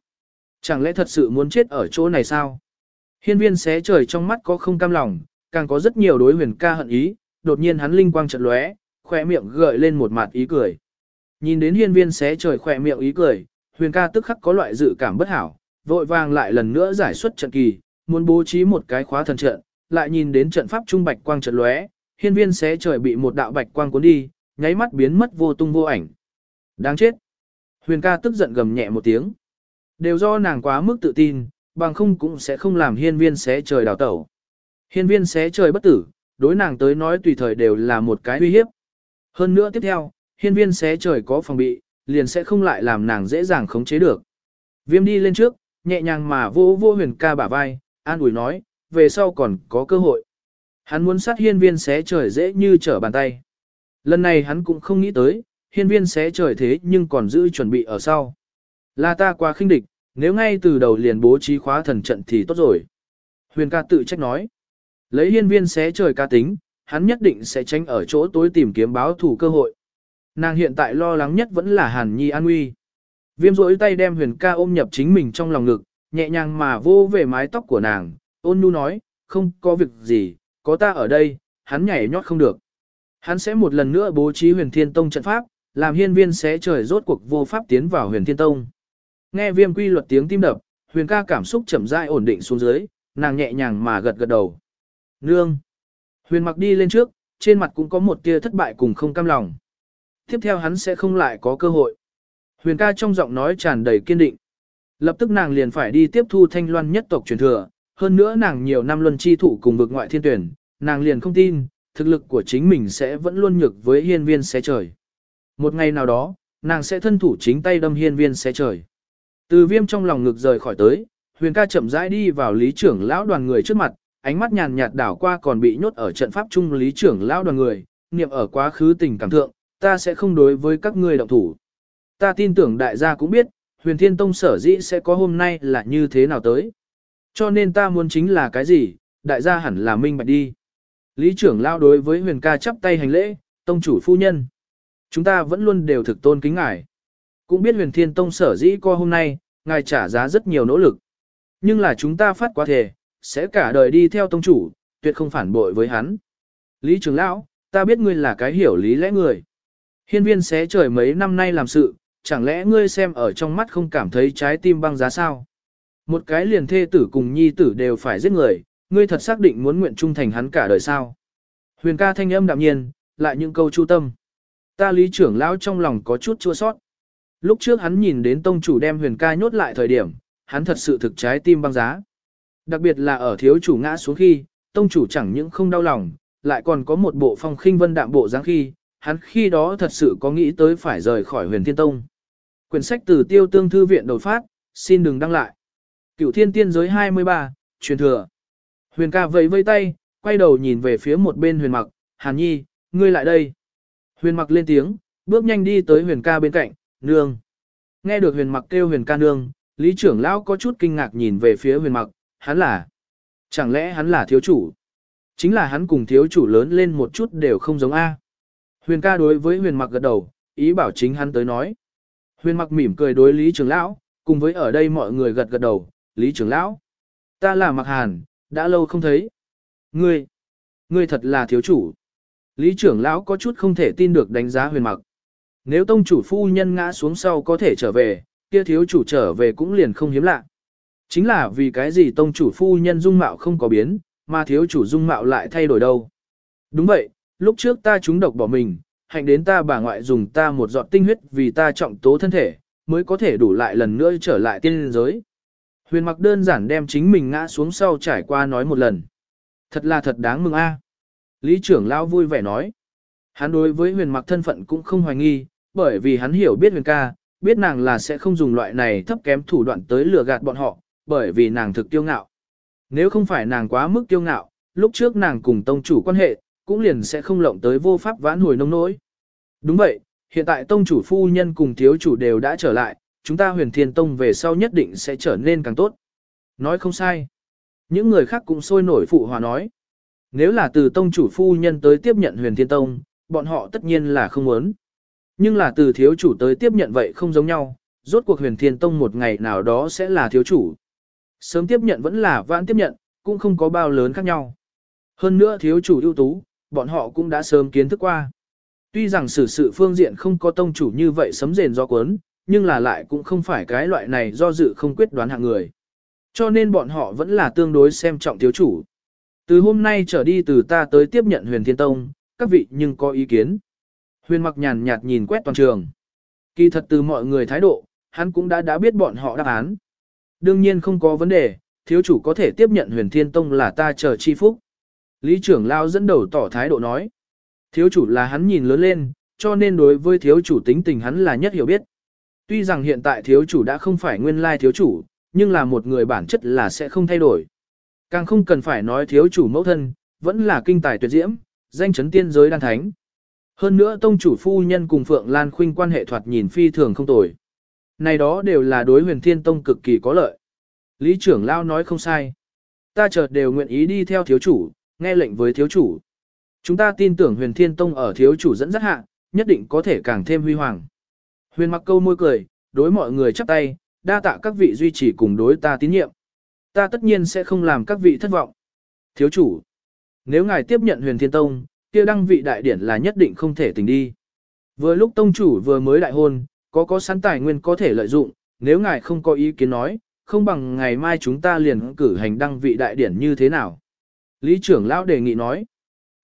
Chẳng lẽ thật sự muốn chết ở chỗ này sao? Hiên viên xé trời trong mắt có không cam lòng, càng có rất nhiều đối huyền ca hận ý, đột nhiên hắn linh quang chợt lóe, khỏe miệng gợi lên một mặt ý cười. Nhìn đến hiên viên xé trời khỏe miệng ý cười, huyền ca tức khắc có loại dự cảm bất hảo, vội vàng lại lần nữa giải xuất trận kỳ, muốn bố trí một cái khóa thần trận, lại nhìn đến trận pháp trung bạch quang chợt lóe, hiên viên xé trời bị một đạo bạch quang cuốn đi, nháy mắt biến mất vô tung vô ảnh. Đáng chết. Huyền ca tức giận gầm nhẹ một tiếng. Đều do nàng quá mức tự tin, bằng không cũng sẽ không làm hiên viên xé trời đào tẩu. Hiên viên xé trời bất tử, đối nàng tới nói tùy thời đều là một cái uy hiếp. Hơn nữa tiếp theo, hiên viên xé trời có phòng bị, liền sẽ không lại làm nàng dễ dàng khống chế được. Viêm đi lên trước, nhẹ nhàng mà vô vô huyền ca bả vai, an ủi nói, về sau còn có cơ hội. Hắn muốn sát hiên viên xé trời dễ như trở bàn tay. Lần này hắn cũng không nghĩ tới, hiên viên sẽ trời thế nhưng còn giữ chuẩn bị ở sau. Là ta quá khinh địch, nếu ngay từ đầu liền bố trí khóa thần trận thì tốt rồi. Huyền ca tự trách nói. Lấy hiên viên sẽ trời ca tính, hắn nhất định sẽ tránh ở chỗ tối tìm kiếm báo thủ cơ hội. Nàng hiện tại lo lắng nhất vẫn là Hàn Nhi an nguy. Viêm rỗi tay đem huyền ca ôm nhập chính mình trong lòng ngực, nhẹ nhàng mà vô về mái tóc của nàng, ôn nhu nói, không có việc gì, có ta ở đây, hắn nhảy nhót không được. Hắn sẽ một lần nữa bố trí huyền thiên tông trận pháp, làm hiên viên xé trời rốt cuộc vô pháp tiến vào huyền thiên tông. Nghe viêm quy luật tiếng tim đập, huyền ca cảm xúc chậm rãi ổn định xuống dưới, nàng nhẹ nhàng mà gật gật đầu. Nương! Huyền mặc đi lên trước, trên mặt cũng có một tia thất bại cùng không cam lòng. Tiếp theo hắn sẽ không lại có cơ hội. Huyền ca trong giọng nói tràn đầy kiên định. Lập tức nàng liền phải đi tiếp thu thanh loan nhất tộc truyền thừa, hơn nữa nàng nhiều năm luân chi thủ cùng vực ngoại thiên tuyển, nàng liền không tin, thực lực của chính mình sẽ vẫn luôn nhược với hiên viên xé trời. Một ngày nào đó, nàng sẽ thân thủ chính tay đâm hiên viên xé trời. Từ viêm trong lòng ngực rời khỏi tới, huyền ca chậm rãi đi vào lý trưởng lão đoàn người trước mặt, ánh mắt nhàn nhạt đảo qua còn bị nhốt ở trận pháp trung lý trưởng lão đoàn người, niệm ở quá khứ tình cảm thượng, ta sẽ không đối với các ngươi động thủ. Ta tin tưởng đại gia cũng biết, huyền thiên tông sở dĩ sẽ có hôm nay là như thế nào tới. Cho nên ta muốn chính là cái gì, đại gia hẳn là minh bạch đi. Lý trưởng lao đối với huyền ca chắp tay hành lễ, tông chủ phu nhân. Chúng ta vẫn luôn đều thực tôn kính ngài. Cũng biết huyền thiên tông sở dĩ co hôm nay, ngài trả giá rất nhiều nỗ lực. Nhưng là chúng ta phát quá thể, sẽ cả đời đi theo tông chủ, tuyệt không phản bội với hắn. Lý trưởng lão, ta biết ngươi là cái hiểu lý lẽ người. Hiên viên xé trời mấy năm nay làm sự, chẳng lẽ ngươi xem ở trong mắt không cảm thấy trái tim băng giá sao? Một cái liền thê tử cùng nhi tử đều phải giết người, ngươi thật xác định muốn nguyện trung thành hắn cả đời sao? Huyền ca thanh âm đạm nhiên, lại những câu chu tâm. Ta lý trưởng lão trong lòng có chút chua sót. Lúc trước hắn nhìn đến tông chủ đem huyền ca nhốt lại thời điểm, hắn thật sự thực trái tim băng giá. Đặc biệt là ở thiếu chủ ngã xuống khi, tông chủ chẳng những không đau lòng, lại còn có một bộ phong khinh vân đạm bộ dáng khi, hắn khi đó thật sự có nghĩ tới phải rời khỏi huyền thiên tông. Quyển sách từ tiêu tương thư viện đột phát, xin đừng đăng lại. Cửu thiên tiên giới 23, truyền thừa. Huyền ca vẫy vây tay, quay đầu nhìn về phía một bên huyền mặc, hàn nhi, ngươi lại đây. Huyền mặc lên tiếng, bước nhanh đi tới huyền ca bên cạnh, nương. Nghe được huyền mặc kêu huyền ca nương, lý trưởng lão có chút kinh ngạc nhìn về phía huyền mặc, hắn là. Chẳng lẽ hắn là thiếu chủ? Chính là hắn cùng thiếu chủ lớn lên một chút đều không giống A. Huyền ca đối với huyền mặc gật đầu, ý bảo chính hắn tới nói. Huyền mặc mỉm cười đối lý trưởng lão, cùng với ở đây mọi người gật gật đầu, lý trưởng lão. Ta là mặc hàn, đã lâu không thấy. Ngươi, ngươi thật là thiếu chủ. Lý trưởng lão có chút không thể tin được đánh giá huyền mặc. Nếu tông chủ phu nhân ngã xuống sau có thể trở về, kia thiếu chủ trở về cũng liền không hiếm lạ. Chính là vì cái gì tông chủ phu nhân dung mạo không có biến, mà thiếu chủ dung mạo lại thay đổi đâu. Đúng vậy, lúc trước ta trúng độc bỏ mình, hạnh đến ta bà ngoại dùng ta một giọt tinh huyết vì ta trọng tố thân thể, mới có thể đủ lại lần nữa trở lại tiên giới. Huyền mặc đơn giản đem chính mình ngã xuống sau trải qua nói một lần. Thật là thật đáng mừng a. Lý trưởng lão vui vẻ nói. Hắn đối với huyền mặc thân phận cũng không hoài nghi, bởi vì hắn hiểu biết huyền ca, biết nàng là sẽ không dùng loại này thấp kém thủ đoạn tới lừa gạt bọn họ, bởi vì nàng thực kiêu ngạo. Nếu không phải nàng quá mức kiêu ngạo, lúc trước nàng cùng tông chủ quan hệ, cũng liền sẽ không lộng tới vô pháp vãn hồi nông nỗi. Đúng vậy, hiện tại tông chủ phu nhân cùng thiếu chủ đều đã trở lại, chúng ta huyền thiên tông về sau nhất định sẽ trở nên càng tốt. Nói không sai. Những người khác cũng sôi nổi phụ hòa nói. Nếu là từ tông chủ phu nhân tới tiếp nhận huyền thiên tông, bọn họ tất nhiên là không muốn. Nhưng là từ thiếu chủ tới tiếp nhận vậy không giống nhau, rốt cuộc huyền thiên tông một ngày nào đó sẽ là thiếu chủ. Sớm tiếp nhận vẫn là vãn tiếp nhận, cũng không có bao lớn khác nhau. Hơn nữa thiếu chủ ưu tú, bọn họ cũng đã sớm kiến thức qua. Tuy rằng sự sự phương diện không có tông chủ như vậy sấm rền do cuốn, nhưng là lại cũng không phải cái loại này do dự không quyết đoán hạng người. Cho nên bọn họ vẫn là tương đối xem trọng thiếu chủ. Từ hôm nay trở đi từ ta tới tiếp nhận huyền thiên tông, các vị nhưng có ý kiến. Huyền mặc nhàn nhạt nhìn quét toàn trường. Kỳ thật từ mọi người thái độ, hắn cũng đã đã biết bọn họ đáp án. Đương nhiên không có vấn đề, thiếu chủ có thể tiếp nhận huyền thiên tông là ta chờ chi phúc. Lý trưởng lao dẫn đầu tỏ thái độ nói. Thiếu chủ là hắn nhìn lớn lên, cho nên đối với thiếu chủ tính tình hắn là nhất hiểu biết. Tuy rằng hiện tại thiếu chủ đã không phải nguyên lai thiếu chủ, nhưng là một người bản chất là sẽ không thay đổi. Càng không cần phải nói thiếu chủ mẫu thân, vẫn là kinh tài tuyệt diễm, danh chấn tiên giới đan thánh. Hơn nữa tông chủ phu nhân cùng Phượng Lan Khuynh quan hệ thoạt nhìn phi thường không tồi. Này đó đều là đối huyền thiên tông cực kỳ có lợi. Lý trưởng lao nói không sai. Ta chợt đều nguyện ý đi theo thiếu chủ, nghe lệnh với thiếu chủ. Chúng ta tin tưởng huyền thiên tông ở thiếu chủ dẫn dắt hạ, nhất định có thể càng thêm huy hoàng. Huyền mặc câu môi cười, đối mọi người chắp tay, đa tạ các vị duy trì cùng đối ta tín nhiệm. Ta tất nhiên sẽ không làm các vị thất vọng. Thiếu chủ, nếu ngài tiếp nhận huyền thiên tông, kia đăng vị đại điển là nhất định không thể tình đi. Vừa lúc tông chủ vừa mới đại hôn, có có sẵn tài nguyên có thể lợi dụng, nếu ngài không có ý kiến nói, không bằng ngày mai chúng ta liền cử hành đăng vị đại điển như thế nào. Lý trưởng lão đề nghị nói.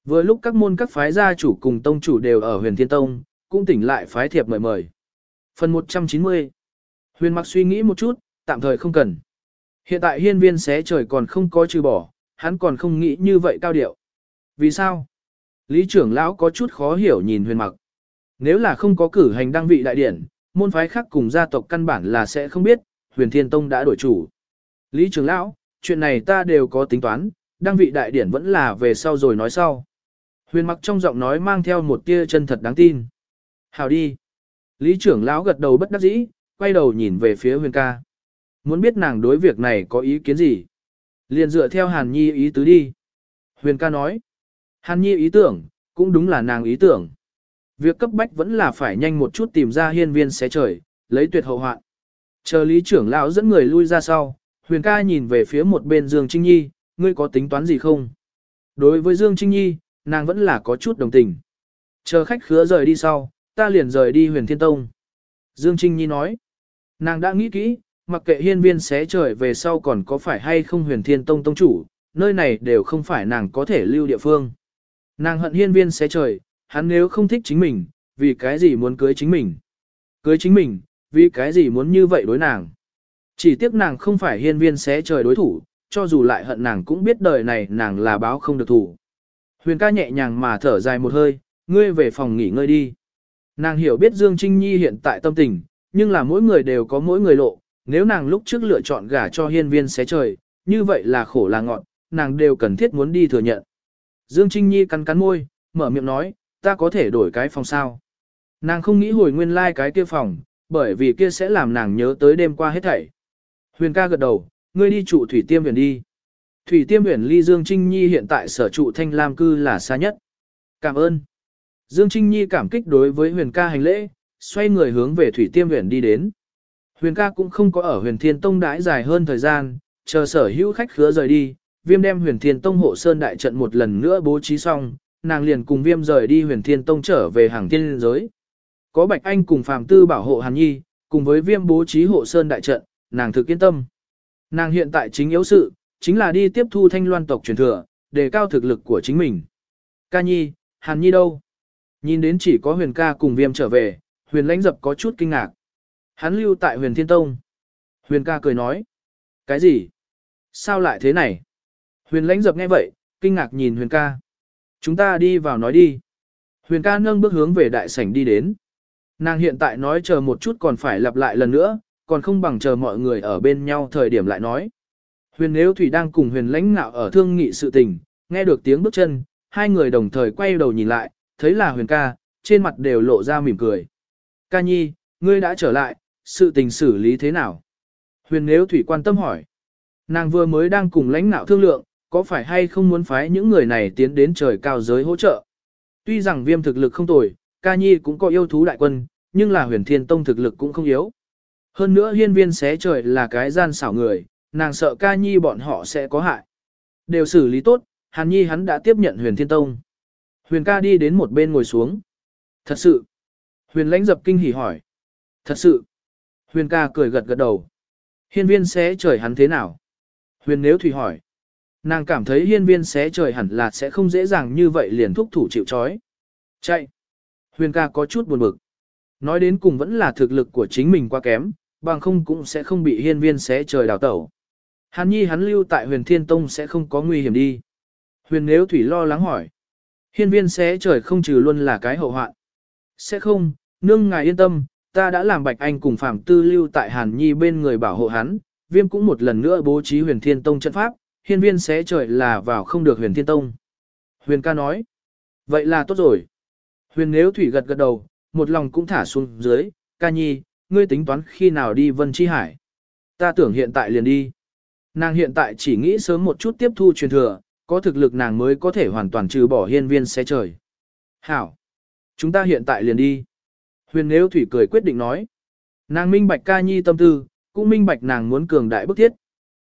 Vừa lúc các môn các phái gia chủ cùng tông chủ đều ở huyền thiên tông, cũng tỉnh lại phái thiệp mời mời. Phần 190 Huyền mặc suy nghĩ một chút, tạm thời không cần. Hiện tại hiên viên xé trời còn không có trừ bỏ, hắn còn không nghĩ như vậy cao điệu. Vì sao? Lý trưởng lão có chút khó hiểu nhìn huyền mặc. Nếu là không có cử hành đăng vị đại điển, môn phái khác cùng gia tộc căn bản là sẽ không biết, huyền thiên tông đã đổi chủ. Lý trưởng lão, chuyện này ta đều có tính toán, đăng vị đại điển vẫn là về sau rồi nói sau. Huyền mặc trong giọng nói mang theo một tia chân thật đáng tin. Hào đi. Lý trưởng lão gật đầu bất đắc dĩ, quay đầu nhìn về phía huyền ca. Muốn biết nàng đối việc này có ý kiến gì? Liền dựa theo Hàn Nhi ý tứ đi. Huyền ca nói. Hàn Nhi ý tưởng, cũng đúng là nàng ý tưởng. Việc cấp bách vẫn là phải nhanh một chút tìm ra hiên viên xé trời, lấy tuyệt hậu hoạn. Chờ lý trưởng lão dẫn người lui ra sau, huyền ca nhìn về phía một bên Dương Trinh Nhi, ngươi có tính toán gì không? Đối với Dương Trinh Nhi, nàng vẫn là có chút đồng tình. Chờ khách khứa rời đi sau, ta liền rời đi huyền thiên tông. Dương Trinh Nhi nói, nàng đã nghĩ kỹ, mặc kệ hiên viên xé trời về sau còn có phải hay không huyền thiên tông tông chủ, nơi này đều không phải nàng có thể lưu địa phương. Nàng hận hiên viên xé trời, hắn nếu không thích chính mình, vì cái gì muốn cưới chính mình? Cưới chính mình, vì cái gì muốn như vậy đối nàng? Chỉ tiếc nàng không phải hiên viên xé trời đối thủ, cho dù lại hận nàng cũng biết đời này nàng là báo không được thủ. Huyền ca nhẹ nhàng mà thở dài một hơi, ngươi về phòng nghỉ ngơi đi. Nàng hiểu biết Dương Trinh Nhi hiện tại tâm tình, nhưng là mỗi người đều có mỗi người lộ, nếu nàng lúc trước lựa chọn gả cho hiên viên xé trời, như vậy là khổ là ngọn, nàng đều cần thiết muốn đi thừa nhận. Dương Trinh Nhi cắn cắn môi, mở miệng nói, ta có thể đổi cái phòng sao. Nàng không nghĩ hồi nguyên lai like cái kia phòng, bởi vì kia sẽ làm nàng nhớ tới đêm qua hết thảy. Huyền ca gật đầu, ngươi đi trụ thủy tiêm Huyền đi. Thủy tiêm Huyền ly Dương Trinh Nhi hiện tại sở trụ thanh lam cư là xa nhất. Cảm ơn. Dương Trinh Nhi cảm kích đối với huyền ca hành lễ, xoay người hướng về thủy tiêm Huyền đi đến. Huyền ca cũng không có ở huyền thiên tông đãi dài hơn thời gian, chờ sở hữu khách khứa rời đi, viêm đem huyền thiên tông hộ sơn đại trận một lần nữa bố trí xong, nàng liền cùng viêm rời đi huyền thiên tông trở về hàng thiên giới. Có Bạch Anh cùng Phạm Tư bảo hộ Hàn Nhi, cùng với viêm bố trí hộ sơn đại trận, nàng thực yên tâm. Nàng hiện tại chính yếu sự, chính là đi tiếp thu thanh loan tộc truyền thừa, đề cao thực lực của chính mình. Ca Nhi, Hàn Nhi đâu? Nhìn đến chỉ có huyền ca cùng viêm trở về, huyền lãnh dập có chút kinh ngạc. Hắn lưu tại huyền thiên tông. Huyền ca cười nói. Cái gì? Sao lại thế này? Huyền lãnh dập nghe vậy, kinh ngạc nhìn huyền ca. Chúng ta đi vào nói đi. Huyền ca nâng bước hướng về đại sảnh đi đến. Nàng hiện tại nói chờ một chút còn phải lặp lại lần nữa, còn không bằng chờ mọi người ở bên nhau thời điểm lại nói. Huyền nếu thủy đang cùng huyền lãnh ngạo ở thương nghị sự tình, nghe được tiếng bước chân, hai người đồng thời quay đầu nhìn lại, thấy là huyền ca, trên mặt đều lộ ra mỉm cười. Ca nhi, ngươi đã trở lại, sự tình xử lý thế nào? Huyền nếu thủy quan tâm hỏi. Nàng vừa mới đang cùng lãnh nạo thương lượng, có phải hay không muốn phái những người này tiến đến trời cao giới hỗ trợ? Tuy rằng viêm thực lực không tồi, ca nhi cũng có yêu thú đại quân, nhưng là huyền thiên tông thực lực cũng không yếu. Hơn nữa hiên viên xé trời là cái gian xảo người, nàng sợ ca nhi bọn họ sẽ có hại. Đều xử lý tốt, hàn nhi hắn đã tiếp nhận huyền thiên tông. Huyền ca đi đến một bên ngồi xuống. Thật sự. Huyền lãnh dập kinh hỉ hỏi. Thật sự. Huyền ca cười gật gật đầu. Hiên viên sẽ trời hắn thế nào? Huyền nếu thủy hỏi. Nàng cảm thấy hiên viên sẽ trời hẳn là sẽ không dễ dàng như vậy liền thúc thủ chịu chói. Chạy. Huyền ca có chút buồn bực. Nói đến cùng vẫn là thực lực của chính mình quá kém, bằng không cũng sẽ không bị hiên viên xé trời đào tẩu. Hàn nhi hắn lưu tại huyền thiên tông sẽ không có nguy hiểm đi. Huyền nếu thủy lo lắng hỏi. Hiên viên xé trời không trừ luôn là cái hậu hoạn. Sẽ không, nương ngài yên tâm, ta đã làm Bạch Anh cùng Phạm Tư lưu tại Hàn Nhi bên người bảo hộ hắn, viêm cũng một lần nữa bố trí huyền thiên tông trận pháp, hiên viên xé trời là vào không được huyền thiên tông. Huyền ca nói, vậy là tốt rồi. Huyền nếu thủy gật gật đầu, một lòng cũng thả xuống dưới, ca nhi, ngươi tính toán khi nào đi Vân Chi Hải. Ta tưởng hiện tại liền đi. Nàng hiện tại chỉ nghĩ sớm một chút tiếp thu truyền thừa, có thực lực nàng mới có thể hoàn toàn trừ bỏ hiên viên xé trời. Hảo! Chúng ta hiện tại liền đi. Huyền nếu thủy cười quyết định nói. Nàng minh bạch ca nhi tâm tư, cũng minh bạch nàng muốn cường đại bức thiết.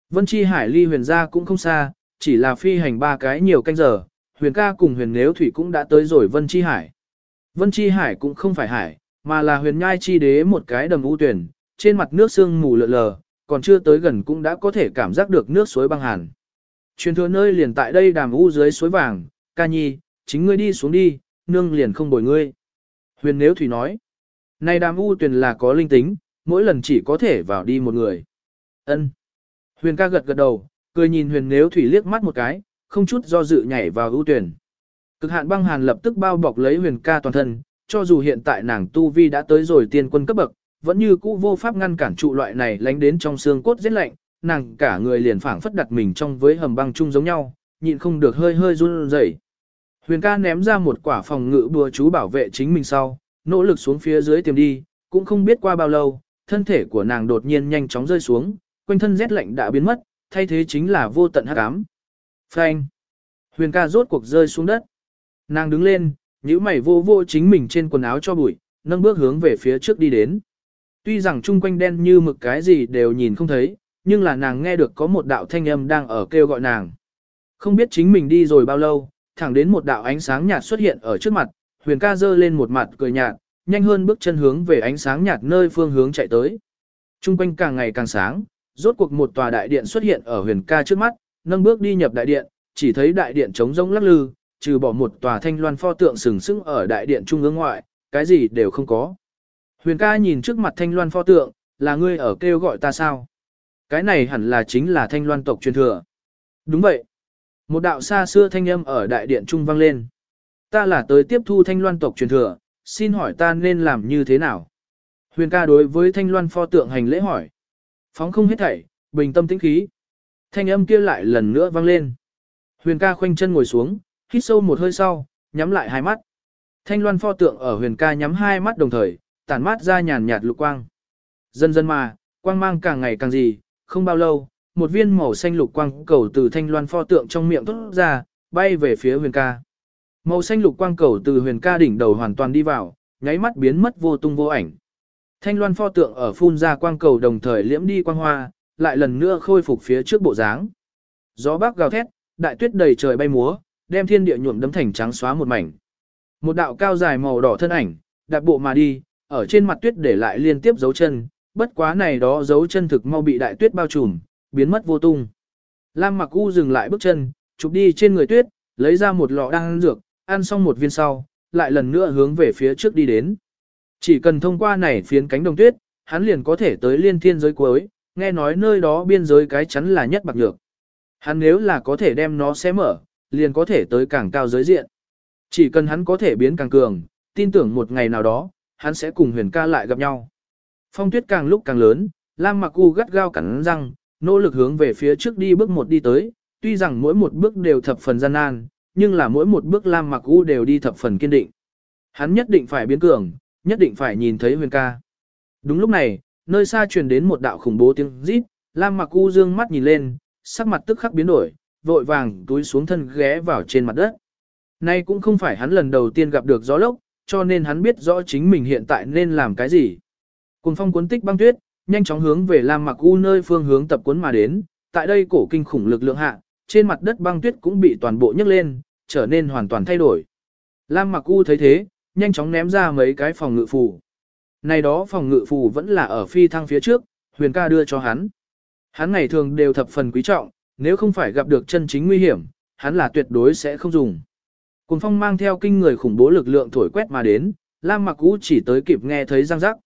Vân Chi Hải ly huyền gia cũng không xa, chỉ là phi hành ba cái nhiều canh giờ, huyền ca cùng huyền nếu thủy cũng đã tới rồi Vân Chi Hải. Vân Chi Hải cũng không phải hải, mà là huyền nhai chi đế một cái đầm u tuyển, trên mặt nước sương mù lợn lờ, còn chưa tới gần cũng đã có thể cảm giác được nước suối băng hàn. Truyền thừa nơi liền tại đây đàm u dưới suối vàng, ca nhi, chính ngươi đi xuống đi, nương liền không bồi ngươi. Huyền nếu thủy nói, này đàm u tuyển là có linh tính, mỗi lần chỉ có thể vào đi một người. ân Huyền ca gật gật đầu, cười nhìn huyền nếu thủy liếc mắt một cái, không chút do dự nhảy vào ưu tuyển. Cực hạn băng hàn lập tức bao bọc lấy huyền ca toàn thân, cho dù hiện tại nàng tu vi đã tới rồi tiên quân cấp bậc, vẫn như cũ vô pháp ngăn cản trụ loại này lánh đến trong xương cốt rất lạnh, nàng cả người liền phảng phất đặt mình trong với hầm băng chung giống nhau, nhịn không được hơi hơi run rẩy. Huyền ca ném ra một quả phòng ngự bùa chú bảo vệ chính mình sau, nỗ lực xuống phía dưới tìm đi, cũng không biết qua bao lâu, thân thể của nàng đột nhiên nhanh chóng rơi xuống, quanh thân rét lạnh đã biến mất, thay thế chính là vô tận hắc ám. Phanh! Huyền ca rốt cuộc rơi xuống đất. Nàng đứng lên, nhíu mày vô vô chính mình trên quần áo cho bụi, nâng bước hướng về phía trước đi đến. Tuy rằng chung quanh đen như mực cái gì đều nhìn không thấy, nhưng là nàng nghe được có một đạo thanh âm đang ở kêu gọi nàng. Không biết chính mình đi rồi bao lâu, thẳng đến một đạo ánh sáng nhạt xuất hiện ở trước mặt, huyền ca giơ lên một mặt cười nhạt, nhanh hơn bước chân hướng về ánh sáng nhạt nơi phương hướng chạy tới. Trung quanh càng ngày càng sáng, rốt cuộc một tòa đại điện xuất hiện ở huyền ca trước mắt, nâng bước đi nhập đại điện, chỉ thấy đại điện trống rỗng lắc lư, trừ bỏ một tòa thanh loan pho tượng sừng sững ở đại điện trung ương ngoại, cái gì đều không có. Huyền ca nhìn trước mặt thanh loan pho tượng, là ngươi ở kêu gọi ta sao? Cái này hẳn là chính là thanh loan tộc truyền thừa. Đúng vậy. Một đạo xa xưa thanh âm ở đại điện trung vang lên. Ta là tới tiếp thu thanh loan tộc truyền thừa, xin hỏi ta nên làm như thế nào? Huyền ca đối với thanh loan pho tượng hành lễ hỏi. Phóng không hết thảy, bình tâm tĩnh khí. Thanh âm kia lại lần nữa vang lên. Huyền ca khoanh chân ngồi xuống, hít sâu một hơi sau, nhắm lại hai mắt. Thanh loan pho tượng ở huyền ca nhắm hai mắt đồng thời, tản mát ra nhàn nhạt lục quang. Dần dần mà, quang mang càng ngày càng gì, không bao lâu, một viên màu xanh lục quang cầu từ thanh loan pho tượng trong miệng tốt ra, bay về phía huyền ca. Màu xanh lục quang cầu từ huyền ca đỉnh đầu hoàn toàn đi vào, nháy mắt biến mất vô tung vô ảnh. Thanh loan pho tượng ở phun ra quang cầu đồng thời liễm đi quang hoa, lại lần nữa khôi phục phía trước bộ dáng. Gió bắc gào thét, đại tuyết đầy trời bay múa, đem thiên địa nhuộm đấm thành trắng xóa một mảnh. Một đạo cao dài màu đỏ thân ảnh, đạp bộ mà đi, ở trên mặt tuyết để lại liên tiếp dấu chân, bất quá này đó dấu chân thực mau bị đại tuyết bao trùm, biến mất vô tung. Lam Mặc U dừng lại bước chân, chụp đi trên người tuyết, lấy ra một lọ đan dược, ăn xong một viên sau, lại lần nữa hướng về phía trước đi đến. Chỉ cần thông qua này phiến cánh đồng tuyết, hắn liền có thể tới liên thiên giới cuối, nghe nói nơi đó biên giới cái chắn là nhất bạc nhược. Hắn nếu là có thể đem nó xé mở, liền có thể tới càng cao giới diện. Chỉ cần hắn có thể biến càng cường, tin tưởng một ngày nào đó, hắn sẽ cùng huyền ca lại gặp nhau. Phong tuyết càng lúc càng lớn, Lam Mặc U gắt gao cắn răng, nỗ lực hướng về phía trước đi bước một đi tới, tuy rằng mỗi một bước đều thập phần gian nan, nhưng là mỗi một bước Lam Mặc U đều đi thập phần kiên định. Hắn nhất định phải biến cường, nhất định phải nhìn thấy huyền ca. Đúng lúc này, nơi xa truyền đến một đạo khủng bố tiếng rít, Lam Mặc U dương mắt nhìn lên, sắc mặt tức khắc biến đổi, vội vàng túi xuống thân ghé vào trên mặt đất. Nay cũng không phải hắn lần đầu tiên gặp được gió lốc, cho nên hắn biết rõ chính mình hiện tại nên làm cái gì. Cùng phong cuốn tích băng tuyết, nhanh chóng hướng về Lam Mặc U nơi phương hướng tập cuốn mà đến, tại đây cổ kinh khủng lực lượng hạ, trên mặt đất băng tuyết cũng bị toàn bộ nhấc lên, trở nên hoàn toàn thay đổi. Lam Mặc U thấy thế, nhanh chóng ném ra mấy cái phòng ngự phù. Này đó phòng ngự phù vẫn là ở phi thăng phía trước, huyền ca đưa cho hắn. Hắn ngày thường đều thập phần quý trọng, nếu không phải gặp được chân chính nguy hiểm, hắn là tuyệt đối sẽ không dùng. Cùng phong mang theo kinh người khủng bố lực lượng thổi quét mà đến, Lam Mặc U chỉ tới kịp nghe thấy răng rắc.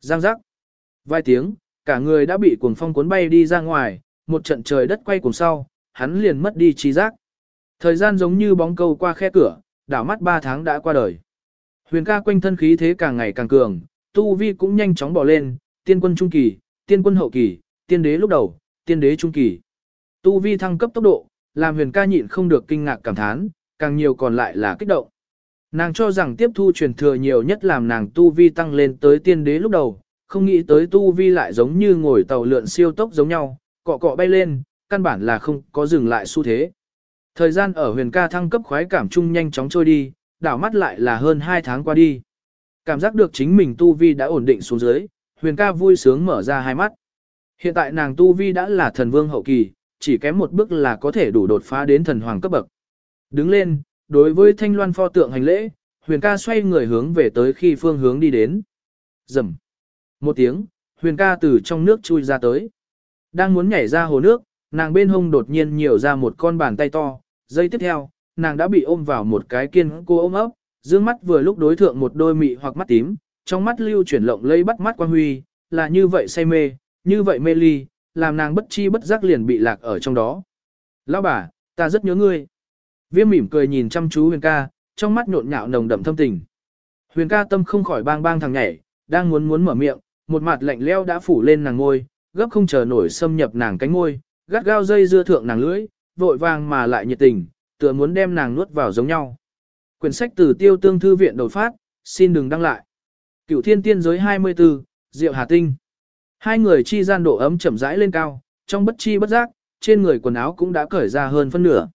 Răng rắc. Vài tiếng, cả người đã bị cuồng phong cuốn bay đi ra ngoài, một trận trời đất quay cùng sau, hắn liền mất đi trí giác. Thời gian giống như bóng câu qua khe cửa, đảo mắt 3 tháng đã qua đời. Huyền ca quanh thân khí thế càng ngày càng cường, tu vi cũng nhanh chóng bỏ lên, tiên quân trung kỳ, tiên quân hậu kỳ, tiên đế lúc đầu, tiên đế trung kỳ. Tu vi thăng cấp tốc độ, làm huyền ca nhịn không được kinh ngạc cảm thán, càng nhiều còn lại là kích động. Nàng cho rằng tiếp thu truyền thừa nhiều nhất làm nàng tu vi tăng lên tới tiên đế lúc đầu, không nghĩ tới tu vi lại giống như ngồi tàu lượn siêu tốc giống nhau, cọ cọ bay lên, căn bản là không có dừng lại xu thế. Thời gian ở huyền ca thăng cấp khoái cảm chung nhanh chóng trôi đi, đảo mắt lại là hơn 2 tháng qua đi. Cảm giác được chính mình tu vi đã ổn định xuống dưới, huyền ca vui sướng mở ra hai mắt. Hiện tại nàng tu vi đã là thần vương hậu kỳ, chỉ kém một bước là có thể đủ đột phá đến thần hoàng cấp bậc. Đứng lên, đối với thanh loan pho tượng hành lễ, huyền ca xoay người hướng về tới khi phương hướng đi đến. Dầm. Một tiếng, huyền ca từ trong nước chui ra tới. Đang muốn nhảy ra hồ nước, nàng bên hông đột nhiên nhiều ra một con bàn tay to, Giây tiếp theo, nàng đã bị ôm vào một cái kiên cô ôm ấp, dương mắt vừa lúc đối thượng một đôi mị hoặc mắt tím, trong mắt lưu chuyển lộng lây bắt mắt quan huy, là như vậy say mê, như vậy mê ly, làm nàng bất chi bất giác liền bị lạc ở trong đó. Lão bà, ta rất nhớ ngươi. Viêm mỉm cười nhìn chăm chú huyền ca, trong mắt nhộn nhạo nồng đậm thâm tình. Huyền ca tâm không khỏi bang bang thằng nhảy, đang muốn muốn mở miệng, một mặt lạnh leo đã phủ lên nàng ngôi, gấp không chờ nổi xâm nhập nàng cánh ngôi, gắt gao dây dưa thượng nàng lưỡi, vội vàng mà lại nhiệt tình, tựa muốn đem nàng nuốt vào giống nhau. Quyển sách từ tiêu tương thư viện đột phát, xin đừng đăng lại. Cửu thiên tiên giới 24, Diệu Hà Tinh. Hai người chi gian độ ấm chậm rãi lên cao, trong bất chi bất giác, trên người quần áo cũng đã cởi ra hơn phân nửa.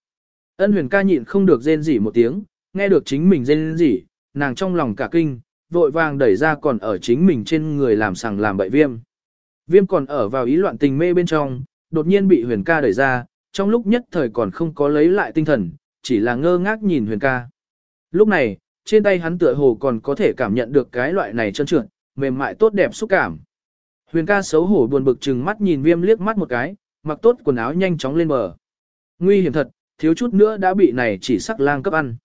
Ân huyền ca nhịn không được rên rỉ một tiếng, nghe được chính mình rên rỉ, nàng trong lòng cả kinh, vội vàng đẩy ra còn ở chính mình trên người làm sằng làm bậy viêm. Viêm còn ở vào ý loạn tình mê bên trong, đột nhiên bị huyền ca đẩy ra, trong lúc nhất thời còn không có lấy lại tinh thần, chỉ là ngơ ngác nhìn huyền ca. Lúc này, trên tay hắn tựa hồ còn có thể cảm nhận được cái loại này chân trượt, mềm mại tốt đẹp xúc cảm. Huyền ca xấu hổ buồn bực chừng mắt nhìn viêm liếc mắt một cái, mặc tốt quần áo nhanh chóng lên bờ. Nguy hiểm thật, thiếu chút nữa đã bị này chỉ sắc lang cấp ăn.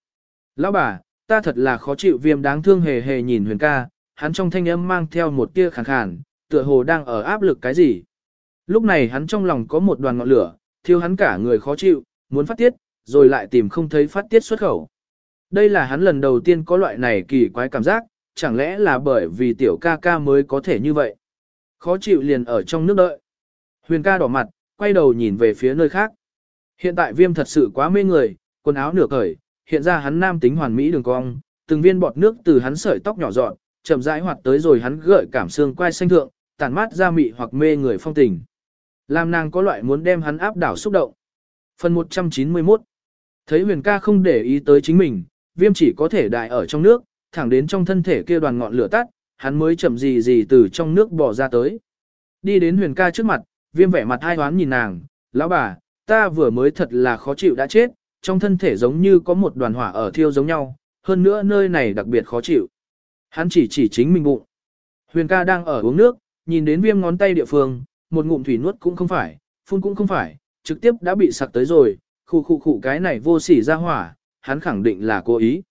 Lão bà, ta thật là khó chịu viêm đáng thương hề hề nhìn huyền ca, hắn trong thanh âm mang theo một tia khàn khàn, tựa hồ đang ở áp lực cái gì. Lúc này hắn trong lòng có một đoàn ngọn lửa, thiêu hắn cả người khó chịu, muốn phát tiết, rồi lại tìm không thấy phát tiết xuất khẩu. Đây là hắn lần đầu tiên có loại này kỳ quái cảm giác, chẳng lẽ là bởi vì tiểu ca ca mới có thể như vậy. Khó chịu liền ở trong nước đợi. Huyền ca đỏ mặt, quay đầu nhìn về phía nơi khác. Hiện tại viêm thật sự quá mê người, quần áo nửa cởi, hiện ra hắn nam tính hoàn mỹ đường cong, từng viên bọt nước từ hắn sợi tóc nhỏ dọn, chậm rãi hoạt tới rồi hắn gợi cảm xương quai xanh thượng, tàn mát ra mị hoặc mê người phong tình. Làm nàng có loại muốn đem hắn áp đảo xúc động. Phần 191 Thấy huyền ca không để ý tới chính mình, viêm chỉ có thể đại ở trong nước, thẳng đến trong thân thể kia đoàn ngọn lửa tắt, hắn mới chậm gì gì từ trong nước bỏ ra tới. Đi đến huyền ca trước mặt, viêm vẻ mặt hai hoán nhìn nàng, lão bà, ta vừa mới thật là khó chịu đã chết, trong thân thể giống như có một đoàn hỏa ở thiêu giống nhau, hơn nữa nơi này đặc biệt khó chịu. Hắn chỉ chỉ chính mình bụng. Huyền ca đang ở uống nước, nhìn đến viêm ngón tay địa phương, một ngụm thủy nuốt cũng không phải, phun cũng không phải, trực tiếp đã bị sặc tới rồi, khu khu khu cái này vô sỉ ra hỏa, hắn khẳng định là cố ý.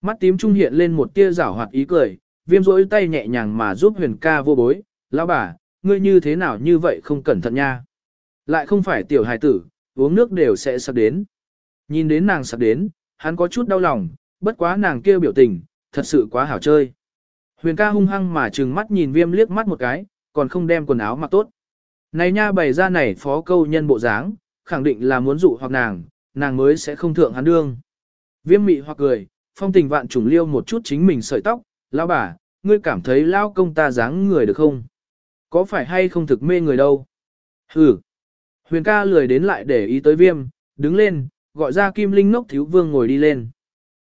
Mắt tím trung hiện lên một tia rảo hoạt ý cười, viêm rỗi tay nhẹ nhàng mà giúp huyền ca vô bối, lão bà, ngươi như thế nào như vậy không cẩn thận nha. Lại không phải tiểu hài tử, uống nước đều sẽ sặc đến. Nhìn đến nàng sặc đến, hắn có chút đau lòng, bất quá nàng kêu biểu tình, thật sự quá hảo chơi. Huyền ca hung hăng mà trừng mắt nhìn viêm liếc mắt một cái, còn không đem quần áo mặc tốt. Này nha bày ra này phó câu nhân bộ dáng, khẳng định là muốn dụ hoặc nàng, nàng mới sẽ không thượng hắn đương. Viêm mị hoặc cười, phong tình vạn trùng liêu một chút chính mình sợi tóc, lão bà, ngươi cảm thấy lao công ta dáng người được không? Có phải hay không thực mê người đâu? Hừ. Huyền ca lười đến lại để ý tới viêm, đứng lên, gọi ra kim linh ngốc thiếu vương ngồi đi lên.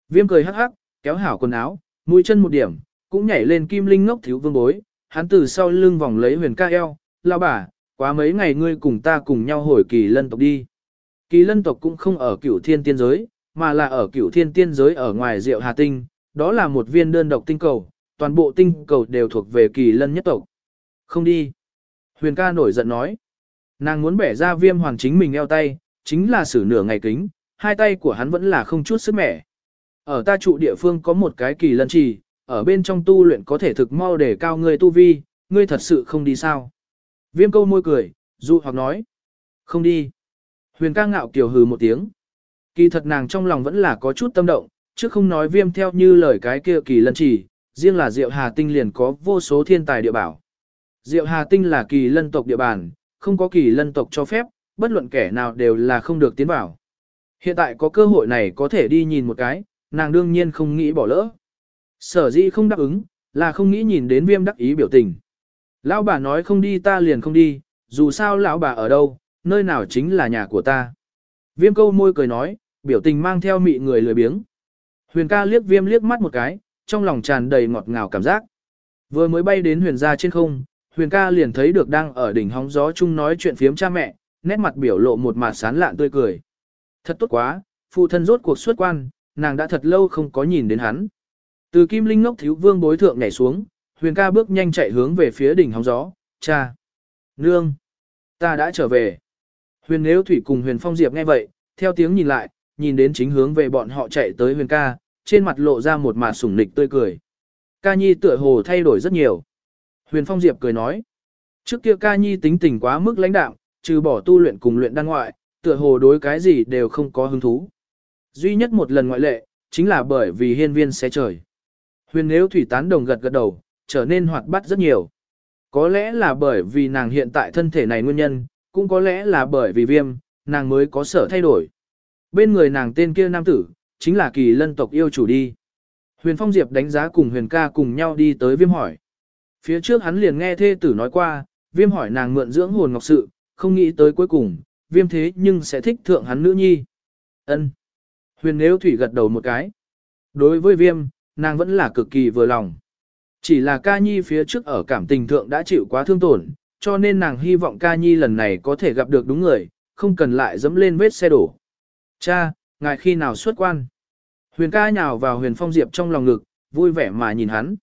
Viêm cười hắc hắc, kéo hảo quần áo, mũi chân một điểm, cũng nhảy lên kim linh ngốc thiếu vương bối, hắn từ sau lưng vòng lấy huyền ca eo, lao bà, quá mấy ngày ngươi cùng ta cùng nhau hồi kỳ lân tộc đi. Kỳ lân tộc cũng không ở cửu thiên tiên giới, mà là ở cửu thiên tiên giới ở ngoài diệu hà tinh, đó là một viên đơn độc tinh cầu, toàn bộ tinh cầu đều thuộc về kỳ lân nhất tộc. Không đi. Huyền ca nổi giận nói. Nàng muốn bẻ ra viêm hoàng chính mình eo tay, chính là xử nửa ngày kính, hai tay của hắn vẫn là không chút sức mẻ. Ở ta trụ địa phương có một cái kỳ lân trì, ở bên trong tu luyện có thể thực mau để cao người tu vi, ngươi thật sự không đi sao. Viêm câu môi cười, dụ hoặc nói. Không đi. Huyền ca ngạo kiều hừ một tiếng. Kỳ thật nàng trong lòng vẫn là có chút tâm động, chứ không nói viêm theo như lời cái kia kỳ lân chỉ, riêng là Diệu Hà Tinh liền có vô số thiên tài địa bảo. Diệu Hà Tinh là kỳ lân tộc địa bàn, không có kỳ lân tộc cho phép, bất luận kẻ nào đều là không được tiến vào. Hiện tại có cơ hội này có thể đi nhìn một cái, nàng đương nhiên không nghĩ bỏ lỡ. Sở dĩ không đáp ứng, là không nghĩ nhìn đến viêm đắc ý biểu tình. Lão bà nói không đi ta liền không đi, dù sao lão bà ở đâu, nơi nào chính là nhà của ta. Viêm câu môi cười nói, biểu tình mang theo mị người lười biếng. Huyền ca liếc viêm liếc mắt một cái, trong lòng tràn đầy ngọt ngào cảm giác. Vừa mới bay đến huyền gia trên không, huyền ca liền thấy được đang ở đỉnh hóng gió chung nói chuyện phiếm cha mẹ, nét mặt biểu lộ một mặt sán lạn tươi cười. Thật tốt quá, phụ thân rốt cuộc xuất quan, nàng đã thật lâu không có nhìn đến hắn. Từ kim linh ngốc thiếu vương bối thượng nhảy xuống, huyền ca bước nhanh chạy hướng về phía đỉnh hóng gió, cha. Nương, ta đã trở về. Huyền nếu thủy cùng huyền phong diệp nghe vậy, theo tiếng nhìn lại, nhìn đến chính hướng về bọn họ chạy tới huyền ca, trên mặt lộ ra một mặt sủng nịch tươi cười. Ca nhi tựa hồ thay đổi rất nhiều. Huyền Phong Diệp cười nói, trước kia ca nhi tính tình quá mức lãnh đạm, trừ bỏ tu luyện cùng luyện đan ngoại, tựa hồ đối cái gì đều không có hứng thú. Duy nhất một lần ngoại lệ, chính là bởi vì hiên viên xé trời. Huyền nếu thủy tán đồng gật gật đầu, trở nên hoạt bát rất nhiều. Có lẽ là bởi vì nàng hiện tại thân thể này nguyên nhân, cũng có lẽ là bởi vì viêm, nàng mới có sở thay đổi. Bên người nàng tên kia nam tử, chính là kỳ lân tộc yêu chủ đi. Huyền Phong Diệp đánh giá cùng huyền ca cùng nhau đi tới viêm hỏi. Phía trước hắn liền nghe thê tử nói qua, viêm hỏi nàng mượn dưỡng hồn ngọc sự, không nghĩ tới cuối cùng, viêm thế nhưng sẽ thích thượng hắn nữ nhi. ân Huyền nếu thủy gật đầu một cái. Đối với viêm, nàng vẫn là cực kỳ vừa lòng. Chỉ là ca nhi phía trước ở cảm tình thượng đã chịu quá thương tổn, cho nên nàng hy vọng ca nhi lần này có thể gặp được đúng người, không cần lại dẫm lên vết xe đổ. Cha, ngài khi nào xuất quan? Huyền ca nhào vào huyền phong diệp trong lòng ngực, vui vẻ mà nhìn hắn.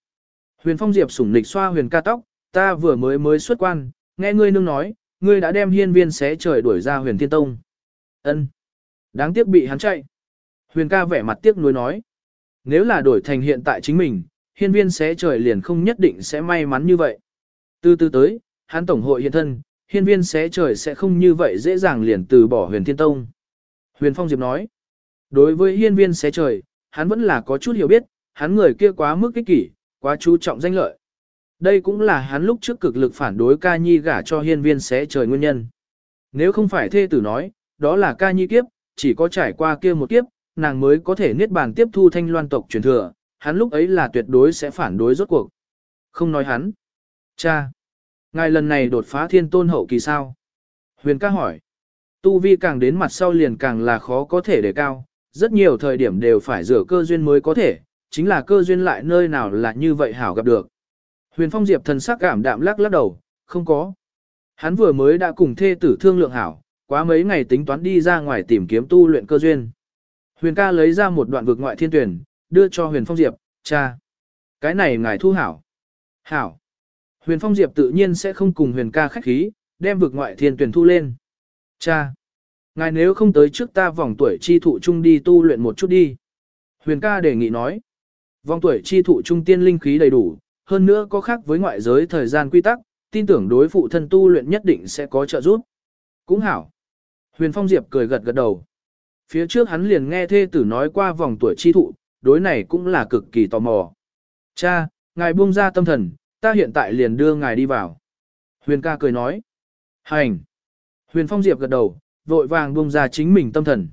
Huyền phong diệp sủng nịch xoa huyền ca tóc, ta vừa mới mới xuất quan, nghe ngươi nương nói, ngươi đã đem hiên viên xé trời đuổi ra huyền thiên tông. Ân, Đáng tiếc bị hắn chạy. Huyền ca vẻ mặt tiếc nuối nói. Nếu là đổi thành hiện tại chính mình, hiên viên xé trời liền không nhất định sẽ may mắn như vậy. Từ từ tới, hắn tổng hội hiện thân, hiên viên xé trời sẽ không như vậy dễ dàng liền từ bỏ huyền thiên tông. Huyền Phong Diệp nói, đối với hiên viên xé trời, hắn vẫn là có chút hiểu biết, hắn người kia quá mức kích kỷ, quá chú trọng danh lợi. Đây cũng là hắn lúc trước cực lực phản đối ca nhi gả cho hiên viên xé trời nguyên nhân. Nếu không phải thê tử nói, đó là ca nhi kiếp, chỉ có trải qua kia một kiếp, nàng mới có thể niết bàn tiếp thu thanh loan tộc truyền thừa, hắn lúc ấy là tuyệt đối sẽ phản đối rốt cuộc. Không nói hắn. Cha. Ngài lần này đột phá thiên tôn hậu kỳ sao? Huyền ca hỏi. Tu vi càng đến mặt sau liền càng là khó có thể đề cao, rất nhiều thời điểm đều phải rửa cơ duyên mới có thể, chính là cơ duyên lại nơi nào là như vậy hảo gặp được. Huyền Phong Diệp thần sắc cảm đạm lắc lắc đầu, không có. Hắn vừa mới đã cùng thê tử thương lượng hảo, quá mấy ngày tính toán đi ra ngoài tìm kiếm tu luyện cơ duyên. Huyền ca lấy ra một đoạn vực ngoại thiên tuyển, đưa cho Huyền Phong Diệp, cha. Cái này ngài thu hảo. Hảo. Huyền Phong Diệp tự nhiên sẽ không cùng Huyền ca khách khí, đem vực ngoại thiên tuyển thu lên. Cha. Ngài nếu không tới trước ta vòng tuổi chi thụ chung đi tu luyện một chút đi. Huyền ca đề nghị nói. Vòng tuổi chi thụ trung tiên linh khí đầy đủ, hơn nữa có khác với ngoại giới thời gian quy tắc, tin tưởng đối phụ thân tu luyện nhất định sẽ có trợ giúp. Cũng hảo. Huyền Phong Diệp cười gật gật đầu. Phía trước hắn liền nghe thê tử nói qua vòng tuổi chi thụ, đối này cũng là cực kỳ tò mò. Cha, ngài buông ra tâm thần, ta hiện tại liền đưa ngài đi vào. Huyền ca cười nói. Hành. Huyền Phong Diệp gật đầu, vội vàng buông ra chính mình tâm thần.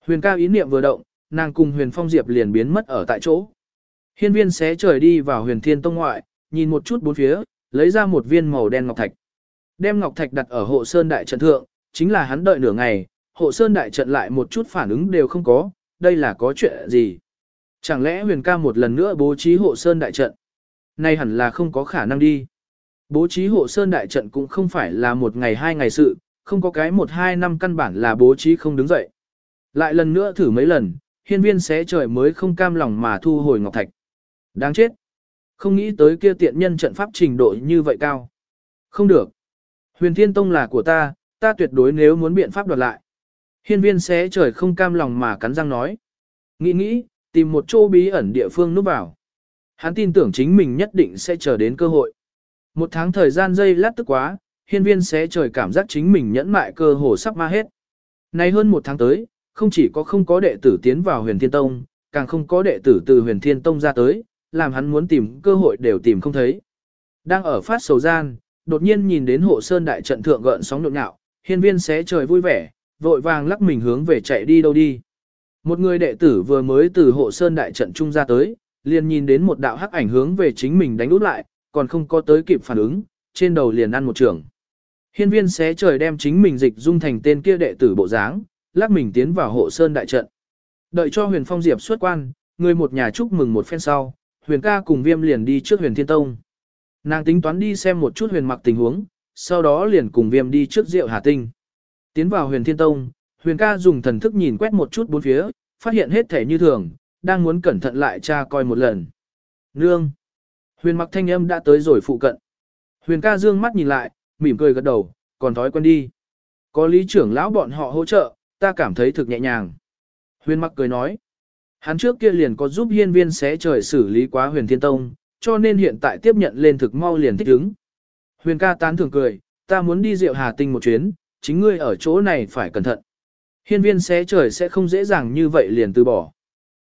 Huyền ca ý niệm vừa động, nàng cùng Huyền Phong Diệp liền biến mất ở tại chỗ. Hiên viên xé trời đi vào huyền thiên tông ngoại, nhìn một chút bốn phía, lấy ra một viên màu đen ngọc thạch. Đem ngọc thạch đặt ở hộ sơn đại trận thượng, chính là hắn đợi nửa ngày, hộ sơn đại trận lại một chút phản ứng đều không có, đây là có chuyện gì? Chẳng lẽ huyền ca một lần nữa bố trí hộ sơn đại trận? Nay hẳn là không có khả năng đi. Bố trí hộ sơn đại trận cũng không phải là một ngày hai ngày sự, không có cái một hai năm căn bản là bố trí không đứng dậy. Lại lần nữa thử mấy lần, hiên viên xé trời mới không cam lòng mà thu hồi ngọc thạch. Đáng chết. Không nghĩ tới kia tiện nhân trận pháp trình độ như vậy cao. Không được. Huyền Thiên Tông là của ta, ta tuyệt đối nếu muốn biện pháp đoạt lại. Hiên viên xé trời không cam lòng mà cắn răng nói. Nghĩ nghĩ, tìm một chỗ bí ẩn địa phương núp vào. Hắn tin tưởng chính mình nhất định sẽ chờ đến cơ hội. Một tháng thời gian dây lát tức quá, hiên viên sẽ trời cảm giác chính mình nhẫn mại cơ hồ sắp ma hết. Nay hơn một tháng tới, không chỉ có không có đệ tử tiến vào huyền thiên tông, càng không có đệ tử từ huyền thiên tông ra tới, làm hắn muốn tìm cơ hội đều tìm không thấy. Đang ở phát sầu gian, đột nhiên nhìn đến hộ sơn đại trận thượng gợn sóng nhộn nhạo, hiên viên xé trời vui vẻ, vội vàng lắc mình hướng về chạy đi đâu đi. Một người đệ tử vừa mới từ hộ sơn đại trận trung ra tới, liền nhìn đến một đạo hắc ảnh hướng về chính mình đánh út lại, còn không có tới kịp phản ứng, trên đầu liền ăn một trường. Hiên viên xé trời đem chính mình dịch dung thành tên kia đệ tử bộ dáng, lắc mình tiến vào hộ sơn đại trận. Đợi cho huyền phong diệp xuất quan, người một nhà chúc mừng một phen sau, huyền ca cùng viêm liền đi trước huyền thiên tông. Nàng tính toán đi xem một chút huyền mặc tình huống, sau đó liền cùng viêm đi trước rượu hà tinh. Tiến vào huyền thiên tông, huyền ca dùng thần thức nhìn quét một chút bốn phía, phát hiện hết thể như thường, đang muốn cẩn thận lại tra coi một lần. Nương! Huyền mặc thanh âm đã tới rồi phụ cận. Huyền ca dương mắt nhìn lại, mỉm cười gật đầu, còn thói quen đi. Có lý trưởng lão bọn họ hỗ trợ, ta cảm thấy thực nhẹ nhàng. Huyền mặc cười nói. Hắn trước kia liền có giúp hiên viên xé trời xử lý quá huyền thiên tông, cho nên hiện tại tiếp nhận lên thực mau liền thích ứng. Huyền ca tán thường cười, ta muốn đi rượu hà tinh một chuyến, chính ngươi ở chỗ này phải cẩn thận. Hiên viên xé trời sẽ không dễ dàng như vậy liền từ bỏ.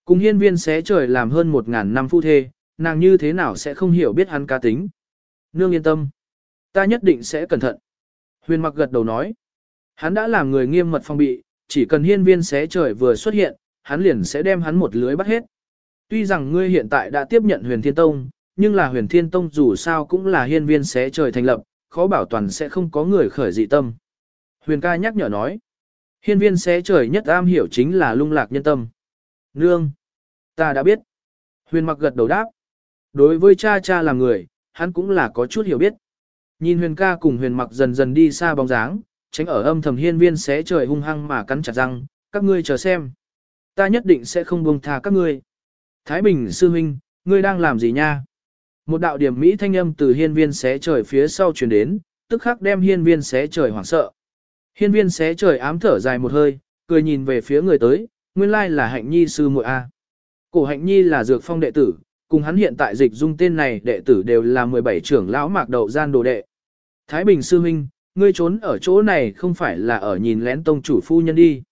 Cùng hiên viên xé trời làm hơn một ngàn năm phu thê, nàng như thế nào sẽ không hiểu biết hắn ca tính. Nương yên tâm. Ta nhất định sẽ cẩn thận. Huyền mặc gật đầu nói. Hắn đã làm người nghiêm mật phong bị, chỉ cần hiên viên xé trời vừa xuất hiện, hắn liền sẽ đem hắn một lưới bắt hết. Tuy rằng ngươi hiện tại đã tiếp nhận huyền thiên tông, nhưng là huyền thiên tông dù sao cũng là hiên viên xé trời thành lập, khó bảo toàn sẽ không có người khởi dị tâm. Huyền ca nhắc nhở nói. Hiên viên xé trời nhất am hiểu chính là lung lạc nhân tâm. Nương. Ta đã biết. Huyền mặc gật đầu đáp. Đối với cha cha là người, hắn cũng là có chút hiểu biết. Nhìn huyền ca cùng huyền mặc dần dần đi xa bóng dáng, tránh ở âm thầm hiên viên xé trời hung hăng mà cắn chặt răng, các ngươi chờ xem. Ta nhất định sẽ không buông tha các ngươi. Thái Bình sư huynh, ngươi đang làm gì nha? Một đạo điểm Mỹ thanh âm từ hiên viên xé trời phía sau truyền đến, tức khắc đem hiên viên xé trời hoảng sợ. Hiên viên xé trời ám thở dài một hơi, cười nhìn về phía người tới, nguyên lai là hạnh nhi sư muội A. Cổ hạnh nhi là dược phong đệ tử, cùng hắn hiện tại dịch dung tên này đệ tử đều là 17 trưởng lão mạc đậu gian đồ đệ. Thái Bình sư huynh, ngươi trốn ở chỗ này không phải là ở nhìn lén tông chủ phu nhân đi.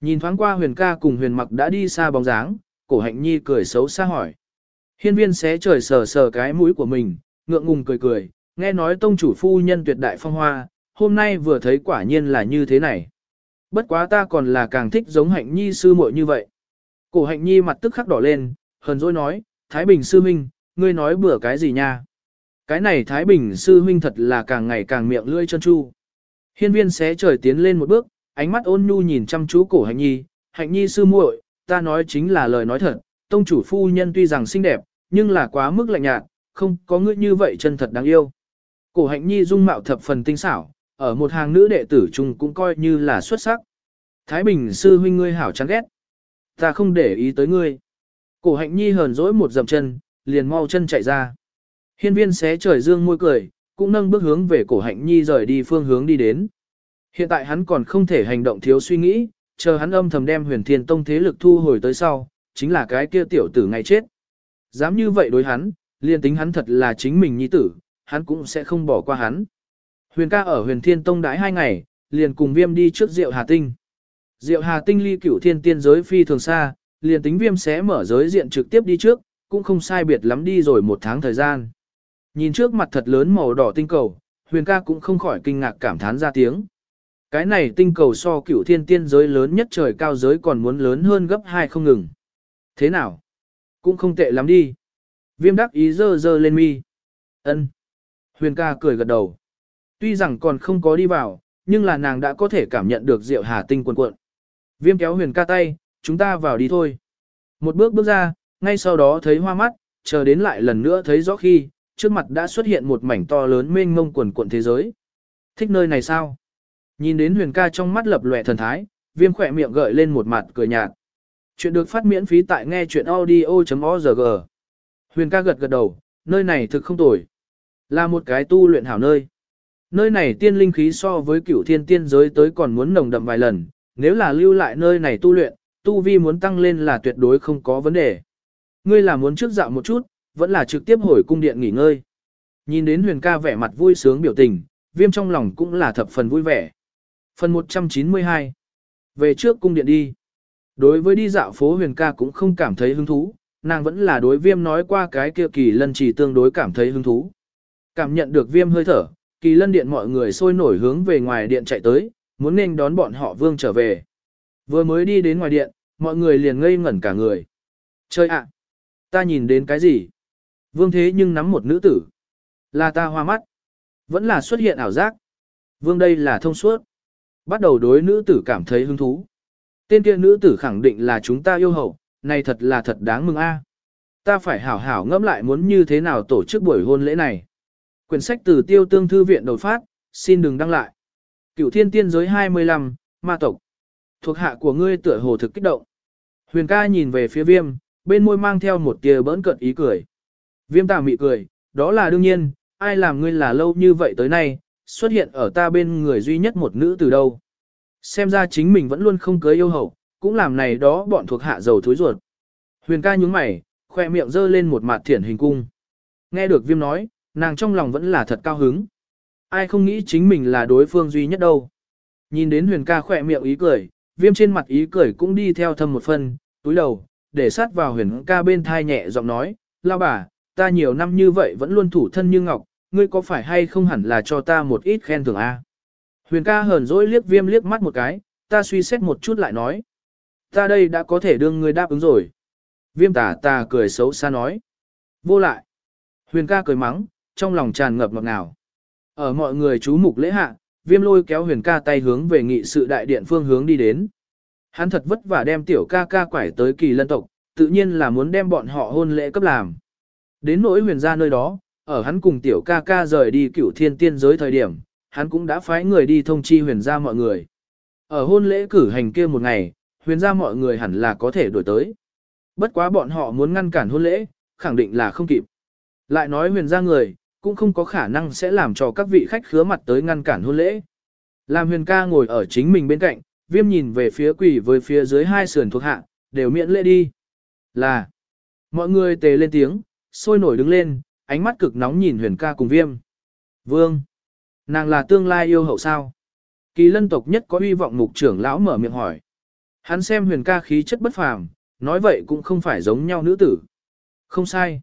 Nhìn thoáng qua huyền ca cùng huyền mặc đã đi xa bóng dáng, cổ hạnh nhi cười xấu xa hỏi. Hiên viên xé trời sờ sờ cái mũi của mình, ngượng ngùng cười cười, nghe nói tông chủ phu nhân tuyệt đại phong hoa, hôm nay vừa thấy quả nhiên là như thế này. Bất quá ta còn là càng thích giống hạnh nhi sư muội như vậy. Cổ hạnh nhi mặt tức khắc đỏ lên, hờn dỗi nói, Thái Bình sư huynh, ngươi nói bữa cái gì nha? Cái này Thái Bình sư huynh thật là càng ngày càng miệng lưỡi chân chu. Hiên viên xé trời tiến lên một bước, ánh mắt ôn nhu nhìn chăm chú cổ hạnh nhi, hạnh nhi sư muội, ta nói chính là lời nói thật, tông chủ phu nhân tuy rằng xinh đẹp, nhưng là quá mức lạnh nhạt, không có ngươi như vậy chân thật đáng yêu. Cổ hạnh nhi dung mạo thập phần tinh xảo, ở một hàng nữ đệ tử chung cũng coi như là xuất sắc. Thái Bình sư huynh ngươi hảo chán ghét. Ta không để ý tới ngươi. Cổ hạnh nhi hờn dỗi một dầm chân, liền mau chân chạy ra. Hiên viên xé trời dương môi cười, cũng nâng bước hướng về cổ hạnh nhi rời đi phương hướng đi đến. Hiện tại hắn còn không thể hành động thiếu suy nghĩ, chờ hắn âm thầm đem huyền thiên tông thế lực thu hồi tới sau, chính là cái kia tiểu tử ngày chết. Dám như vậy đối hắn, liền tính hắn thật là chính mình nhi tử, hắn cũng sẽ không bỏ qua hắn. Huyền ca ở huyền thiên tông đãi hai ngày, liền cùng viêm đi trước rượu hà tinh. Diệu hà tinh ly cửu thiên tiên giới phi thường xa, liền tính viêm sẽ mở giới diện trực tiếp đi trước, cũng không sai biệt lắm đi rồi một tháng thời gian. Nhìn trước mặt thật lớn màu đỏ tinh cầu, huyền ca cũng không khỏi kinh ngạc cảm thán ra tiếng. Cái này tinh cầu so cửu thiên tiên giới lớn nhất trời cao giới còn muốn lớn hơn gấp hai không ngừng. Thế nào? Cũng không tệ lắm đi. Viêm đắc ý dơ dơ lên mi. ân Huyền ca cười gật đầu. Tuy rằng còn không có đi vào, nhưng là nàng đã có thể cảm nhận được rượu hà tinh cuộn cuộn. Viêm kéo huyền ca tay, chúng ta vào đi thôi. Một bước bước ra, ngay sau đó thấy hoa mắt, chờ đến lại lần nữa thấy rõ khi, trước mặt đã xuất hiện một mảnh to lớn mênh mông quần cuộn thế giới. Thích nơi này sao? Nhìn đến huyền ca trong mắt lập lòe thần thái, viêm khỏe miệng gợi lên một mặt cười nhạt. Chuyện được phát miễn phí tại nghe chuyện audio.org. Huyền ca gật gật đầu, nơi này thực không tồi. Là một cái tu luyện hảo nơi. Nơi này tiên linh khí so với cửu thiên tiên giới tới còn muốn nồng đậm vài lần, nếu là lưu lại nơi này tu luyện, tu vi muốn tăng lên là tuyệt đối không có vấn đề. Ngươi là muốn trước dạo một chút, vẫn là trực tiếp hồi cung điện nghỉ ngơi. Nhìn đến huyền ca vẻ mặt vui sướng biểu tình, viêm trong lòng cũng là thập phần vui vẻ. Phần 192 Về trước cung điện đi. Đối với đi dạo phố huyền ca cũng không cảm thấy hứng thú, nàng vẫn là đối viêm nói qua cái kia kỳ lân chỉ tương đối cảm thấy hứng thú. Cảm nhận được viêm hơi thở, kỳ lân điện mọi người sôi nổi hướng về ngoài điện chạy tới, muốn nên đón bọn họ vương trở về. Vừa mới đi đến ngoài điện, mọi người liền ngây ngẩn cả người. Chơi ạ! ta nhìn đến cái gì? Vương thế nhưng nắm một nữ tử. Là ta hoa mắt. Vẫn là xuất hiện ảo giác. Vương đây là thông suốt. Bắt đầu đối nữ tử cảm thấy hứng thú. Tên kia nữ tử khẳng định là chúng ta yêu hậu, này thật là thật đáng mừng a. Ta phải hảo hảo ngẫm lại muốn như thế nào tổ chức buổi hôn lễ này. Quyển sách từ tiêu tương thư viện đột phát, xin đừng đăng lại. Cửu thiên tiên giới 25, ma tộc. Thuộc hạ của ngươi tựa hồ thực kích động. Huyền ca nhìn về phía viêm, bên môi mang theo một tia bỡn cận ý cười. Viêm tà mị cười, đó là đương nhiên, ai làm ngươi là lâu như vậy tới nay, xuất hiện ở ta bên người duy nhất một nữ từ đâu. Xem ra chính mình vẫn luôn không cưới yêu hậu, cũng làm này đó bọn thuộc hạ giàu thối ruột. Huyền ca nhúng mày, khoe miệng dơ lên một mặt thiển hình cung. Nghe được viêm nói, nàng trong lòng vẫn là thật cao hứng. Ai không nghĩ chính mình là đối phương duy nhất đâu. Nhìn đến huyền ca khỏe miệng ý cười, viêm trên mặt ý cười cũng đi theo thâm một phần, túi đầu, để sát vào huyền ca bên thai nhẹ giọng nói, lao bà, ta nhiều năm như vậy vẫn luôn thủ thân như ngọc, ngươi có phải hay không hẳn là cho ta một ít khen thưởng a? Huyền ca hờn dỗi liếc viêm liếc mắt một cái, ta suy xét một chút lại nói. Ta đây đã có thể đương ngươi đáp ứng rồi. Viêm tà ta cười xấu xa nói. Vô lại. Huyền ca cười mắng, trong lòng tràn ngập ngọt ngào. Ở mọi người chú mục lễ hạ, viêm lôi kéo huyền ca tay hướng về nghị sự đại điện phương hướng đi đến. Hắn thật vất vả đem tiểu ca ca quải tới kỳ lân tộc, tự nhiên là muốn đem bọn họ hôn lễ cấp làm. Đến nỗi huyền ra nơi đó, ở hắn cùng tiểu ca ca rời đi cửu thiên tiên giới thời điểm, hắn cũng đã phái người đi thông chi huyền ra mọi người. Ở hôn lễ cử hành kia một ngày, huyền ra mọi người hẳn là có thể đổi tới. Bất quá bọn họ muốn ngăn cản hôn lễ, khẳng định là không kịp. Lại nói huyền ra người, cũng không có khả năng sẽ làm cho các vị khách khứa mặt tới ngăn cản hôn lễ. Làm huyền ca ngồi ở chính mình bên cạnh, viêm nhìn về phía quỷ với phía dưới hai sườn thuộc hạ, đều miễn lễ đi. Là, mọi người tề lên tiếng, sôi nổi đứng lên, ánh mắt cực nóng nhìn huyền ca cùng viêm. Vương, nàng là tương lai yêu hậu sao? Kỳ lân tộc nhất có hy vọng mục trưởng lão mở miệng hỏi. Hắn xem huyền ca khí chất bất phàm, nói vậy cũng không phải giống nhau nữ tử. Không sai.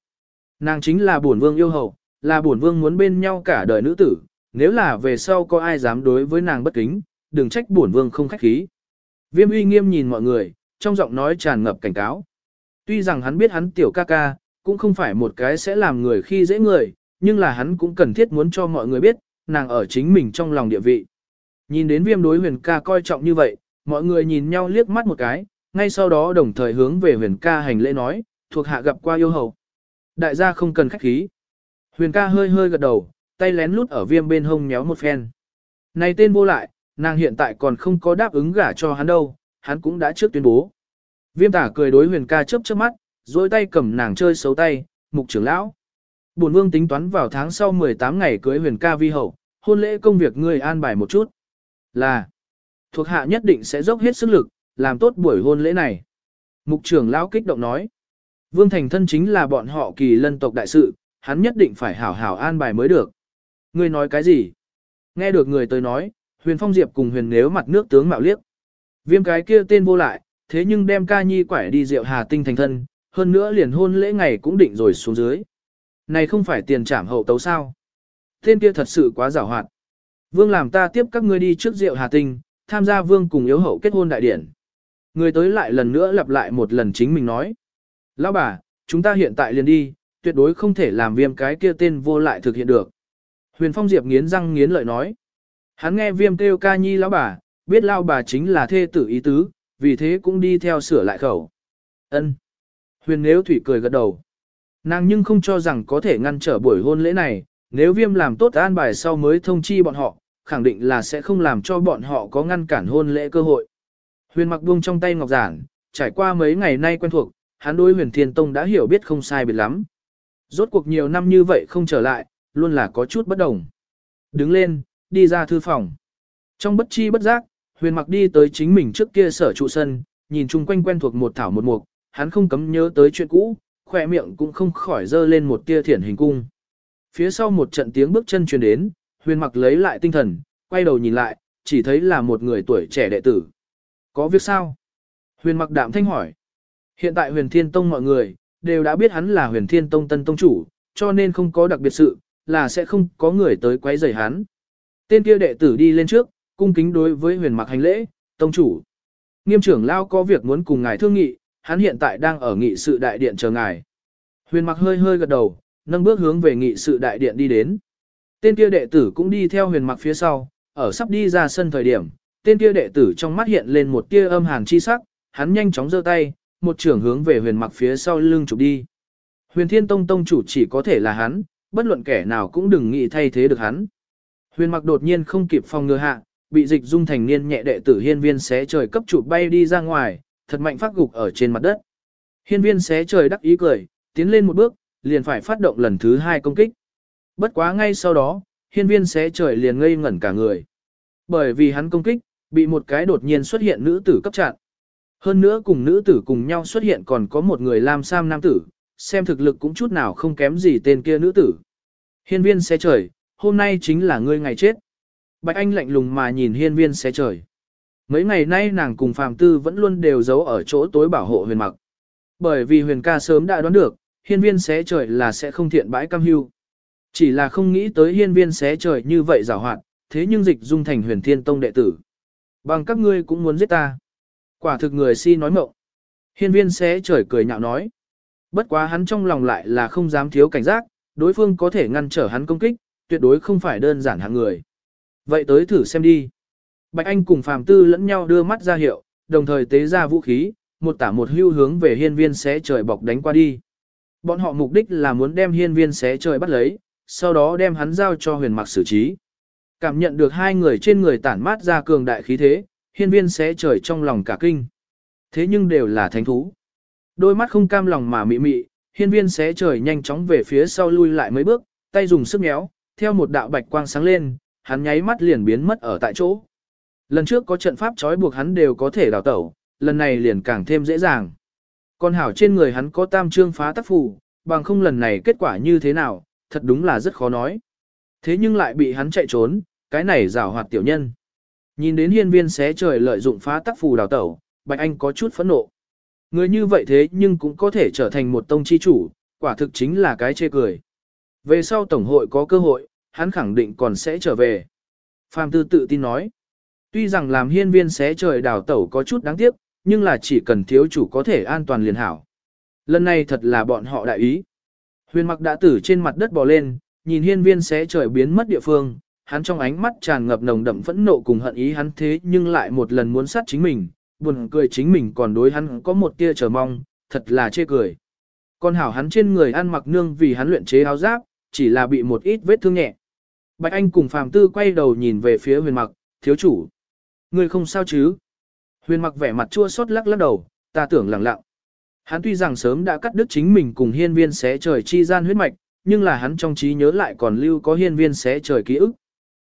Nàng chính là bổn vương yêu hậu, là bổn vương muốn bên nhau cả đời nữ tử, nếu là về sau có ai dám đối với nàng bất kính, đừng trách bổn vương không khách khí. Viêm uy nghiêm nhìn mọi người, trong giọng nói tràn ngập cảnh cáo. Tuy rằng hắn biết hắn tiểu ca ca, cũng không phải một cái sẽ làm người khi dễ người, nhưng là hắn cũng cần thiết muốn cho mọi người biết, nàng ở chính mình trong lòng địa vị. Nhìn đến viêm đối huyền ca coi trọng như vậy, mọi người nhìn nhau liếc mắt một cái, ngay sau đó đồng thời hướng về huyền ca hành lễ nói, thuộc hạ gặp qua yêu hầu. Đại gia không cần khách khí. Huyền ca hơi hơi gật đầu, tay lén lút ở viêm bên hông nhéo một phen. Này tên vô lại, nàng hiện tại còn không có đáp ứng gả cho hắn đâu, hắn cũng đã trước tuyên bố. Viêm tả cười đối huyền ca chớp chớp mắt, dối tay cầm nàng chơi xấu tay, mục trưởng lão. Bổn vương tính toán vào tháng sau 18 ngày cưới huyền ca vi hậu, hôn lễ công việc ngươi an bài một chút. Là, thuộc hạ nhất định sẽ dốc hết sức lực, làm tốt buổi hôn lễ này. Mục trưởng lão kích động nói. Vương Thành thân chính là bọn họ kỳ lân tộc đại sự, hắn nhất định phải hảo hảo an bài mới được. Ngươi nói cái gì? Nghe được người tới nói, huyền phong diệp cùng huyền nếu mặt nước tướng mạo liếc. Viêm cái kia tên vô lại, thế nhưng đem ca nhi quải đi rượu hà tinh thành thân, hơn nữa liền hôn lễ ngày cũng định rồi xuống dưới. Này không phải tiền trảm hậu tấu sao? Tên kia thật sự quá giảo hoạt. Vương làm ta tiếp các ngươi đi trước rượu hà tinh, tham gia vương cùng yếu hậu kết hôn đại điển. Người tới lại lần nữa lặp lại một lần chính mình nói. Lão bà, chúng ta hiện tại liền đi, tuyệt đối không thể làm viêm cái kia tên vô lại thực hiện được. Huyền Phong Diệp nghiến răng nghiến lợi nói. Hắn nghe viêm kêu ca nhi lão bà, biết lão bà chính là thê tử ý tứ, vì thế cũng đi theo sửa lại khẩu. Ân. Huyền nếu thủy cười gật đầu. Nàng nhưng không cho rằng có thể ngăn trở buổi hôn lễ này, nếu viêm làm tốt an bài sau mới thông chi bọn họ, khẳng định là sẽ không làm cho bọn họ có ngăn cản hôn lễ cơ hội. Huyền mặc buông trong tay ngọc giản, trải qua mấy ngày nay quen thuộc, hắn đối huyền thiên tông đã hiểu biết không sai biệt lắm. Rốt cuộc nhiều năm như vậy không trở lại, luôn là có chút bất đồng. Đứng lên, đi ra thư phòng. Trong bất chi bất giác, huyền mặc đi tới chính mình trước kia sở trụ sân, nhìn chung quanh quen thuộc một thảo một mục, hắn không cấm nhớ tới chuyện cũ, khỏe miệng cũng không khỏi dơ lên một tia thiển hình cung. Phía sau một trận tiếng bước chân truyền đến, huyền mặc lấy lại tinh thần, quay đầu nhìn lại, chỉ thấy là một người tuổi trẻ đệ tử. Có việc sao? Huyền mặc đạm thanh hỏi. Hiện tại huyền thiên tông mọi người, đều đã biết hắn là huyền thiên tông tân tông chủ, cho nên không có đặc biệt sự, là sẽ không có người tới quấy rầy hắn. Tên kia đệ tử đi lên trước, cung kính đối với huyền mặc hành lễ, tông chủ. Nghiêm trưởng lao có việc muốn cùng ngài thương nghị, hắn hiện tại đang ở nghị sự đại điện chờ ngài. Huyền mặc hơi hơi gật đầu, nâng bước hướng về nghị sự đại điện đi đến. Tên kia đệ tử cũng đi theo huyền mặc phía sau, ở sắp đi ra sân thời điểm, tên kia đệ tử trong mắt hiện lên một tia âm hàn chi sắc, hắn nhanh chóng giơ tay, một trưởng hướng về huyền mặc phía sau lưng chụp đi. Huyền thiên tông tông chủ chỉ có thể là hắn, bất luận kẻ nào cũng đừng nghĩ thay thế được hắn. Huyền mặc đột nhiên không kịp phòng ngừa hạ, bị dịch dung thành niên nhẹ đệ tử hiên viên xé trời cấp chụp bay đi ra ngoài, thật mạnh phát gục ở trên mặt đất. Hiên viên xé trời đắc ý cười, tiến lên một bước, liền phải phát động lần thứ hai công kích. Bất quá ngay sau đó, hiên viên xé trời liền ngây ngẩn cả người. Bởi vì hắn công kích, bị một cái đột nhiên xuất hiện nữ tử cấp chặn. Hơn nữa cùng nữ tử cùng nhau xuất hiện còn có một người lam sam nam tử, xem thực lực cũng chút nào không kém gì tên kia nữ tử. Hiên viên xé trời, hôm nay chính là ngươi ngày chết. Bạch Anh lạnh lùng mà nhìn hiên viên xé trời. Mấy ngày nay nàng cùng Phạm Tư vẫn luôn đều giấu ở chỗ tối bảo hộ huyền mặc. Bởi vì huyền ca sớm đã đoán được, hiên viên xé trời là sẽ không thiện bãi cam hưu. Chỉ là không nghĩ tới hiên viên xé trời như vậy rào hoạt, thế nhưng dịch dung thành huyền thiên tông đệ tử. Bằng các ngươi cũng muốn giết ta. Quả thực người si nói mộng. Hiên viên xé trời cười nhạo nói. Bất quá hắn trong lòng lại là không dám thiếu cảnh giác, đối phương có thể ngăn trở hắn công kích, tuyệt đối không phải đơn giản hạng người. Vậy tới thử xem đi. Bạch Anh cùng Phạm Tư lẫn nhau đưa mắt ra hiệu, đồng thời tế ra vũ khí, một tả một hưu hướng về hiên viên xé trời bọc đánh qua đi. Bọn họ mục đích là muốn đem hiên viên xé trời bắt lấy, sau đó đem hắn giao cho huyền mặc xử trí. Cảm nhận được hai người trên người tản mát ra cường đại khí thế, hiên viên xé trời trong lòng cả kinh. Thế nhưng đều là thánh thú. Đôi mắt không cam lòng mà mị mị, hiên viên xé trời nhanh chóng về phía sau lui lại mấy bước, tay dùng sức nhéo, theo một đạo bạch quang sáng lên, hắn nháy mắt liền biến mất ở tại chỗ. Lần trước có trận pháp trói buộc hắn đều có thể đào tẩu, lần này liền càng thêm dễ dàng. Con hảo trên người hắn có tam trương phá tác phù, bằng không lần này kết quả như thế nào, thật đúng là rất khó nói. Thế nhưng lại bị hắn chạy trốn, cái này rào hoạt tiểu nhân. Nhìn đến hiên viên xé trời lợi dụng phá tác phù đào tẩu, Bạch Anh có chút phẫn nộ. Người như vậy thế nhưng cũng có thể trở thành một tông chi chủ, quả thực chính là cái chê cười. Về sau tổng hội có cơ hội, hắn khẳng định còn sẽ trở về. Phạm Tư tự tin nói. Tuy rằng làm hiên viên xé trời đào tẩu có chút đáng tiếc, nhưng là chỉ cần thiếu chủ có thể an toàn liền hảo. Lần này thật là bọn họ đại ý. Huyền mặc đã tử trên mặt đất bò lên, nhìn hiên viên xé trời biến mất địa phương, hắn trong ánh mắt tràn ngập nồng đậm phẫn nộ cùng hận ý hắn thế nhưng lại một lần muốn sát chính mình, buồn cười chính mình còn đối hắn có một tia chờ mong, thật là chê cười. Còn hảo hắn trên người ăn mặc nương vì hắn luyện chế áo giáp, chỉ là bị một ít vết thương nhẹ. Bạch Anh cùng Phạm Tư quay đầu nhìn về phía huyền mặc, thiếu chủ. Người không sao chứ? Huyền mặc vẻ mặt chua xót lắc lắc đầu, ta tưởng lặng lặng. Hắn tuy rằng sớm đã cắt đứt chính mình cùng hiên viên xé trời chi gian huyết mạch, nhưng là hắn trong trí nhớ lại còn lưu có hiên viên xé trời ký ức.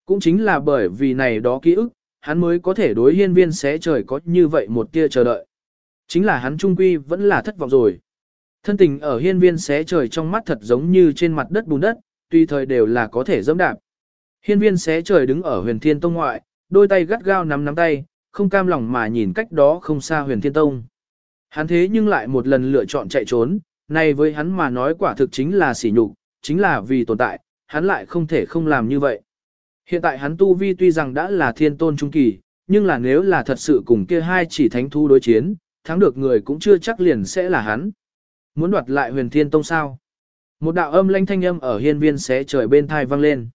Cũng chính là bởi vì này đó ký ức, hắn mới có thể đối hiên viên xé trời có như vậy một tia chờ đợi. Chính là hắn trung quy vẫn là thất vọng rồi. Thân tình ở hiên viên xé trời trong mắt thật giống như trên mặt đất bùn đất, tuy thời đều là có thể dẫm đạp. Hiên viên xé trời đứng ở huyền thiên tông ngoại, đôi tay gắt gao nắm nắm tay, không cam lòng mà nhìn cách đó không xa huyền thiên tông. Hắn thế nhưng lại một lần lựa chọn chạy trốn, này với hắn mà nói quả thực chính là sỉ nhục, chính là vì tồn tại, hắn lại không thể không làm như vậy. Hiện tại hắn tu vi tuy rằng đã là thiên tôn trung kỳ, nhưng là nếu là thật sự cùng kia hai chỉ thánh thu đối chiến, thắng được người cũng chưa chắc liền sẽ là hắn. Muốn đoạt lại huyền thiên tông sao? Một đạo âm lanh thanh âm ở hiên viên xé trời bên thai vang lên.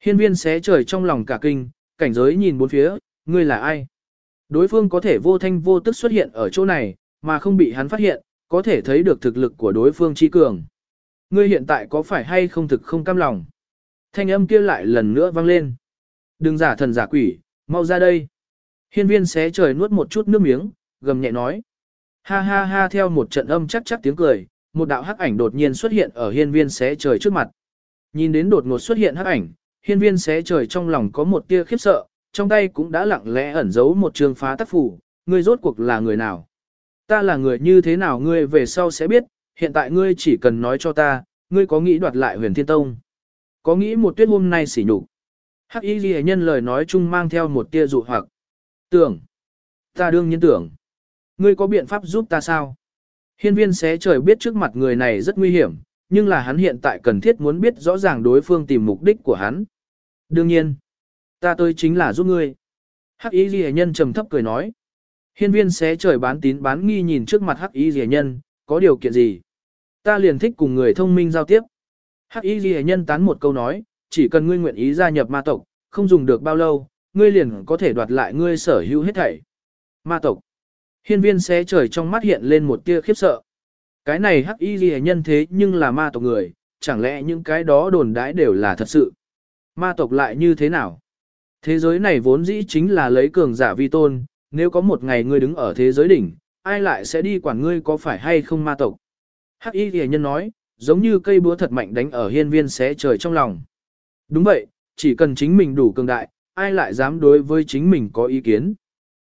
Hiên viên xé trời trong lòng cả kinh, cảnh giới nhìn bốn phía, ngươi là ai? Đối phương có thể vô thanh vô tức xuất hiện ở chỗ này, mà không bị hắn phát hiện, có thể thấy được thực lực của đối phương chi cường. Ngươi hiện tại có phải hay không thực không cam lòng? Thanh âm kia lại lần nữa vang lên. Đừng giả thần giả quỷ, mau ra đây. Hiên viên xé trời nuốt một chút nước miếng, gầm nhẹ nói. Ha ha ha theo một trận âm chắc chắc tiếng cười, một đạo hắc ảnh đột nhiên xuất hiện ở hiên viên xé trời trước mặt. Nhìn đến đột ngột xuất hiện hắc ảnh, hiên viên xé trời trong lòng có một tia khiếp sợ, trong tay cũng đã lặng lẽ ẩn giấu một trường phá tác phủ, ngươi rốt cuộc là người nào? Ta là người như thế nào ngươi về sau sẽ biết, hiện tại ngươi chỉ cần nói cho ta, ngươi có nghĩ đoạt lại huyền thiên tông? Có nghĩ một tuyết hôm nay xỉ nhục? Hắc y ghi nhân lời nói chung mang theo một tia dụ hoặc. Tưởng. Ta đương nhiên tưởng. Ngươi có biện pháp giúp ta sao? Hiên viên xé trời biết trước mặt người này rất nguy hiểm, nhưng là hắn hiện tại cần thiết muốn biết rõ ràng đối phương tìm mục đích của hắn. Đương nhiên, ta tới chính là giúp ngươi. Hắc y ghi nhân trầm thấp cười nói. Hiên viên xé trời bán tín bán nghi nhìn trước mặt hắc y ghi nhân, có điều kiện gì? Ta liền thích cùng người thông minh giao tiếp. Hắc y ghi nhân tán một câu nói, chỉ cần ngươi nguyện ý gia nhập ma tộc, không dùng được bao lâu, ngươi liền có thể đoạt lại ngươi sở hữu hết thảy. Ma tộc. Hiên viên xé trời trong mắt hiện lên một tia khiếp sợ. Cái này hắc y ghi nhân thế nhưng là ma tộc người, chẳng lẽ những cái đó đồn đãi đều là thật sự. Ma tộc lại như thế nào? Thế giới này vốn dĩ chính là lấy cường giả vi tôn, nếu có một ngày ngươi đứng ở thế giới đỉnh, ai lại sẽ đi quản ngươi có phải hay không ma tộc? Hắc y ghi nhân nói, giống như cây búa thật mạnh đánh ở hiên viên xé trời trong lòng. Đúng vậy, chỉ cần chính mình đủ cường đại, ai lại dám đối với chính mình có ý kiến.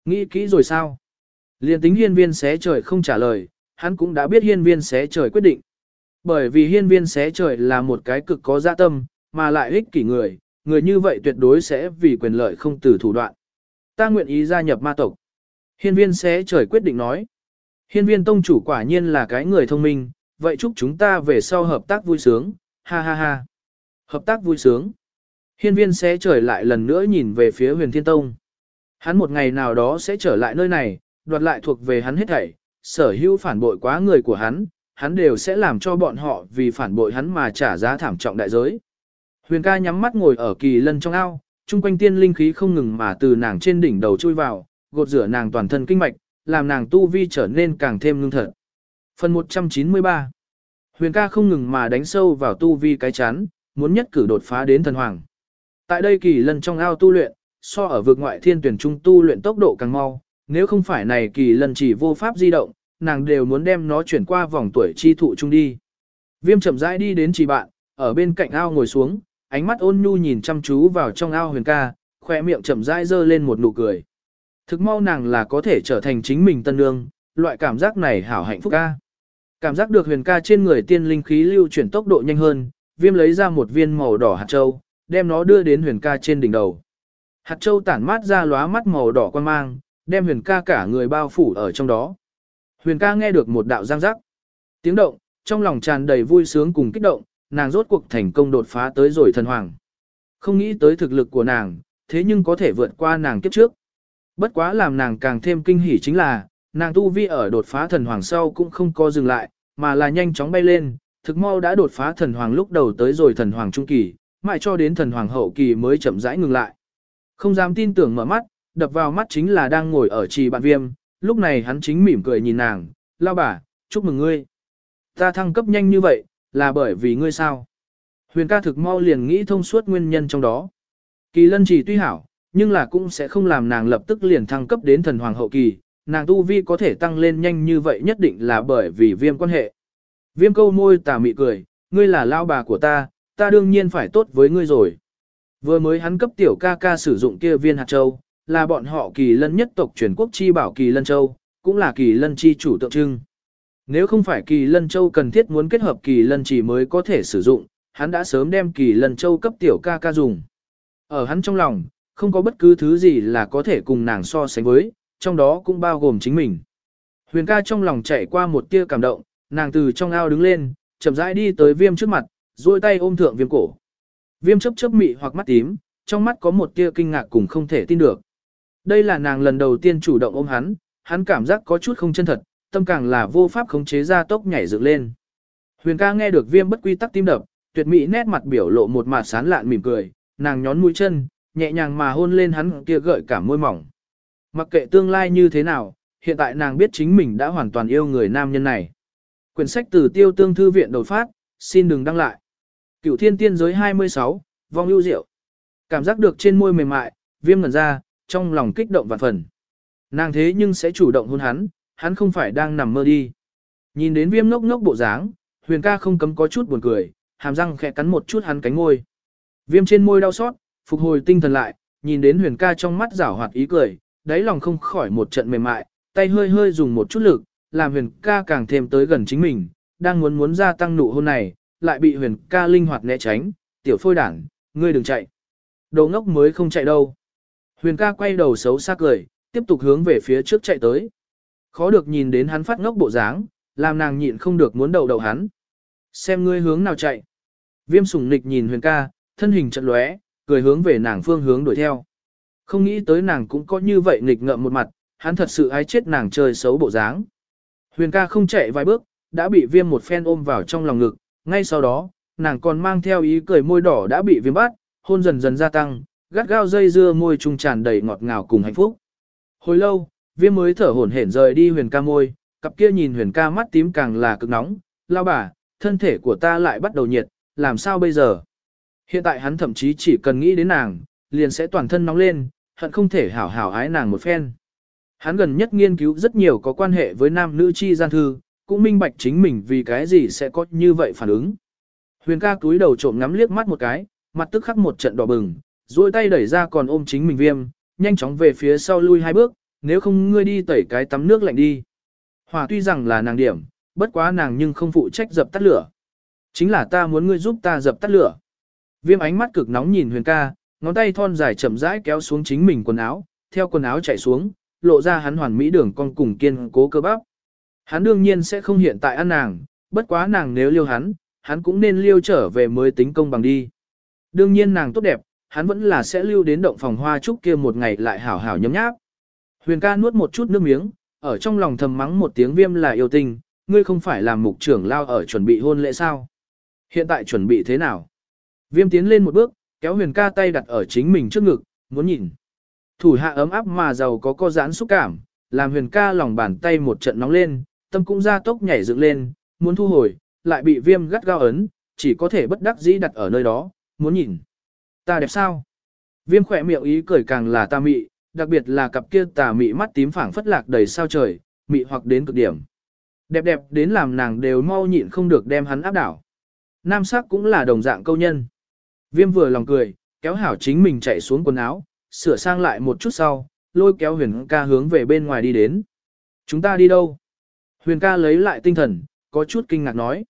Nghĩ kỹ rồi sao? Liên tính hiên viên xé trời không trả lời, hắn cũng đã biết hiên viên xé trời quyết định. Bởi vì hiên viên xé trời là một cái cực có dạ tâm, mà lại ích kỷ người, người như vậy tuyệt đối sẽ vì quyền lợi không từ thủ đoạn. Ta nguyện ý gia nhập ma tộc. Hiên viên xé trời quyết định nói. Hiên viên tông chủ quả nhiên là cái người thông minh, vậy chúc chúng ta về sau hợp tác vui sướng, ha ha ha. Hợp tác vui sướng. Hiên viên sẽ trời lại lần nữa nhìn về phía huyền thiên tông. Hắn một ngày nào đó sẽ trở lại nơi này, đoạt lại thuộc về hắn hết thảy, sở hữu phản bội quá người của hắn, hắn đều sẽ làm cho bọn họ vì phản bội hắn mà trả giá thảm trọng đại giới. Huyền ca nhắm mắt ngồi ở kỳ lân trong ao, chung quanh tiên linh khí không ngừng mà từ nàng trên đỉnh đầu chui vào, gột rửa nàng toàn thân kinh mạch, làm nàng tu vi trở nên càng thêm ngưng thật. Phần 193 Huyền ca không ngừng mà đánh sâu vào tu vi cái chán, muốn nhất cử đột phá đến thần hoàng. Tại đây kỳ lân trong ao tu luyện, so ở vực ngoại thiên tuyển trung tu luyện tốc độ càng mau, nếu không phải này kỳ lân chỉ vô pháp di động, nàng đều muốn đem nó chuyển qua vòng tuổi chi thụ trung đi. Viêm chậm rãi đi đến chỉ bạn, ở bên cạnh ao ngồi xuống, ánh mắt ôn nhu nhìn chăm chú vào trong ao huyền ca, khỏe miệng chậm rãi dơ lên một nụ cười. Thực mau nàng là có thể trở thành chính mình tân nương, loại cảm giác này hảo hạnh phúc ca. Cảm giác được huyền ca trên người tiên linh khí lưu chuyển tốc độ nhanh hơn, viêm lấy ra một viên màu đỏ hạt châu, đem nó đưa đến huyền ca trên đỉnh đầu. Hạt châu tản mát ra lóa mắt màu đỏ quan mang, đem huyền ca cả người bao phủ ở trong đó. Huyền ca nghe được một đạo giang giác. Tiếng động, trong lòng tràn đầy vui sướng cùng kích động, nàng rốt cuộc thành công đột phá tới rồi thần hoàng. Không nghĩ tới thực lực của nàng, thế nhưng có thể vượt qua nàng kiếp trước. Bất quá làm nàng càng thêm kinh hỉ chính là, nàng tu vi ở đột phá thần hoàng sau cũng không có dừng lại, mà là nhanh chóng bay lên, thực mau đã đột phá thần hoàng lúc đầu tới rồi thần hoàng trung kỳ, mãi cho đến thần hoàng hậu kỳ mới chậm rãi ngừng lại. Không dám tin tưởng mở mắt, đập vào mắt chính là đang ngồi ở trì bạn viêm, lúc này hắn chính mỉm cười nhìn nàng, lao bà, chúc mừng ngươi. Ta thăng cấp nhanh như vậy, là bởi vì ngươi sao? Huyền ca thực mau liền nghĩ thông suốt nguyên nhân trong đó. Kỳ lân chỉ tuy hảo, nhưng là cũng sẽ không làm nàng lập tức liền thăng cấp đến thần hoàng hậu kỳ, nàng tu vi có thể tăng lên nhanh như vậy nhất định là bởi vì viêm quan hệ. Viêm câu môi tà mị cười, ngươi là lao bà của ta, ta đương nhiên phải tốt với ngươi rồi. Vừa mới hắn cấp tiểu ca ca sử dụng kia viên hạt châu, là bọn họ kỳ lân nhất tộc truyền quốc chi bảo kỳ lân châu, cũng là kỳ lân chi chủ tượng trưng. Nếu không phải kỳ lân châu cần thiết muốn kết hợp kỳ lân chỉ mới có thể sử dụng, hắn đã sớm đem kỳ lân châu cấp tiểu ca ca dùng. Ở hắn trong lòng, không có bất cứ thứ gì là có thể cùng nàng so sánh với, trong đó cũng bao gồm chính mình. Huyền ca trong lòng chạy qua một tia cảm động, nàng từ trong ao đứng lên, chậm rãi đi tới viêm trước mặt, duỗi tay ôm thượng viêm cổ. Viêm chấp chớp mị hoặc mắt tím, trong mắt có một tia kinh ngạc cùng không thể tin được. Đây là nàng lần đầu tiên chủ động ôm hắn, hắn cảm giác có chút không chân thật, tâm càng là vô pháp khống chế ra tốc nhảy dựng lên. Huyền ca nghe được viêm bất quy tắc tim đập, tuyệt mỹ nét mặt biểu lộ một mặt sán lạn mỉm cười, nàng nhón mũi chân, nhẹ nhàng mà hôn lên hắn kia gợi cả môi mỏng. Mặc kệ tương lai như thế nào, hiện tại nàng biết chính mình đã hoàn toàn yêu người nam nhân này. Quyển sách từ tiêu tương thư viện đột phát, xin đừng đăng lại. Cửu thiên tiên giới 26, vong lưu diệu. Cảm giác được trên môi mềm mại, viêm ngẩn ra, trong lòng kích động vạn phần. Nàng thế nhưng sẽ chủ động hôn hắn, hắn không phải đang nằm mơ đi. Nhìn đến viêm ngốc ngốc bộ dáng, huyền ca không cấm có chút buồn cười, hàm răng khẽ cắn một chút hắn cánh môi. Viêm trên môi đau xót, phục hồi tinh thần lại, nhìn đến huyền ca trong mắt rảo hoạt ý cười, đáy lòng không khỏi một trận mềm mại, tay hơi hơi dùng một chút lực, làm huyền ca càng thêm tới gần chính mình, đang muốn muốn gia tăng nụ hôn này, lại bị huyền ca linh hoạt né tránh, tiểu phôi đảng, ngươi đừng chạy. Đồ ngốc mới không chạy đâu. Huyền ca quay đầu xấu xa cười, tiếp tục hướng về phía trước chạy tới. Khó được nhìn đến hắn phát ngốc bộ dáng, làm nàng nhịn không được muốn đầu đầu hắn. Xem ngươi hướng nào chạy. Viêm sủng nịch nhìn huyền ca, thân hình trận lóe, cười hướng về nàng phương hướng đuổi theo. Không nghĩ tới nàng cũng có như vậy nghịch ngợm một mặt, hắn thật sự ái chết nàng chơi xấu bộ dáng. Huyền ca không chạy vài bước, đã bị viêm một phen ôm vào trong lòng ngực, ngay sau đó, nàng còn mang theo ý cười môi đỏ đã bị viêm bắt, hôn dần dần gia tăng, gắt gao dây dưa môi trung tràn đầy ngọt ngào cùng hạnh phúc. Hồi lâu, viêm mới thở hổn hển rời đi huyền ca môi, cặp kia nhìn huyền ca mắt tím càng là cực nóng, lao bà, thân thể của ta lại bắt đầu nhiệt, làm sao bây giờ? Hiện tại hắn thậm chí chỉ cần nghĩ đến nàng, liền sẽ toàn thân nóng lên, hận không thể hảo hảo ái nàng một phen. Hắn gần nhất nghiên cứu rất nhiều có quan hệ với nam nữ chi gian thư, cũng minh bạch chính mình vì cái gì sẽ có như vậy phản ứng. Huyền ca túi đầu trộm ngắm liếc mắt một cái, mặt tức khắc một trận đỏ bừng, duỗi tay đẩy ra còn ôm chính mình viêm, nhanh chóng về phía sau lui hai bước, nếu không ngươi đi tẩy cái tắm nước lạnh đi. Hòa tuy rằng là nàng điểm, bất quá nàng nhưng không phụ trách dập tắt lửa. Chính là ta muốn ngươi giúp ta dập tắt lửa. Viêm ánh mắt cực nóng nhìn huyền ca, ngón tay thon dài chậm rãi kéo xuống chính mình quần áo, theo quần áo chạy xuống, lộ ra hắn hoàn mỹ đường con cùng kiên cố cơ bắp. Hắn đương nhiên sẽ không hiện tại ăn nàng, bất quá nàng nếu liêu hắn, hắn cũng nên liêu trở về mới tính công bằng đi. Đương nhiên nàng tốt đẹp, hắn vẫn là sẽ lưu đến động phòng hoa trúc kia một ngày lại hảo hảo nhấm nháp. Huyền ca nuốt một chút nước miếng, ở trong lòng thầm mắng một tiếng viêm là yêu tình, ngươi không phải làm mục trưởng lao ở chuẩn bị hôn lễ sao? Hiện tại chuẩn bị thế nào? Viêm tiến lên một bước, kéo huyền ca tay đặt ở chính mình trước ngực, muốn nhìn. Thủ hạ ấm áp mà giàu có co giãn xúc cảm, làm huyền ca lòng bàn tay một trận nóng lên, tâm cũng ra tốc nhảy dựng lên, muốn thu hồi, lại bị viêm gắt gao ấn, chỉ có thể bất đắc dĩ đặt ở nơi đó, muốn nhìn. Ta đẹp sao? Viêm khỏe miệng ý cười càng là ta mị, đặc biệt là cặp kia tà mị mắt tím phảng phất lạc đầy sao trời, mị hoặc đến cực điểm. Đẹp đẹp đến làm nàng đều mau nhịn không được đem hắn áp đảo. Nam sắc cũng là đồng dạng câu nhân. Viêm vừa lòng cười, kéo hảo chính mình chạy xuống quần áo, sửa sang lại một chút sau, lôi kéo huyền ca hướng về bên ngoài đi đến. Chúng ta đi đâu? Huyền ca lấy lại tinh thần, có chút kinh ngạc nói.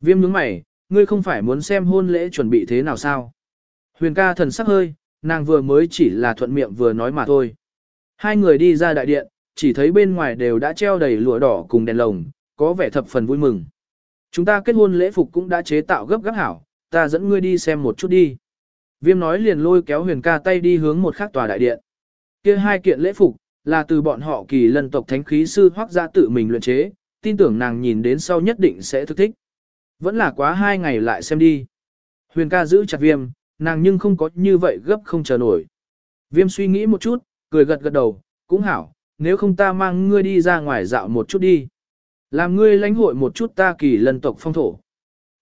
Viêm nhướng mày, ngươi không phải muốn xem hôn lễ chuẩn bị thế nào sao? Huyền ca thần sắc hơi, nàng vừa mới chỉ là thuận miệng vừa nói mà thôi. Hai người đi ra đại điện, chỉ thấy bên ngoài đều đã treo đầy lụa đỏ cùng đèn lồng, có vẻ thập phần vui mừng. Chúng ta kết hôn lễ phục cũng đã chế tạo gấp gáp hảo, ta dẫn ngươi đi xem một chút đi. Viêm nói liền lôi kéo huyền ca tay đi hướng một khác tòa đại điện. kia hai kiện lễ phục, là từ bọn họ kỳ lân tộc thánh khí sư hoác ra tự mình luyện chế, tin tưởng nàng nhìn đến sau nhất định sẽ thức thích. Vẫn là quá hai ngày lại xem đi. Huyền ca giữ chặt viêm, nàng nhưng không có như vậy gấp không chờ nổi. Viêm suy nghĩ một chút, cười gật gật đầu, cũng hảo, nếu không ta mang ngươi đi ra ngoài dạo một chút đi. Làm ngươi lãnh hội một chút ta kỳ lân tộc phong thổ.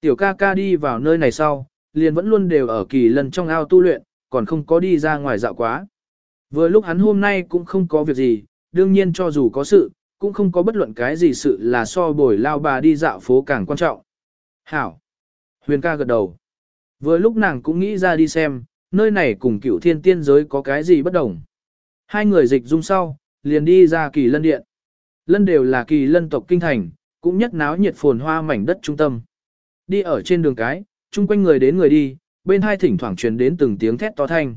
Tiểu ca ca đi vào nơi này sau, liền vẫn luôn đều ở kỳ lân trong ao tu luyện, còn không có đi ra ngoài dạo quá. Vừa lúc hắn hôm nay cũng không có việc gì, đương nhiên cho dù có sự, cũng không có bất luận cái gì sự là so bồi lao bà đi dạo phố càng quan trọng. Hảo. Huyền ca gật đầu. Vừa lúc nàng cũng nghĩ ra đi xem, nơi này cùng cựu thiên tiên giới có cái gì bất đồng. Hai người dịch dung sau, liền đi ra kỳ lân điện. Lân đều là kỳ lân tộc kinh thành, cũng nhất náo nhiệt phồn hoa mảnh đất trung tâm. Đi ở trên đường cái, chung quanh người đến người đi, bên hai thỉnh thoảng truyền đến từng tiếng thét to thanh.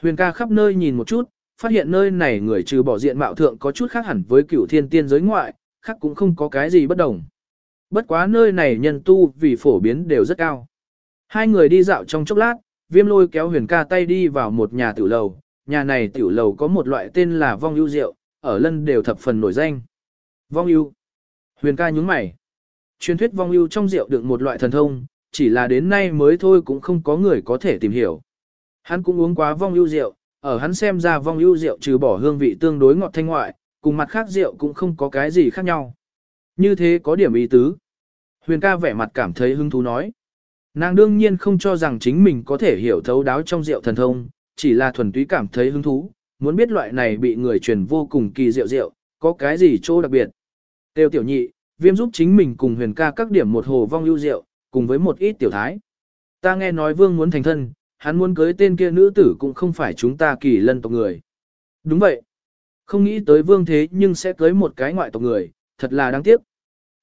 Huyền ca khắp nơi nhìn một chút, phát hiện nơi này người trừ bỏ diện mạo thượng có chút khác hẳn với cửu thiên tiên giới ngoại, khác cũng không có cái gì bất đồng. Bất quá nơi này nhân tu vì phổ biến đều rất cao. Hai người đi dạo trong chốc lát, viêm lôi kéo huyền ca tay đi vào một nhà tiểu lầu, nhà này tiểu lầu có một loại tên là vong ưu rượu, ở lân đều thập phần nổi danh. Vong ưu. Huyền ca nhúng mày. Truyền thuyết vong ưu trong rượu được một loại thần thông, chỉ là đến nay mới thôi cũng không có người có thể tìm hiểu. Hắn cũng uống quá vong ưu rượu, ở hắn xem ra vong ưu rượu trừ bỏ hương vị tương đối ngọt thanh ngoại, cùng mặt khác rượu cũng không có cái gì khác nhau. Như thế có điểm ý tứ. Huyền ca vẻ mặt cảm thấy hứng thú nói. Nàng đương nhiên không cho rằng chính mình có thể hiểu thấu đáo trong rượu thần thông, chỉ là thuần túy cảm thấy hứng thú, muốn biết loại này bị người truyền vô cùng kỳ rượu rượu, có cái gì chỗ đặc biệt. Tiêu tiểu nhị, viêm giúp chính mình cùng huyền ca các điểm một hồ vong ưu rượu, cùng với một ít tiểu thái. Ta nghe nói vương muốn thành thân, hắn muốn cưới tên kia nữ tử cũng không phải chúng ta kỳ lân tộc người. Đúng vậy. Không nghĩ tới vương thế nhưng sẽ cưới một cái ngoại tộc người, thật là đáng tiếc.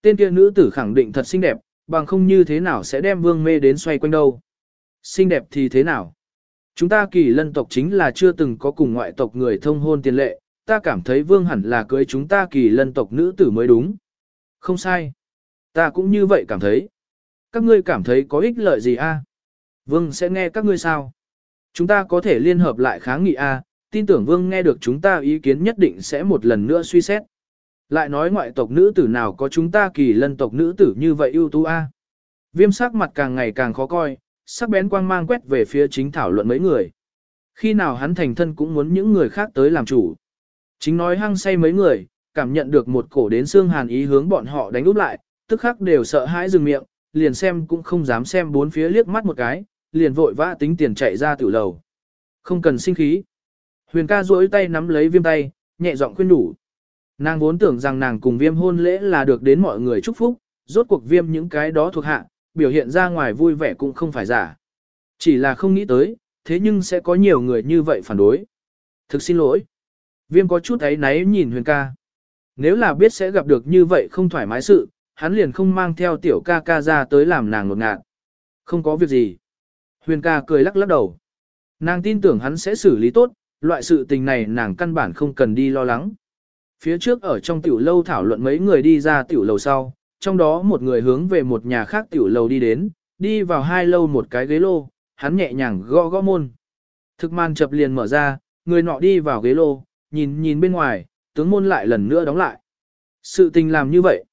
Tên kia nữ tử khẳng định thật xinh đẹp, bằng không như thế nào sẽ đem vương mê đến xoay quanh đâu. Xinh đẹp thì thế nào? Chúng ta kỳ lân tộc chính là chưa từng có cùng ngoại tộc người thông hôn tiền lệ, ta cảm thấy vương hẳn là cưới chúng ta kỳ lân tộc nữ tử mới đúng. Không sai. Ta cũng như vậy cảm thấy. Các ngươi cảm thấy có ích lợi gì a? Vương sẽ nghe các ngươi sao? Chúng ta có thể liên hợp lại kháng nghị a, tin tưởng vương nghe được chúng ta ý kiến nhất định sẽ một lần nữa suy xét. Lại nói ngoại tộc nữ tử nào có chúng ta kỳ lân tộc nữ tử như vậy ưu tú a? Viêm sắc mặt càng ngày càng khó coi, sắc bén quang mang quét về phía chính thảo luận mấy người. Khi nào hắn thành thân cũng muốn những người khác tới làm chủ. Chính nói hăng say mấy người, cảm nhận được một cổ đến xương hàn ý hướng bọn họ đánh úp lại, tức khắc đều sợ hãi dừng miệng, liền xem cũng không dám xem bốn phía liếc mắt một cái, liền vội vã tính tiền chạy ra tiểu lầu. Không cần sinh khí. Huyền ca duỗi tay nắm lấy viêm tay, nhẹ giọng khuyên đủ. Nàng vốn tưởng rằng nàng cùng viêm hôn lễ là được đến mọi người chúc phúc, rốt cuộc viêm những cái đó thuộc hạ, biểu hiện ra ngoài vui vẻ cũng không phải giả. Chỉ là không nghĩ tới, thế nhưng sẽ có nhiều người như vậy phản đối. Thực xin lỗi. Viêm có chút ấy náy nhìn huyền ca. Nếu là biết sẽ gặp được như vậy không thoải mái sự, hắn liền không mang theo tiểu ca ca ra tới làm nàng ngột ngạt. Không có việc gì. Huyền ca cười lắc lắc đầu. Nàng tin tưởng hắn sẽ xử lý tốt, loại sự tình này nàng căn bản không cần đi lo lắng. Phía trước ở trong tiểu lâu thảo luận mấy người đi ra tiểu lầu sau, trong đó một người hướng về một nhà khác tiểu lầu đi đến, đi vào hai lâu một cái ghế lô, hắn nhẹ nhàng gõ gõ môn. Thực man chập liền mở ra, người nọ đi vào ghế lô, nhìn nhìn bên ngoài, tướng môn lại lần nữa đóng lại. Sự tình làm như vậy.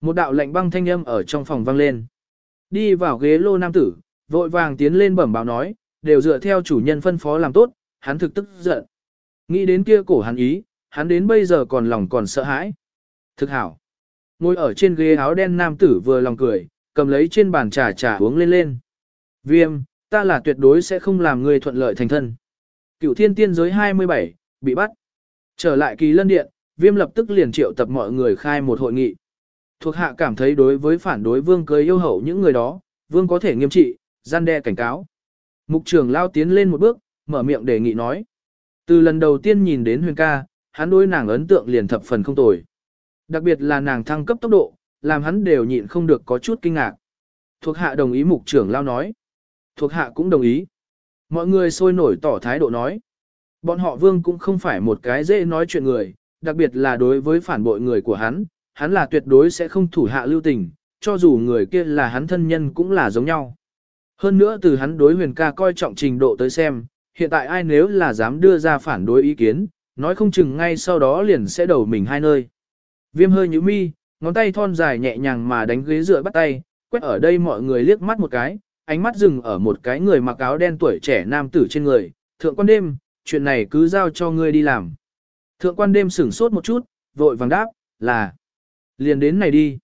Một đạo lệnh băng thanh âm ở trong phòng vang lên. Đi vào ghế lô nam tử, vội vàng tiến lên bẩm báo nói, đều dựa theo chủ nhân phân phó làm tốt, hắn thực tức giận. Nghĩ đến kia cổ hắn ý, hắn đến bây giờ còn lòng còn sợ hãi. Thực hảo. Ngồi ở trên ghế áo đen nam tử vừa lòng cười, cầm lấy trên bàn trà trà uống lên lên. Viêm, ta là tuyệt đối sẽ không làm người thuận lợi thành thân. Cựu thiên tiên giới 27, bị bắt. Trở lại kỳ lân điện, viêm lập tức liền triệu tập mọi người khai một hội nghị. Thuộc hạ cảm thấy đối với phản đối vương cưới yêu hậu những người đó, vương có thể nghiêm trị, gian đe cảnh cáo. Mục trưởng lao tiến lên một bước, mở miệng đề nghị nói. Từ lần đầu tiên nhìn đến huyền ca, hắn đối nàng ấn tượng liền thập phần không tồi. Đặc biệt là nàng thăng cấp tốc độ, làm hắn đều nhịn không được có chút kinh ngạc. Thuộc hạ đồng ý mục trưởng lao nói. Thuộc hạ cũng đồng ý. Mọi người sôi nổi tỏ thái độ nói. Bọn họ vương cũng không phải một cái dễ nói chuyện người, đặc biệt là đối với phản bội người của hắn, hắn là tuyệt đối sẽ không thủ hạ lưu tình, cho dù người kia là hắn thân nhân cũng là giống nhau. Hơn nữa từ hắn đối huyền ca coi trọng trình độ tới xem, hiện tại ai nếu là dám đưa ra phản đối ý kiến, nói không chừng ngay sau đó liền sẽ đầu mình hai nơi. Viêm hơi như mi, ngón tay thon dài nhẹ nhàng mà đánh ghế dựa bắt tay, quét ở đây mọi người liếc mắt một cái, ánh mắt dừng ở một cái người mặc áo đen tuổi trẻ nam tử trên người, thượng quan đêm, chuyện này cứ giao cho ngươi đi làm. Thượng quan đêm sửng sốt một chút, vội vàng đáp, là, liền đến này đi.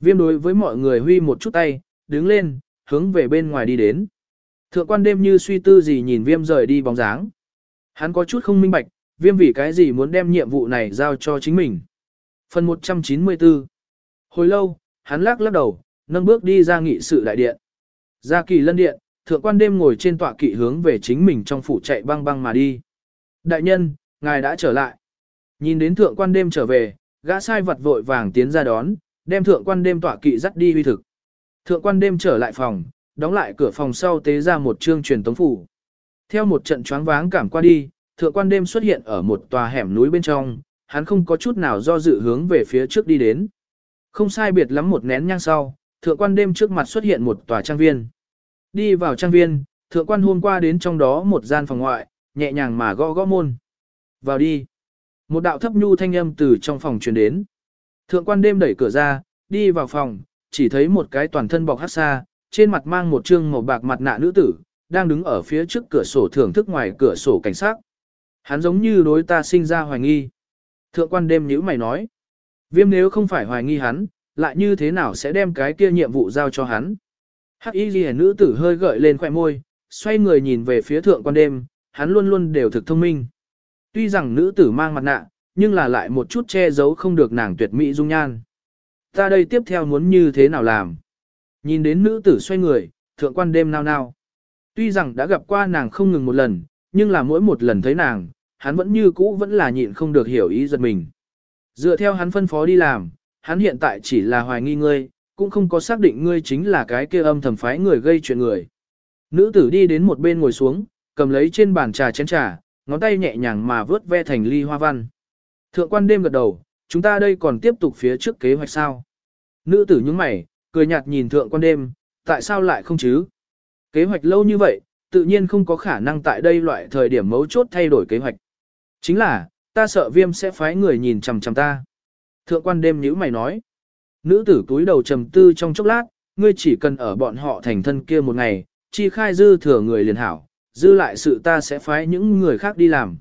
Viêm đối với mọi người huy một chút tay, đứng lên, hướng về bên ngoài đi đến. Thượng quan đêm như suy tư gì nhìn viêm rời đi bóng dáng. Hắn có chút không minh bạch, viêm vì cái gì muốn đem nhiệm vụ này giao cho chính mình. Phần 194 Hồi lâu, hắn lắc lắc đầu, nâng bước đi ra nghị sự đại điện. Ra kỳ lân điện, thượng quan đêm ngồi trên tọa kỵ hướng về chính mình trong phủ chạy băng băng mà đi. Đại nhân, ngài đã trở lại. Nhìn đến thượng quan đêm trở về, gã sai vật vội vàng tiến ra đón, đem thượng quan đêm tọa kỵ dắt đi huy thực. Thượng quan đêm trở lại phòng, đóng lại cửa phòng sau tế ra một chương truyền tống phủ. Theo một trận choáng váng cảm qua đi, thượng quan đêm xuất hiện ở một tòa hẻm núi bên trong, hắn không có chút nào do dự hướng về phía trước đi đến. Không sai biệt lắm một nén nhang sau, thượng quan đêm trước mặt xuất hiện một tòa trang viên. Đi vào trang viên, thượng quan hôm qua đến trong đó một gian phòng ngoại, nhẹ nhàng mà gõ gõ môn. Vào đi. Một đạo thấp nhu thanh âm từ trong phòng truyền đến. Thượng quan đêm đẩy cửa ra, đi vào phòng, chỉ thấy một cái toàn thân bọc hát xa, trên mặt mang một trương màu bạc mặt nạ nữ tử, đang đứng ở phía trước cửa sổ thưởng thức ngoài cửa sổ cảnh sát. Hắn giống như đối ta sinh ra hoài nghi. Thượng quan đêm nhữ mày nói. Viêm nếu không phải hoài nghi hắn, lại như thế nào sẽ đem cái kia nhiệm vụ giao cho hắn. Hắc y ghi nữ tử hơi gợi lên khỏe môi, xoay người nhìn về phía thượng quan đêm, hắn luôn luôn đều thực thông minh. Tuy rằng nữ tử mang mặt nạ, nhưng là lại một chút che giấu không được nàng tuyệt mỹ dung nhan. Ta đây tiếp theo muốn như thế nào làm? Nhìn đến nữ tử xoay người, thượng quan đêm nao nao. Tuy rằng đã gặp qua nàng không ngừng một lần, nhưng là mỗi một lần thấy nàng, hắn vẫn như cũ vẫn là nhịn không được hiểu ý giật mình. Dựa theo hắn phân phó đi làm, hắn hiện tại chỉ là hoài nghi ngươi, cũng không có xác định ngươi chính là cái kia âm thầm phái người gây chuyện người. Nữ tử đi đến một bên ngồi xuống, cầm lấy trên bàn trà chén trà, ngón tay nhẹ nhàng mà vớt ve thành ly hoa văn. Thượng quan đêm gật đầu, chúng ta đây còn tiếp tục phía trước kế hoạch sao. Nữ tử nhướng mày, cười nhạt nhìn thượng quan đêm, tại sao lại không chứ? Kế hoạch lâu như vậy, tự nhiên không có khả năng tại đây loại thời điểm mấu chốt thay đổi kế hoạch. Chính là, ta sợ viêm sẽ phái người nhìn chằm chằm ta. Thượng quan đêm nhữ mày nói. Nữ tử túi đầu trầm tư trong chốc lát, ngươi chỉ cần ở bọn họ thành thân kia một ngày, chi khai dư thừa người liền hảo, dư lại sự ta sẽ phái những người khác đi làm.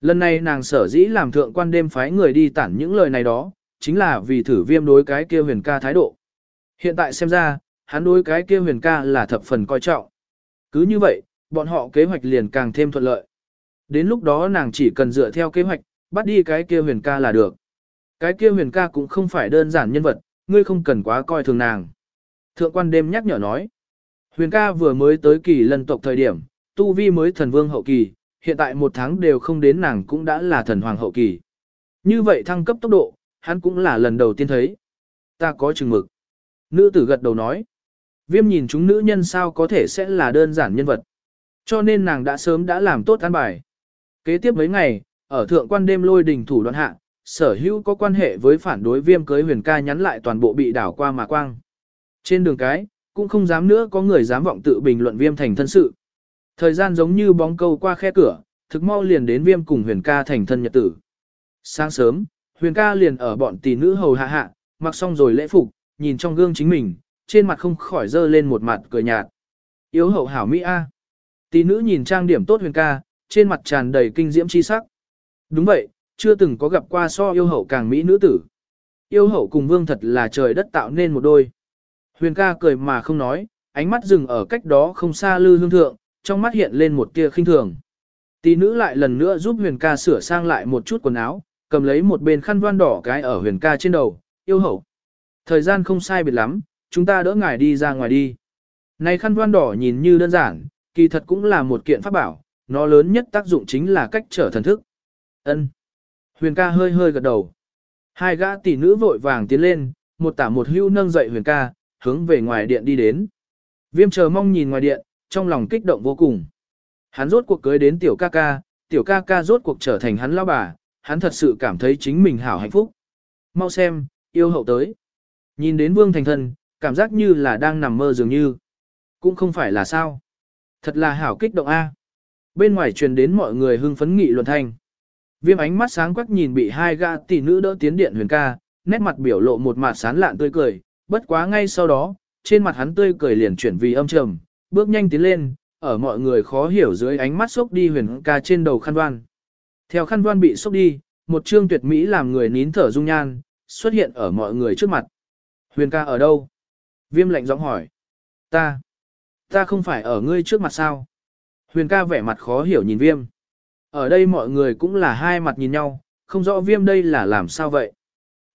Lần này nàng sở dĩ làm thượng quan đêm phái người đi tản những lời này đó, chính là vì thử viêm đối cái kia huyền ca thái độ. Hiện tại xem ra, hắn đối cái kia huyền ca là thập phần coi trọng. Cứ như vậy, bọn họ kế hoạch liền càng thêm thuận lợi. Đến lúc đó nàng chỉ cần dựa theo kế hoạch, bắt đi cái kia huyền ca là được. Cái kia huyền ca cũng không phải đơn giản nhân vật, ngươi không cần quá coi thường nàng. Thượng quan đêm nhắc nhở nói. Huyền ca vừa mới tới kỳ lân tộc thời điểm, tu vi mới thần vương hậu kỳ, hiện tại một tháng đều không đến nàng cũng đã là thần hoàng hậu kỳ. Như vậy thăng cấp tốc độ, hắn cũng là lần đầu tiên thấy. Ta có chừng mực. Nữ tử gật đầu nói. Viêm nhìn chúng nữ nhân sao có thể sẽ là đơn giản nhân vật. Cho nên nàng đã sớm đã làm tốt an bài. Kế tiếp mấy ngày, ở thượng quan đêm lôi đình thủ đoạn hạ, sở hữu có quan hệ với phản đối viêm cưới huyền ca nhắn lại toàn bộ bị đảo qua mà quang. Trên đường cái, cũng không dám nữa có người dám vọng tự bình luận viêm thành thân sự. Thời gian giống như bóng câu qua khe cửa, thực mau liền đến viêm cùng huyền ca thành thân nhật tử. Sáng sớm, huyền ca liền ở bọn tỷ nữ hầu hạ hạ, mặc xong rồi lễ phục, nhìn trong gương chính mình, trên mặt không khỏi dơ lên một mặt cười nhạt. Yếu hậu hảo Mỹ A. Tỷ nữ nhìn trang điểm tốt huyền ca, trên mặt tràn đầy kinh diễm chi sắc. Đúng vậy, chưa từng có gặp qua so yêu hậu càng Mỹ nữ tử. Yêu hậu cùng vương thật là trời đất tạo nên một đôi. Huyền ca cười mà không nói, ánh mắt dừng ở cách đó không xa lư hương thượng, trong mắt hiện lên một tia khinh thường. Tỷ nữ lại lần nữa giúp huyền ca sửa sang lại một chút quần áo, cầm lấy một bên khăn voan đỏ cái ở huyền ca trên đầu, yêu hậu. Thời gian không sai biệt lắm, chúng ta đỡ ngài đi ra ngoài đi. Này khăn voan đỏ nhìn như đơn giản, kỳ thật cũng là một kiện pháp bảo, nó lớn nhất tác dụng chính là cách trở thần thức. Ân. Huyền ca hơi hơi gật đầu. Hai gã tỷ nữ vội vàng tiến lên, một tả một hưu nâng dậy huyền ca, hướng về ngoài điện đi đến. Viêm chờ mong nhìn ngoài điện, trong lòng kích động vô cùng. Hắn rốt cuộc cưới đến tiểu ca ca, tiểu ca ca rốt cuộc trở thành hắn lao bà, hắn thật sự cảm thấy chính mình hảo hạnh phúc. Mau xem, yêu hậu tới. Nhìn đến vương thành thân, cảm giác như là đang nằm mơ dường như. Cũng không phải là sao. Thật là hảo kích động a. Bên ngoài truyền đến mọi người hưng phấn nghị luận thanh. Viêm ánh mắt sáng quắc nhìn bị hai gã tỷ nữ đỡ tiến điện huyền ca, nét mặt biểu lộ một mặt sán lạn tươi cười, bất quá ngay sau đó, trên mặt hắn tươi cười liền chuyển vì âm trầm, bước nhanh tiến lên, ở mọi người khó hiểu dưới ánh mắt xốc đi huyền ca trên đầu khăn đoan. Theo khăn đoan bị xốc đi, một trương tuyệt mỹ làm người nín thở dung nhan, xuất hiện ở mọi người trước mặt. Huyền ca ở đâu? Viêm lạnh giọng hỏi. Ta. Ta không phải ở ngươi trước mặt sao? Huyền ca vẻ mặt khó hiểu nhìn viêm. Ở đây mọi người cũng là hai mặt nhìn nhau, không rõ viêm đây là làm sao vậy.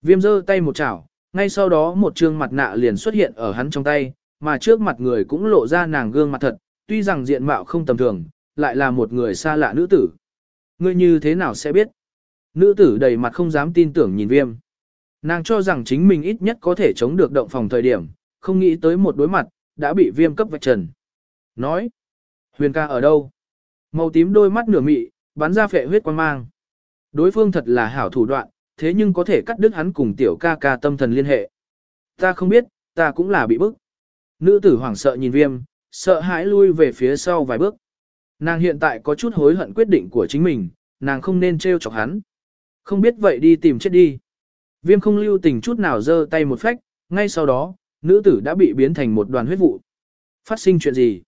Viêm giơ tay một chảo, ngay sau đó một trương mặt nạ liền xuất hiện ở hắn trong tay, mà trước mặt người cũng lộ ra nàng gương mặt thật, tuy rằng diện mạo không tầm thường, lại là một người xa lạ nữ tử. Ngươi như thế nào sẽ biết? Nữ tử đầy mặt không dám tin tưởng nhìn viêm. Nàng cho rằng chính mình ít nhất có thể chống được động phòng thời điểm, không nghĩ tới một đối mặt, đã bị viêm cấp vạch trần. Nói, huyền ca ở đâu? Màu tím đôi mắt nửa mị, bắn ra phệ huyết quang mang. Đối phương thật là hảo thủ đoạn, thế nhưng có thể cắt đứt hắn cùng tiểu ca ca tâm thần liên hệ. Ta không biết, ta cũng là bị bức. Nữ tử hoảng sợ nhìn viêm, sợ hãi lui về phía sau vài bước. Nàng hiện tại có chút hối hận quyết định của chính mình, nàng không nên trêu chọc hắn. Không biết vậy đi tìm chết đi. Viêm không lưu tình chút nào giơ tay một phách, ngay sau đó, nữ tử đã bị biến thành một đoàn huyết vụ. Phát sinh chuyện gì?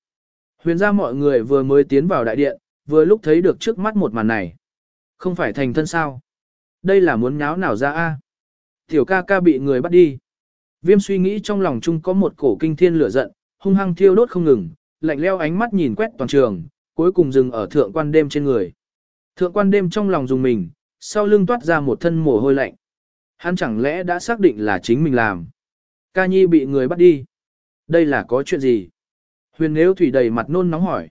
Huyền ra mọi người vừa mới tiến vào đại điện, vừa lúc thấy được trước mắt một màn này. Không phải thành thân sao? Đây là muốn nháo nào ra a? Tiểu ca ca bị người bắt đi. Viêm suy nghĩ trong lòng chung có một cổ kinh thiên lửa giận, hung hăng thiêu đốt không ngừng, lạnh leo ánh mắt nhìn quét toàn trường, cuối cùng dừng ở thượng quan đêm trên người. Thượng quan đêm trong lòng dùng mình, sau lưng toát ra một thân mồ hôi lạnh. Hắn chẳng lẽ đã xác định là chính mình làm. Ca nhi bị người bắt đi. Đây là có chuyện gì? Huyền nếu thủy đầy mặt nôn nóng hỏi.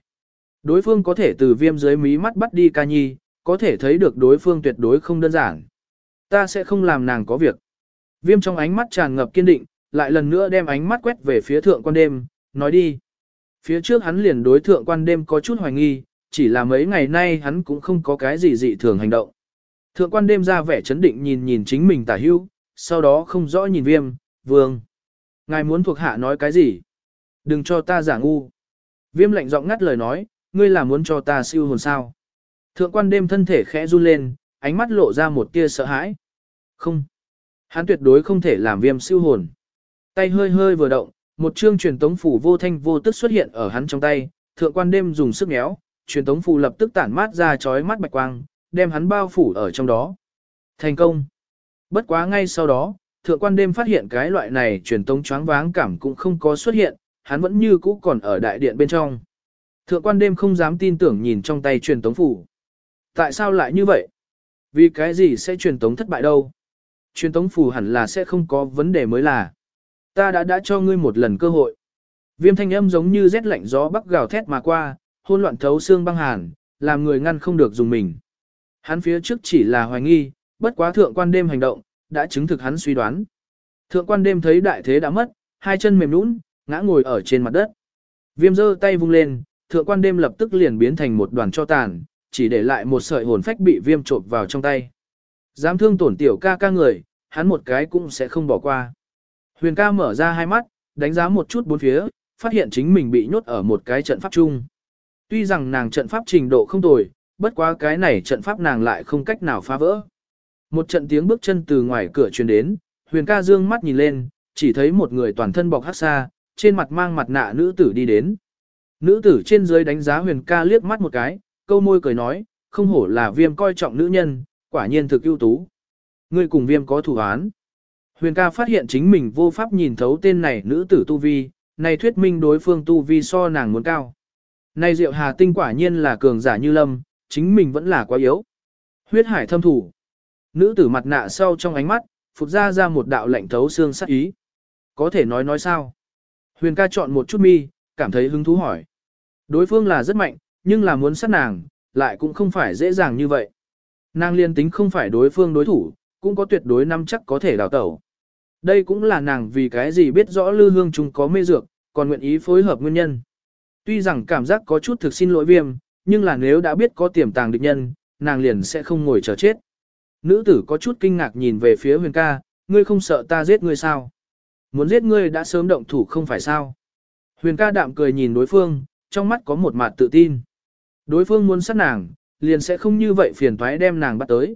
Đối phương có thể từ viêm dưới mí mắt bắt đi ca nhi, có thể thấy được đối phương tuyệt đối không đơn giản. Ta sẽ không làm nàng có việc. Viêm trong ánh mắt tràn ngập kiên định, lại lần nữa đem ánh mắt quét về phía thượng quan đêm, nói đi. Phía trước hắn liền đối thượng quan đêm có chút hoài nghi, chỉ là mấy ngày nay hắn cũng không có cái gì dị thường hành động. Thượng quan đêm ra vẻ chấn định nhìn nhìn chính mình tả hưu, sau đó không rõ nhìn viêm, vương. Ngài muốn thuộc hạ nói cái gì? Đừng cho ta giả ngu. Viêm lạnh giọng ngắt lời nói, ngươi là muốn cho ta siêu hồn sao? Thượng quan đêm thân thể khẽ run lên, ánh mắt lộ ra một tia sợ hãi. Không. Hắn tuyệt đối không thể làm viêm siêu hồn. Tay hơi hơi vừa động, một chương truyền tống phủ vô thanh vô tức xuất hiện ở hắn trong tay, thượng quan đêm dùng sức méo, truyền tống phủ lập tức tản mát ra chói mắt bạch quang, đem hắn bao phủ ở trong đó. Thành công. Bất quá ngay sau đó, thượng quan đêm phát hiện cái loại này truyền tống choáng váng cảm cũng không có xuất hiện, hắn vẫn như cũ còn ở đại điện bên trong. Thượng quan đêm không dám tin tưởng nhìn trong tay truyền tống phủ. Tại sao lại như vậy? Vì cái gì sẽ truyền tống thất bại đâu? Truyền tống phủ hẳn là sẽ không có vấn đề mới là. Ta đã đã cho ngươi một lần cơ hội. Viêm thanh âm giống như rét lạnh gió bắc gào thét mà qua, hôn loạn thấu xương băng hàn, làm người ngăn không được dùng mình. Hắn phía trước chỉ là hoài nghi, bất quá thượng quan đêm hành động, đã chứng thực hắn suy đoán. Thượng quan đêm thấy đại thế đã mất, hai chân mềm nũng, ngã ngồi ở trên mặt đất. Viêm giơ tay vung lên, thượng quan đêm lập tức liền biến thành một đoàn cho tàn, chỉ để lại một sợi hồn phách bị viêm trộn vào trong tay. Dám thương tổn tiểu ca ca người, hắn một cái cũng sẽ không bỏ qua. Huyền ca mở ra hai mắt, đánh giá một chút bốn phía, phát hiện chính mình bị nhốt ở một cái trận pháp chung. Tuy rằng nàng trận pháp trình độ không tồi, bất quá cái này trận pháp nàng lại không cách nào phá vỡ. Một trận tiếng bước chân từ ngoài cửa truyền đến, huyền ca dương mắt nhìn lên, chỉ thấy một người toàn thân bọc hắc xa, trên mặt mang mặt nạ nữ tử đi đến. Nữ tử trên dưới đánh giá huyền ca liếc mắt một cái, câu môi cười nói, không hổ là viêm coi trọng nữ nhân, quả nhiên thực ưu tú. Ngươi cùng viêm có thủ án. Huyền ca phát hiện chính mình vô pháp nhìn thấu tên này nữ tử tu vi, này thuyết minh đối phương tu vi so nàng muốn cao. Này diệu hà tinh quả nhiên là cường giả như lâm, chính mình vẫn là quá yếu. Huyết hải thâm thủ. Nữ tử mặt nạ sau trong ánh mắt, phục ra ra một đạo lạnh thấu xương sắc ý. Có thể nói nói sao? Huyền ca chọn một chút mi, cảm thấy hứng thú hỏi. Đối phương là rất mạnh, nhưng là muốn sát nàng, lại cũng không phải dễ dàng như vậy. Nàng liên tính không phải đối phương đối thủ, cũng có tuyệt đối năm chắc có thể đào tẩu. Đây cũng là nàng vì cái gì biết rõ lư hương chúng có mê dược, còn nguyện ý phối hợp nguyên nhân. Tuy rằng cảm giác có chút thực xin lỗi viêm, nhưng là nếu đã biết có tiềm tàng địch nhân, nàng liền sẽ không ngồi chờ chết. Nữ tử có chút kinh ngạc nhìn về phía huyền ca, ngươi không sợ ta giết ngươi sao? Muốn giết ngươi đã sớm động thủ không phải sao? Huyền ca đạm cười nhìn đối phương, trong mắt có một mặt tự tin. Đối phương muốn sát nàng, liền sẽ không như vậy phiền toái đem nàng bắt tới.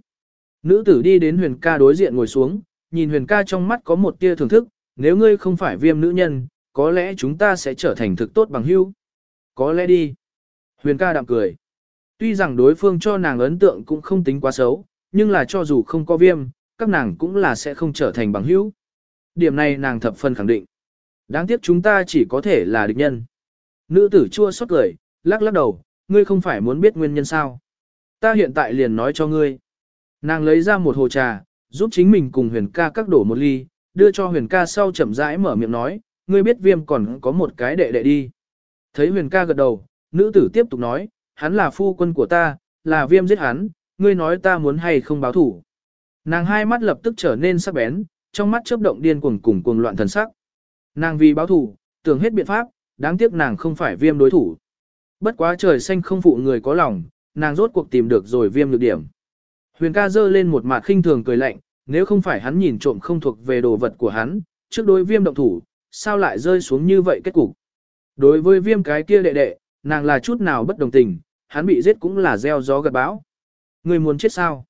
Nữ tử đi đến huyền ca đối diện ngồi xuống, nhìn huyền ca trong mắt có một tia thưởng thức, nếu ngươi không phải viêm nữ nhân, có lẽ chúng ta sẽ trở thành thực tốt bằng hữu. Có lẽ đi. Huyền ca đạm cười. Tuy rằng đối phương cho nàng ấn tượng cũng không tính quá xấu, nhưng là cho dù không có viêm, các nàng cũng là sẽ không trở thành bằng hữu. Điểm này nàng thập phần khẳng định. Đáng tiếc chúng ta chỉ có thể là địch nhân. Nữ tử chua xót cười, lắc lắc đầu, ngươi không phải muốn biết nguyên nhân sao. Ta hiện tại liền nói cho ngươi. Nàng lấy ra một hồ trà, giúp chính mình cùng huyền ca các đổ một ly, đưa cho huyền ca sau chậm rãi mở miệng nói, ngươi biết viêm còn có một cái đệ đệ đi. Thấy huyền ca gật đầu, nữ tử tiếp tục nói, hắn là phu quân của ta, là viêm giết hắn, ngươi nói ta muốn hay không báo thủ. Nàng hai mắt lập tức trở nên sắc bén, trong mắt chớp động điên cuồng cùng cuồng loạn thần sắc. Nàng vì báo thủ, tưởng hết biện pháp, đáng tiếc nàng không phải viêm đối thủ. Bất quá trời xanh không phụ người có lòng, nàng rốt cuộc tìm được rồi viêm nhược điểm. Huyền ca giơ lên một mặt khinh thường cười lạnh, nếu không phải hắn nhìn trộm không thuộc về đồ vật của hắn, trước đối viêm động thủ, sao lại rơi xuống như vậy kết cục. Đối với viêm cái kia đệ đệ, nàng là chút nào bất đồng tình, hắn bị giết cũng là gieo gió gật bão. Người muốn chết sao?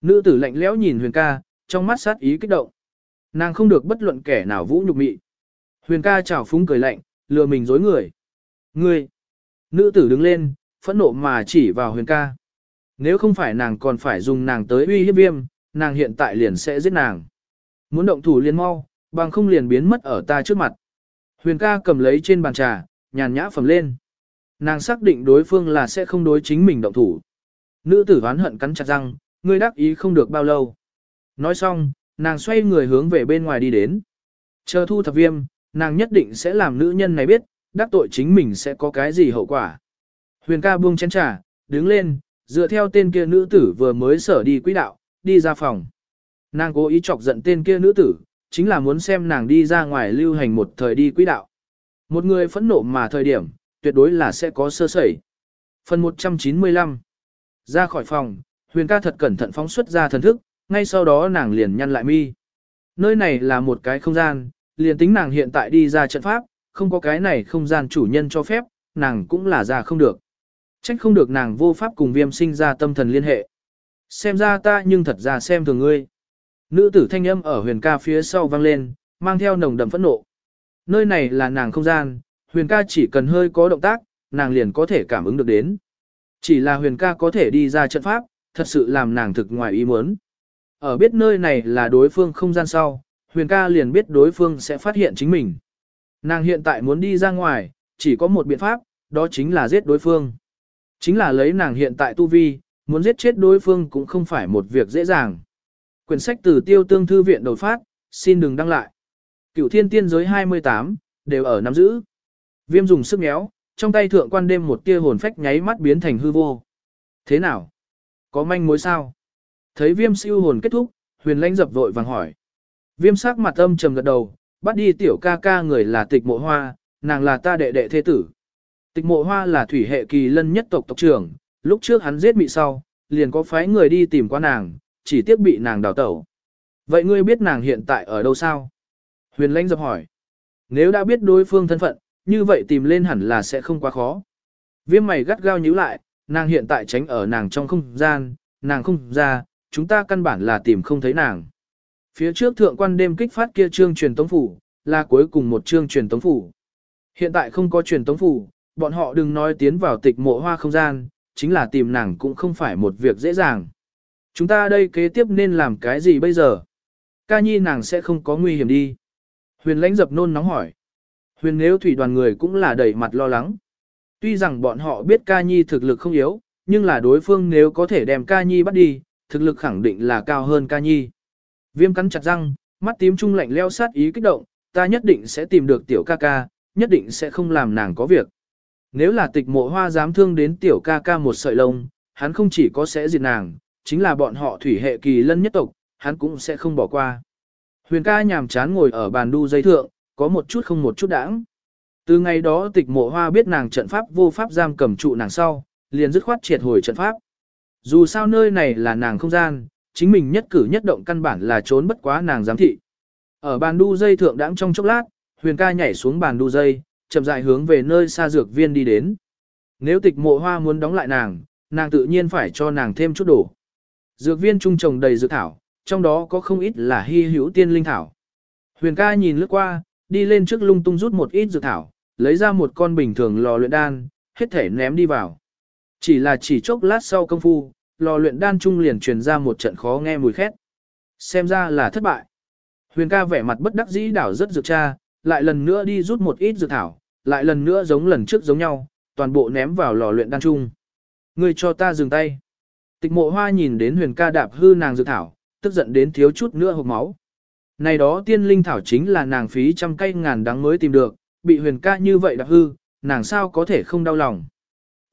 Nữ tử lạnh lẽo nhìn huyền ca, trong mắt sát ý kích động. Nàng không được bất luận kẻ nào vũ nhục mị. Huyền ca chào phúng cười lạnh, lừa mình dối người. Ngươi! Nữ tử đứng lên, phẫn nộ mà chỉ vào huyền ca. Nếu không phải nàng còn phải dùng nàng tới uy hiếp viêm, nàng hiện tại liền sẽ giết nàng. Muốn động thủ liền mau, bằng không liền biến mất ở ta trước mặt. Huyền ca cầm lấy trên bàn trà, nhàn nhã phẩm lên. Nàng xác định đối phương là sẽ không đối chính mình động thủ. Nữ tử hoán hận cắn chặt răng, ngươi đắc ý không được bao lâu. Nói xong, nàng xoay người hướng về bên ngoài đi đến. Chờ thu thập viêm, nàng nhất định sẽ làm nữ nhân này biết, đắc tội chính mình sẽ có cái gì hậu quả. Huyền ca buông chén trà, đứng lên, dựa theo tên kia nữ tử vừa mới sở đi quỹ đạo, đi ra phòng. Nàng cố ý chọc giận tên kia nữ tử, chính là muốn xem nàng đi ra ngoài lưu hành một thời đi quỹ đạo. Một người phẫn nộ mà thời điểm, tuyệt đối là sẽ có sơ sẩy. Phần 195 Ra khỏi phòng, huyền ca thật cẩn thận phóng xuất ra thần thức, ngay sau đó nàng liền nhăn lại mi. Nơi này là một cái không gian, liền tính nàng hiện tại đi ra trận pháp, không có cái này không gian chủ nhân cho phép, nàng cũng là ra không được. Trách không được nàng vô pháp cùng viêm sinh ra tâm thần liên hệ. Xem ra ta nhưng thật ra xem thường ngươi. Nữ tử thanh âm ở huyền ca phía sau vang lên, mang theo nồng đậm phẫn nộ. Nơi này là nàng không gian, huyền ca chỉ cần hơi có động tác, nàng liền có thể cảm ứng được đến. Chỉ là huyền ca có thể đi ra trận pháp, thật sự làm nàng thực ngoài ý muốn. Ở biết nơi này là đối phương không gian sau, huyền ca liền biết đối phương sẽ phát hiện chính mình. Nàng hiện tại muốn đi ra ngoài, chỉ có một biện pháp, đó chính là giết đối phương. Chính là lấy nàng hiện tại tu vi, muốn giết chết đối phương cũng không phải một việc dễ dàng. Quyển sách từ tiêu tương thư viện đột phát, xin đừng đăng lại. Cửu thiên tiên giới 28, đều ở nắm giữ. Viêm dùng sức méo, trong tay thượng quan đêm một tia hồn phách nháy mắt biến thành hư vô. Thế nào? Có manh mối sao? Thấy viêm siêu hồn kết thúc, huyền lãnh dập vội vàng hỏi. Viêm sắc mặt âm trầm gật đầu, bắt đi tiểu ca ca người là tịch mộ hoa, nàng là ta đệ đệ thế tử. Tịch mộ hoa là thủy hệ kỳ lân nhất tộc tộc trưởng, lúc trước hắn giết mị sau, liền có phái người đi tìm qua nàng, chỉ tiếc bị nàng đào tẩu. Vậy ngươi biết nàng hiện tại ở đâu sao? Huyền lãnh dập hỏi. Nếu đã biết đối phương thân phận, như vậy tìm lên hẳn là sẽ không quá khó. Viêm mày gắt gao nhíu lại, nàng hiện tại tránh ở nàng trong không gian, nàng không ra, chúng ta căn bản là tìm không thấy nàng. Phía trước thượng quan đêm kích phát kia trương truyền tống phủ, là cuối cùng một trương truyền tống phủ. Hiện tại không có truyền tống phủ, bọn họ đừng nói tiến vào tịch mộ hoa không gian, chính là tìm nàng cũng không phải một việc dễ dàng. Chúng ta đây kế tiếp nên làm cái gì bây giờ? Ca nhi nàng sẽ không có nguy hiểm đi. Huyền lãnh dập nôn nóng hỏi. Huyền nếu thủy đoàn người cũng là đầy mặt lo lắng. Tuy rằng bọn họ biết ca nhi thực lực không yếu, nhưng là đối phương nếu có thể đem ca nhi bắt đi, thực lực khẳng định là cao hơn ca nhi. Viêm cắn chặt răng, mắt tím trung lạnh leo sát ý kích động, ta nhất định sẽ tìm được tiểu ca ca, nhất định sẽ không làm nàng có việc. Nếu là tịch mộ hoa dám thương đến tiểu ca ca một sợi lông, hắn không chỉ có sẽ diệt nàng, chính là bọn họ thủy hệ kỳ lân nhất tộc, hắn cũng sẽ không bỏ qua. Huyền ca nhàm chán ngồi ở bàn đu dây thượng, có một chút không một chút đãng. Từ ngày đó tịch mộ hoa biết nàng trận pháp vô pháp giam cầm trụ nàng sau, liền dứt khoát triệt hồi trận pháp. Dù sao nơi này là nàng không gian, chính mình nhất cử nhất động căn bản là trốn bất quá nàng giám thị. Ở bàn đu dây thượng đãng trong chốc lát, huyền ca nhảy xuống bàn đu dây, chậm rãi hướng về nơi xa dược viên đi đến. Nếu tịch mộ hoa muốn đóng lại nàng, nàng tự nhiên phải cho nàng thêm chút đổ. Dược viên trung trồng đầy dược thảo, trong đó có không ít là hy hữu tiên linh thảo. Huyền ca nhìn lướt qua, đi lên trước lung tung rút một ít dược thảo, lấy ra một con bình thường lò luyện đan, hết thể ném đi vào. Chỉ là chỉ chốc lát sau công phu, lò luyện đan trung liền truyền ra một trận khó nghe mùi khét. Xem ra là thất bại. Huyền ca vẻ mặt bất đắc dĩ đảo rất dược cha, lại lần nữa đi rút một ít dược thảo, lại lần nữa giống lần trước giống nhau, toàn bộ ném vào lò luyện đan trung. Ngươi cho ta dừng tay. Tịch mộ hoa nhìn đến huyền ca đạp hư nàng dược thảo, tức giận đến thiếu chút nữa hộp máu. Này đó tiên linh thảo chính là nàng phí trăm cây ngàn đắng mới tìm được, bị huyền ca như vậy đạp hư, nàng sao có thể không đau lòng.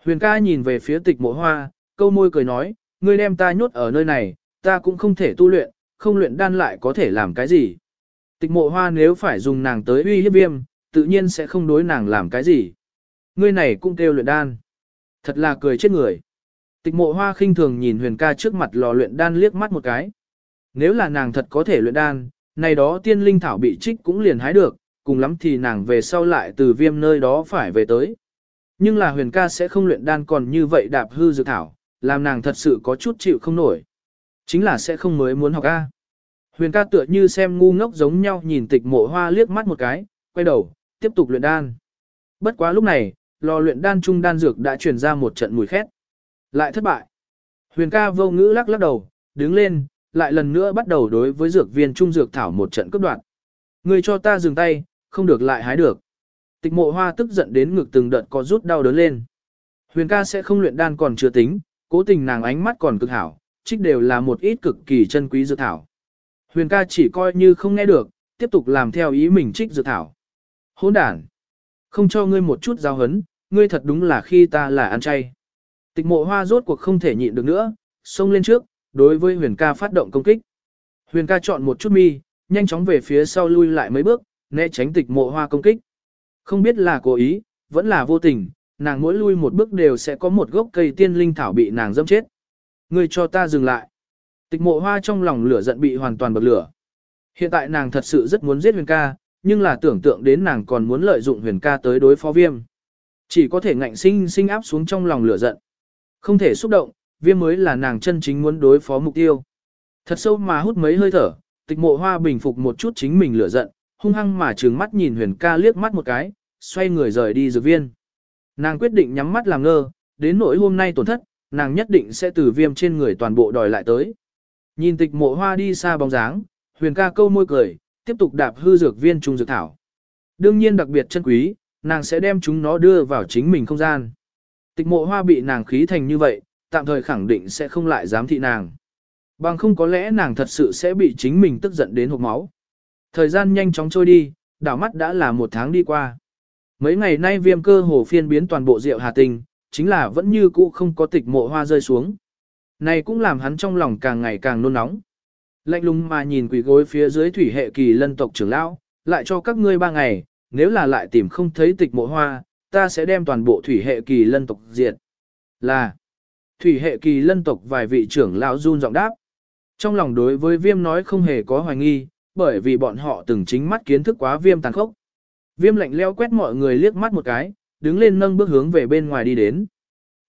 Huyền ca nhìn về phía tịch mộ hoa, câu môi cười nói, ngươi đem ta nhốt ở nơi này, ta cũng không thể tu luyện, không luyện đan lại có thể làm cái gì. Tịch mộ hoa nếu phải dùng nàng tới uy hiếp viêm, tự nhiên sẽ không đối nàng làm cái gì. Ngươi này cũng kêu luyện đan. Thật là cười chết người. Tịch mộ hoa khinh thường nhìn huyền ca trước mặt lò luyện đan liếc mắt một cái. Nếu là nàng thật có thể luyện đan, này đó tiên linh thảo bị trích cũng liền hái được, cùng lắm thì nàng về sau lại từ viêm nơi đó phải về tới. Nhưng là huyền ca sẽ không luyện đan còn như vậy đạp hư dược thảo, làm nàng thật sự có chút chịu không nổi. Chính là sẽ không mới muốn học A. Huyền ca tựa như xem ngu ngốc giống nhau nhìn tịch mộ hoa liếc mắt một cái, quay đầu, tiếp tục luyện đan. Bất quá lúc này, lò luyện đan trung đan dược đã truyền ra một trận mùi khét. Lại thất bại. Huyền ca vô ngữ lắc lắc đầu, đứng lên, lại lần nữa bắt đầu đối với dược viên trung dược thảo một trận cướp đoạt. Người cho ta dừng tay, không được lại hái được. Tịch mộ hoa tức giận đến ngực từng đợt có rút đau đớn lên. Huyền ca sẽ không luyện đan còn chưa tính, cố tình nàng ánh mắt còn cực hảo, trích đều là một ít cực kỳ chân quý dược thảo. Huyền ca chỉ coi như không nghe được, tiếp tục làm theo ý mình trích dược thảo. Hỗn đản, không cho ngươi một chút giao hấn, ngươi thật đúng là khi ta là ăn chay. Tịch mộ hoa rốt cuộc không thể nhịn được nữa, xông lên trước, đối với huyền ca phát động công kích. Huyền ca chọn một chút mi, nhanh chóng về phía sau lui lại mấy bước, né tránh tịch mộ hoa công kích. Không biết là cố ý, vẫn là vô tình, nàng mỗi lui một bước đều sẽ có một gốc cây tiên linh thảo bị nàng dâm chết. Ngươi cho ta dừng lại. Tịch mộ hoa trong lòng lửa giận bị hoàn toàn bật lửa. Hiện tại nàng thật sự rất muốn giết huyền ca, nhưng là tưởng tượng đến nàng còn muốn lợi dụng huyền ca tới đối phó viêm. Chỉ có thể ngạnh sinh sinh áp xuống trong lòng lửa giận. Không thể xúc động, viêm mới là nàng chân chính muốn đối phó mục tiêu. Thật sâu mà hút mấy hơi thở, tịch mộ hoa bình phục một chút chính mình lửa giận, hung hăng mà trừng mắt nhìn huyền ca liếc mắt một cái, xoay người rời đi dược viên. Nàng quyết định nhắm mắt làm ngơ, đến nỗi hôm nay tổn thất, nàng nhất định sẽ từ viêm trên người toàn bộ đòi lại tới. Nhìn tịch mộ hoa đi xa bóng dáng, huyền ca câu môi cười, tiếp tục đạp hư dược viên trung dược thảo. Đương nhiên đặc biệt chân quý, nàng sẽ đem chúng nó đưa vào chính mình không gian. Tịch mộ hoa bị nàng khí thành như vậy, tạm thời khẳng định sẽ không lại dám thị nàng. Bằng không có lẽ nàng thật sự sẽ bị chính mình tức giận đến hộp máu. Thời gian nhanh chóng trôi đi, đảo mắt đã là một tháng đi qua. Mấy ngày nay viêm cơ hồ phiên biến toàn bộ rượu hà tình, chính là vẫn như cũ không có tịch mộ hoa rơi xuống. Này cũng làm hắn trong lòng càng ngày càng nôn nóng. Lạnh lùng mà nhìn quỷ gối phía dưới thủy hệ kỳ lân tộc trưởng lão, lại cho các ngươi ba ngày, nếu là lại tìm không thấy tịch mộ hoa, ta sẽ đem toàn bộ thủy hệ kỳ lân tộc diệt. Là, thủy hệ kỳ lân tộc vài vị trưởng lão run giọng đáp. Trong lòng đối với viêm nói không hề có hoài nghi, bởi vì bọn họ từng chính mắt kiến thức quá viêm tàn khốc. Viêm lạnh leo quét mọi người liếc mắt một cái, đứng lên nâng bước hướng về bên ngoài đi đến.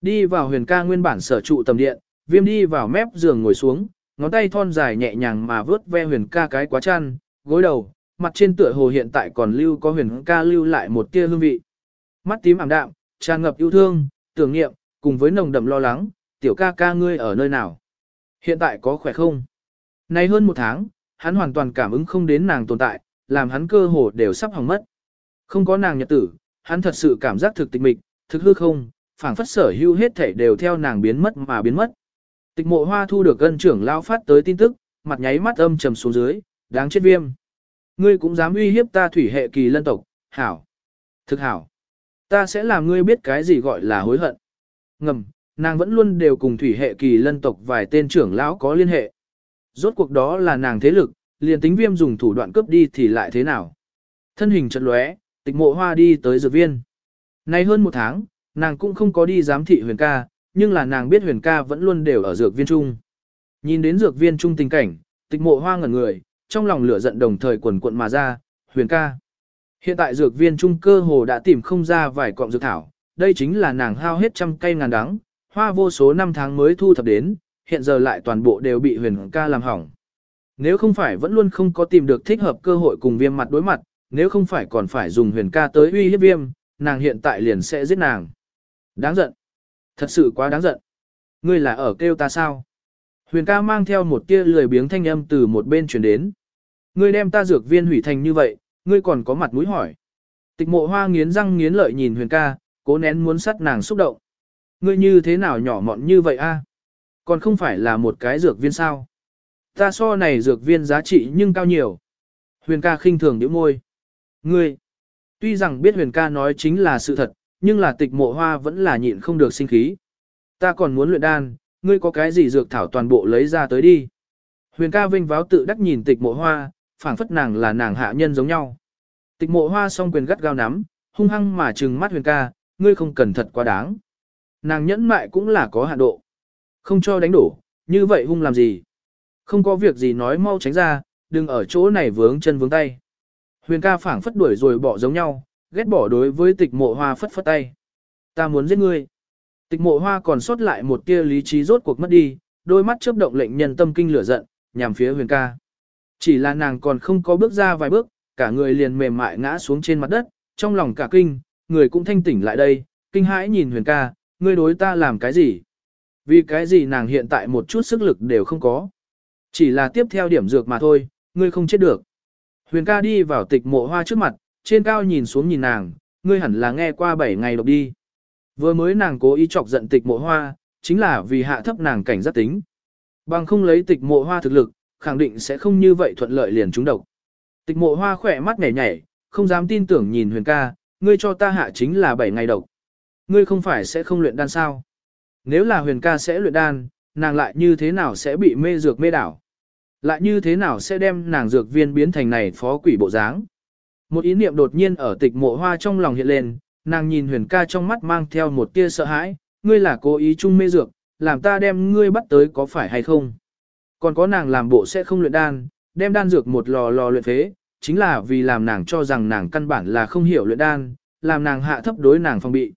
Đi vào huyền ca nguyên bản sở trụ tầm điện, viêm đi vào mép giường ngồi xuống, ngón tay thon dài nhẹ nhàng mà vớt ve huyền ca cái quá chăn, gối đầu, mặt trên tựa hồ hiện tại còn lưu có huyền ca lưu lại một tia hương vị. Mắt tím ảm đạm, tràn ngập yêu thương, tưởng niệm, cùng với nồng đậm lo lắng, tiểu ca ca ngươi ở nơi nào? Hiện tại có khỏe không? Nay hơn một tháng, hắn hoàn toàn cảm ứng không đến nàng tồn tại, làm hắn cơ hồ đều sắp hỏng mất. Không có nàng nhật tử, hắn thật sự cảm giác thực tịch mịch, thực hư không, phảng phất sở hưu hết thể đều theo nàng biến mất mà biến mất. Tịch mộ hoa thu được ân trưởng lao phát tới tin tức, mặt nháy mắt âm trầm xuống dưới, đáng chết viêm. Ngươi cũng dám uy hiếp ta thủy hệ kỳ lân tộc, hảo. Thực hảo. Ta sẽ làm ngươi biết cái gì gọi là hối hận. Ngầm, nàng vẫn luôn đều cùng thủy hệ kỳ lân tộc vài tên trưởng lão có liên hệ. Rốt cuộc đó là nàng thế lực, liền tính viêm dùng thủ đoạn cướp đi thì lại thế nào. Thân hình chật lóe, tịch mộ hoa đi tới dược viên. Nay hơn một tháng, nàng cũng không có đi giám thị huyền ca, nhưng là nàng biết huyền ca vẫn luôn đều ở dược viên trung. Nhìn đến dược viên trung tình cảnh, tịch mộ hoa ngẩn người, trong lòng lửa giận đồng thời quần cuộn mà ra, huyền ca. Hiện tại dược viên trung cơ hồ đã tìm không ra vài cọng dược thảo, đây chính là nàng hao hết trăm cây ngàn đắng, hoa vô số năm tháng mới thu thập đến, hiện giờ lại toàn bộ đều bị huyền ca làm hỏng. Nếu không phải vẫn luôn không có tìm được thích hợp cơ hội cùng viêm mặt đối mặt, nếu không phải còn phải dùng huyền ca tới uy hiếp viêm, nàng hiện tại liền sẽ giết nàng. Đáng giận. Thật sự quá đáng giận. Ngươi là ở kêu ta sao? Huyền ca mang theo một tia lười biếng thanh âm từ một bên chuyển đến. Ngươi đem ta dược viên hủy thành như vậy, ngươi còn có mặt mũi hỏi. Tịch mộ hoa nghiến răng nghiến lợi nhìn huyền ca, cố nén muốn sắt nàng xúc động. Ngươi như thế nào nhỏ mọn như vậy a? Còn không phải là một cái dược viên sao? Ta so này dược viên giá trị nhưng cao nhiều. Huyền ca khinh thường điểm môi. Ngươi, tuy rằng biết huyền ca nói chính là sự thật, nhưng là tịch mộ hoa vẫn là nhịn không được sinh khí. Ta còn muốn luyện đan, ngươi có cái gì dược thảo toàn bộ lấy ra tới đi. Huyền ca vinh váo tự đắc nhìn tịch mộ hoa, phảng phất nàng là nàng hạ nhân giống nhau. Tịch mộ hoa song quyền gắt gao nắm, hung hăng mà trừng mắt huyền ca, ngươi không cần thật quá đáng. Nàng nhẫn mại cũng là có hạn độ. Không cho đánh đổ, như vậy hung làm gì. Không có việc gì nói mau tránh ra, đừng ở chỗ này vướng chân vướng tay. Huyền ca phảng phất đuổi rồi bỏ giống nhau, ghét bỏ đối với tịch mộ hoa phất phất tay. Ta muốn giết ngươi. Tịch mộ hoa còn sót lại một tia lý trí rốt cuộc mất đi, đôi mắt chớp động lệnh nhân tâm kinh lửa giận, nhằm phía huyền ca. Chỉ là nàng còn không có bước ra vài bước, cả người liền mềm mại ngã xuống trên mặt đất, trong lòng cả kinh, người cũng thanh tỉnh lại đây, kinh hãi nhìn huyền ca, ngươi đối ta làm cái gì? Vì cái gì nàng hiện tại một chút sức lực đều không có. Chỉ là tiếp theo điểm dược mà thôi, ngươi không chết được. Huyền ca đi vào tịch mộ hoa trước mặt, trên cao nhìn xuống nhìn nàng, ngươi hẳn là nghe qua 7 ngày độc đi. Vừa mới nàng cố ý chọc giận tịch mộ hoa, chính là vì hạ thấp nàng cảnh giác tính. Bằng không lấy tịch mộ hoa thực lực, khẳng định sẽ không như vậy thuận lợi liền trúng độc. Tịch mộ hoa khỏe mắt nhảy nhảy, không dám tin tưởng nhìn huyền ca, ngươi cho ta hạ chính là 7 ngày độc. Ngươi không phải sẽ không luyện đan sao? Nếu là huyền ca sẽ luyện đan, nàng lại như thế nào sẽ bị mê dược mê đảo? Lại như thế nào sẽ đem nàng dược viên biến thành này phó quỷ bộ dáng? Một ý niệm đột nhiên ở tịch mộ hoa trong lòng hiện lên, nàng nhìn huyền ca trong mắt mang theo một tia sợ hãi, ngươi là cố ý chung mê dược, làm ta đem ngươi bắt tới có phải hay không? Còn có nàng làm bộ sẽ không luyện đan, đem đan dược một lò lò luyện phế, chính là vì làm nàng cho rằng nàng căn bản là không hiểu luyện đan, làm nàng hạ thấp đối nàng phong bị.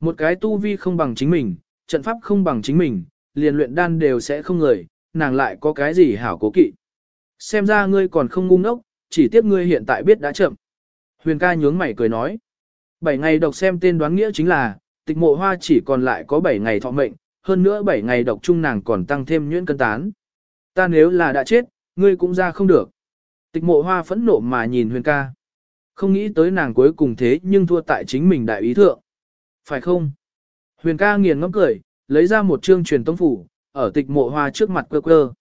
Một cái tu vi không bằng chính mình, trận pháp không bằng chính mình, liền luyện đan đều sẽ không người, nàng lại có cái gì hảo cố kỵ. Xem ra ngươi còn không ngu ngốc, chỉ tiếc ngươi hiện tại biết đã chậm. Huyền ca nhướng mày cười nói. Bảy ngày đọc xem tên đoán nghĩa chính là, tịch mộ hoa chỉ còn lại có bảy ngày thọ mệnh, hơn nữa bảy ngày độc chung nàng còn tăng thêm nhuyễn cân tán. Ta nếu là đã chết, ngươi cũng ra không được. Tịch mộ hoa phẫn nộ mà nhìn huyền ca. Không nghĩ tới nàng cuối cùng thế nhưng thua tại chính mình đại ý thượng. Phải không? Huyền ca nghiền ngẫm cười, lấy ra một chương truyền tống phủ, ở tịch mộ hoa trước mặt cơ cơ.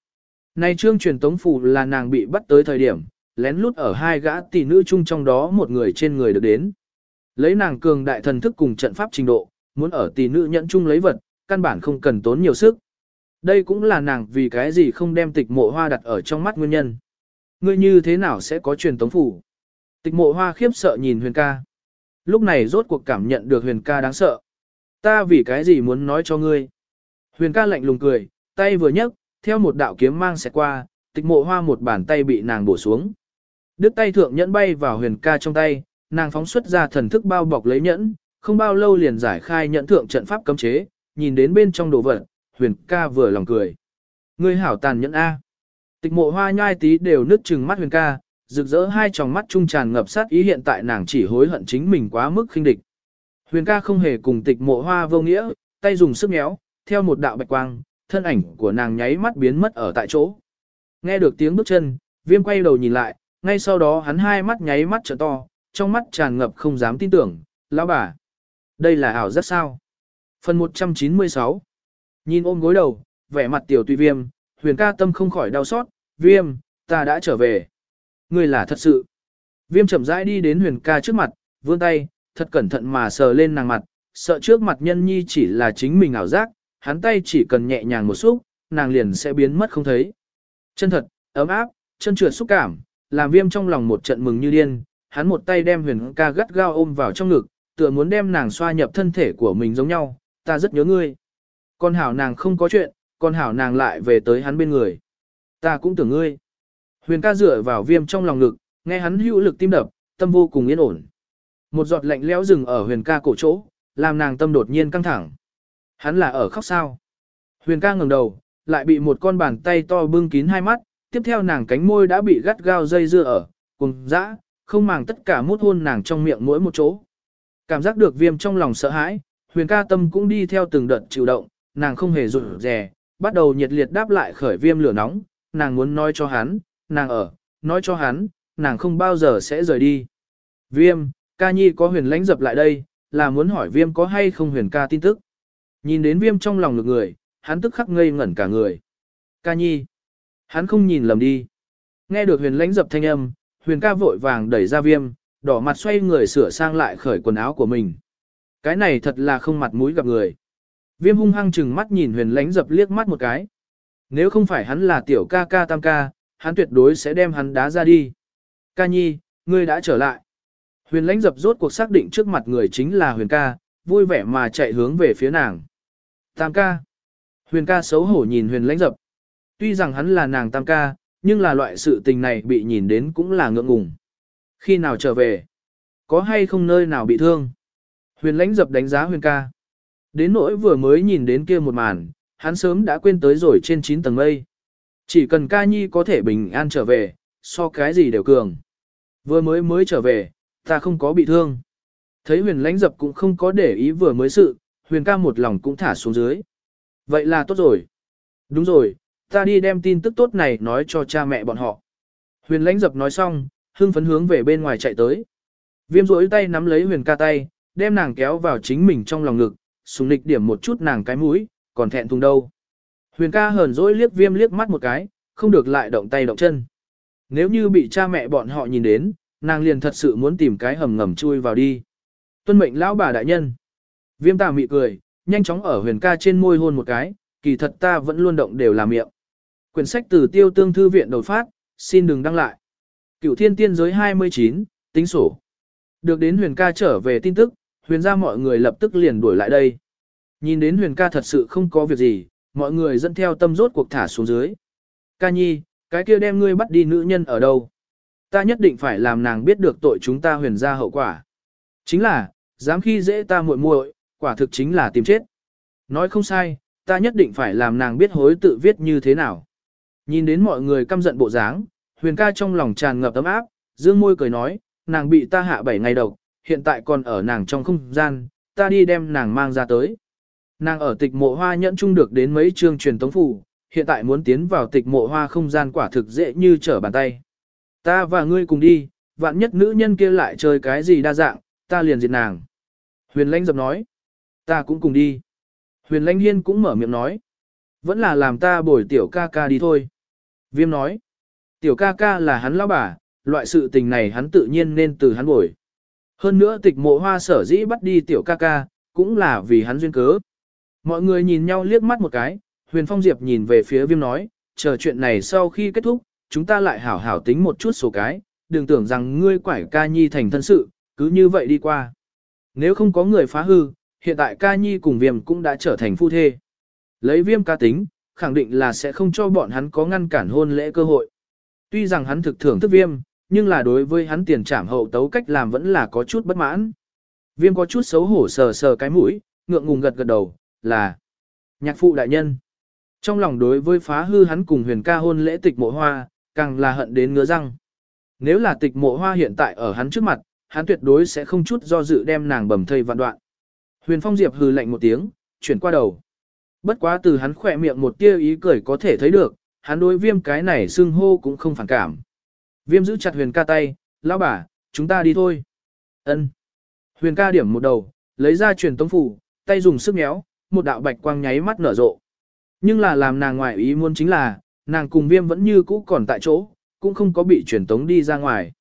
Này trương truyền tống phủ là nàng bị bắt tới thời điểm, lén lút ở hai gã tỷ nữ chung trong đó một người trên người được đến. Lấy nàng cường đại thần thức cùng trận pháp trình độ, muốn ở tỷ nữ nhẫn chung lấy vật, căn bản không cần tốn nhiều sức. Đây cũng là nàng vì cái gì không đem tịch mộ hoa đặt ở trong mắt nguyên nhân. Ngươi như thế nào sẽ có truyền tống phủ? Tịch mộ hoa khiếp sợ nhìn huyền ca. Lúc này rốt cuộc cảm nhận được huyền ca đáng sợ. Ta vì cái gì muốn nói cho ngươi? Huyền ca lạnh lùng cười, tay vừa nhấc, theo một đạo kiếm mang xẹt qua, tịch mộ hoa một bàn tay bị nàng bổ xuống. Đứt tay thượng nhẫn bay vào huyền ca trong tay, nàng phóng xuất ra thần thức bao bọc lấy nhẫn, không bao lâu liền giải khai nhẫn thượng trận pháp cấm chế, nhìn đến bên trong đồ vật, huyền ca vừa lòng cười. Ngươi hảo tàn nhẫn A. Tịch mộ hoa nhai tí đều nứt trừng mắt huyền ca, rực rỡ hai tròng mắt trung tràn ngập sát ý hiện tại nàng chỉ hối hận chính mình quá mức khinh địch. Huyền ca không hề cùng tịch mộ hoa vô nghĩa, tay dùng sức méo, theo một đạo bạch quang, thân ảnh của nàng nháy mắt biến mất ở tại chỗ. Nghe được tiếng bước chân, viêm quay đầu nhìn lại, ngay sau đó hắn hai mắt nháy mắt trợ to, trong mắt tràn ngập không dám tin tưởng, lão bà. Đây là ảo rất sao. Phần 196 Nhìn ôm gối đầu, vẻ mặt tiểu tùy viêm, huyền ca tâm không khỏi đau xót, viêm, ta đã trở về. Ngươi là thật sự. Viêm chậm rãi đi đến huyền ca trước mặt, vươn tay, thật cẩn thận mà sờ lên nàng mặt, sợ trước mặt nhân nhi chỉ là chính mình ảo giác, hắn tay chỉ cần nhẹ nhàng một xúc, nàng liền sẽ biến mất không thấy. Chân thật, ấm áp, chân trượt xúc cảm, làm viêm trong lòng một trận mừng như điên, hắn một tay đem huyền ca gắt gao ôm vào trong ngực, tựa muốn đem nàng xoa nhập thân thể của mình giống nhau, ta rất nhớ ngươi. Con hảo nàng không có chuyện, con hảo nàng lại về tới hắn bên người. Ta cũng tưởng ngươi. Huyền ca dựa vào viêm trong lòng ngực, nghe hắn hữu lực tim đập, tâm vô cùng yên ổn. Một giọt lạnh lẽo dừng ở huyền ca cổ chỗ, làm nàng tâm đột nhiên căng thẳng. Hắn là ở khóc sao. Huyền ca ngẩng đầu, lại bị một con bàn tay to bưng kín hai mắt, tiếp theo nàng cánh môi đã bị gắt gao dây dưa ở, cùng dã, không màng tất cả mút hôn nàng trong miệng mỗi một chỗ. Cảm giác được viêm trong lòng sợ hãi, huyền ca tâm cũng đi theo từng đợt chịu động, nàng không hề rụt rè, bắt đầu nhiệt liệt đáp lại khởi viêm lửa nóng, nàng muốn nói cho hắn, nàng ở, nói cho hắn, nàng không bao giờ sẽ rời đi. Viêm, ca nhi có huyền lãnh dập lại đây, là muốn hỏi viêm có hay không huyền ca tin tức. Nhìn đến viêm trong lòng ngực người, hắn tức khắc ngây ngẩn cả người. Ca nhi. Hắn không nhìn lầm đi. Nghe được huyền lãnh dập thanh âm, huyền ca vội vàng đẩy ra viêm, đỏ mặt xoay người sửa sang lại khởi quần áo của mình. Cái này thật là không mặt mũi gặp người. Viêm hung hăng chừng mắt nhìn huyền lãnh dập liếc mắt một cái. Nếu không phải hắn là tiểu ca ca tam ca, hắn tuyệt đối sẽ đem hắn đá ra đi. Ca nhi, ngươi đã trở lại. Huyền lãnh dập rốt cuộc xác định trước mặt người chính là huyền ca, vui vẻ mà chạy hướng về phía nàng. Tam ca. Huyền ca xấu hổ nhìn huyền lãnh dập. Tuy rằng hắn là nàng tam ca, nhưng là loại sự tình này bị nhìn đến cũng là ngượng ngùng. Khi nào trở về? Có hay không nơi nào bị thương? Huyền lãnh dập đánh giá huyền ca. Đến nỗi vừa mới nhìn đến kia một màn, hắn sớm đã quên tới rồi trên 9 tầng mây. Chỉ cần ca nhi có thể bình an trở về, so cái gì đều cường. Vừa mới mới trở về, ta không có bị thương. Thấy huyền lãnh dập cũng không có để ý vừa mới sự, huyền ca một lòng cũng thả xuống dưới. Vậy là tốt rồi. Đúng rồi, ta đi đem tin tức tốt này nói cho cha mẹ bọn họ. Huyền lãnh dập nói xong, hưng phấn hướng về bên ngoài chạy tới. Viêm rỗi tay nắm lấy huyền ca tay, đem nàng kéo vào chính mình trong lòng ngực, sùng nịch điểm một chút nàng cái mũi, còn thẹn thùng đâu. Huyền ca hờn dỗi liếc viêm liếc mắt một cái, không được lại động tay động chân. Nếu như bị cha mẹ bọn họ nhìn đến, nàng liền thật sự muốn tìm cái hầm ngầm chui vào đi. Tuân mệnh lão bà đại nhân. Viêm tà mị cười, nhanh chóng ở huyền ca trên môi hôn một cái, kỳ thật ta vẫn luôn động đều là miệng. Quyển sách từ tiêu tương thư viện đột phát, xin đừng đăng lại. Cựu thiên tiên giới 29, tính sổ. Được đến huyền ca trở về tin tức, huyền ra mọi người lập tức liền đuổi lại đây. Nhìn đến huyền ca thật sự không có việc gì, mọi người dẫn theo tâm rốt cuộc thả xuống dưới. Ca nhi, cái kia đem ngươi bắt đi nữ nhân ở đâu? Ta nhất định phải làm nàng biết được tội chúng ta huyền ra hậu quả. Chính là, dám khi dễ ta muội muội, quả thực chính là tìm chết. Nói không sai, ta nhất định phải làm nàng biết hối tự viết như thế nào. Nhìn đến mọi người căm giận bộ dáng, huyền ca trong lòng tràn ngập ấm áp, dương môi cười nói, nàng bị ta hạ bảy ngày đầu, hiện tại còn ở nàng trong không gian, ta đi đem nàng mang ra tới. Nàng ở tịch mộ hoa nhẫn chung được đến mấy chương truyền tống phủ, hiện tại muốn tiến vào tịch mộ hoa không gian quả thực dễ như trở bàn tay. Ta và ngươi cùng đi, vạn nhất nữ nhân kia lại chơi cái gì đa dạng, ta liền diệt nàng. Huyền lãnh dập nói, ta cũng cùng đi. Huyền Lanh hiên cũng mở miệng nói, vẫn là làm ta bồi tiểu ca ca đi thôi. Viêm nói, tiểu ca ca là hắn lão bà, loại sự tình này hắn tự nhiên nên từ hắn bồi. Hơn nữa tịch mộ hoa sở dĩ bắt đi tiểu ca ca, cũng là vì hắn duyên cớ. Mọi người nhìn nhau liếc mắt một cái, Huyền Phong Diệp nhìn về phía viêm nói, chờ chuyện này sau khi kết thúc, chúng ta lại hảo hảo tính một chút số cái, đừng tưởng rằng ngươi quải ca nhi thành thân sự, cứ như vậy đi qua. Nếu không có người phá hư, hiện tại ca nhi cùng viêm cũng đã trở thành phu thê. Lấy viêm ca tính, khẳng định là sẽ không cho bọn hắn có ngăn cản hôn lễ cơ hội. Tuy rằng hắn thực thưởng thức viêm, nhưng là đối với hắn tiền trảm hậu tấu cách làm vẫn là có chút bất mãn. Viêm có chút xấu hổ sờ sờ cái mũi, ngượng ngùng gật gật đầu, là nhạc phụ đại nhân. Trong lòng đối với phá hư hắn cùng huyền ca hôn lễ tịch mộ hoa, càng là hận đến ngứa răng. Nếu là tịch mộ hoa hiện tại ở hắn trước mặt, hắn tuyệt đối sẽ không chút do dự đem nàng bầm thây vạn đoạn. Huyền Phong Diệp hừ lạnh một tiếng, chuyển qua đầu. Bất quá từ hắn khỏe miệng một tia ý cười có thể thấy được, hắn đối viêm cái này xưng hô cũng không phản cảm. Viêm giữ chặt huyền ca tay, lão bà, chúng ta đi thôi. Ân. Huyền ca điểm một đầu, lấy ra truyền tống phủ, tay dùng sức méo, một đạo bạch quang nháy mắt nở rộ. Nhưng là làm nàng ngoại ý muốn chính là, nàng cùng viêm vẫn như cũ còn tại chỗ, cũng không có bị truyền tống đi ra ngoài.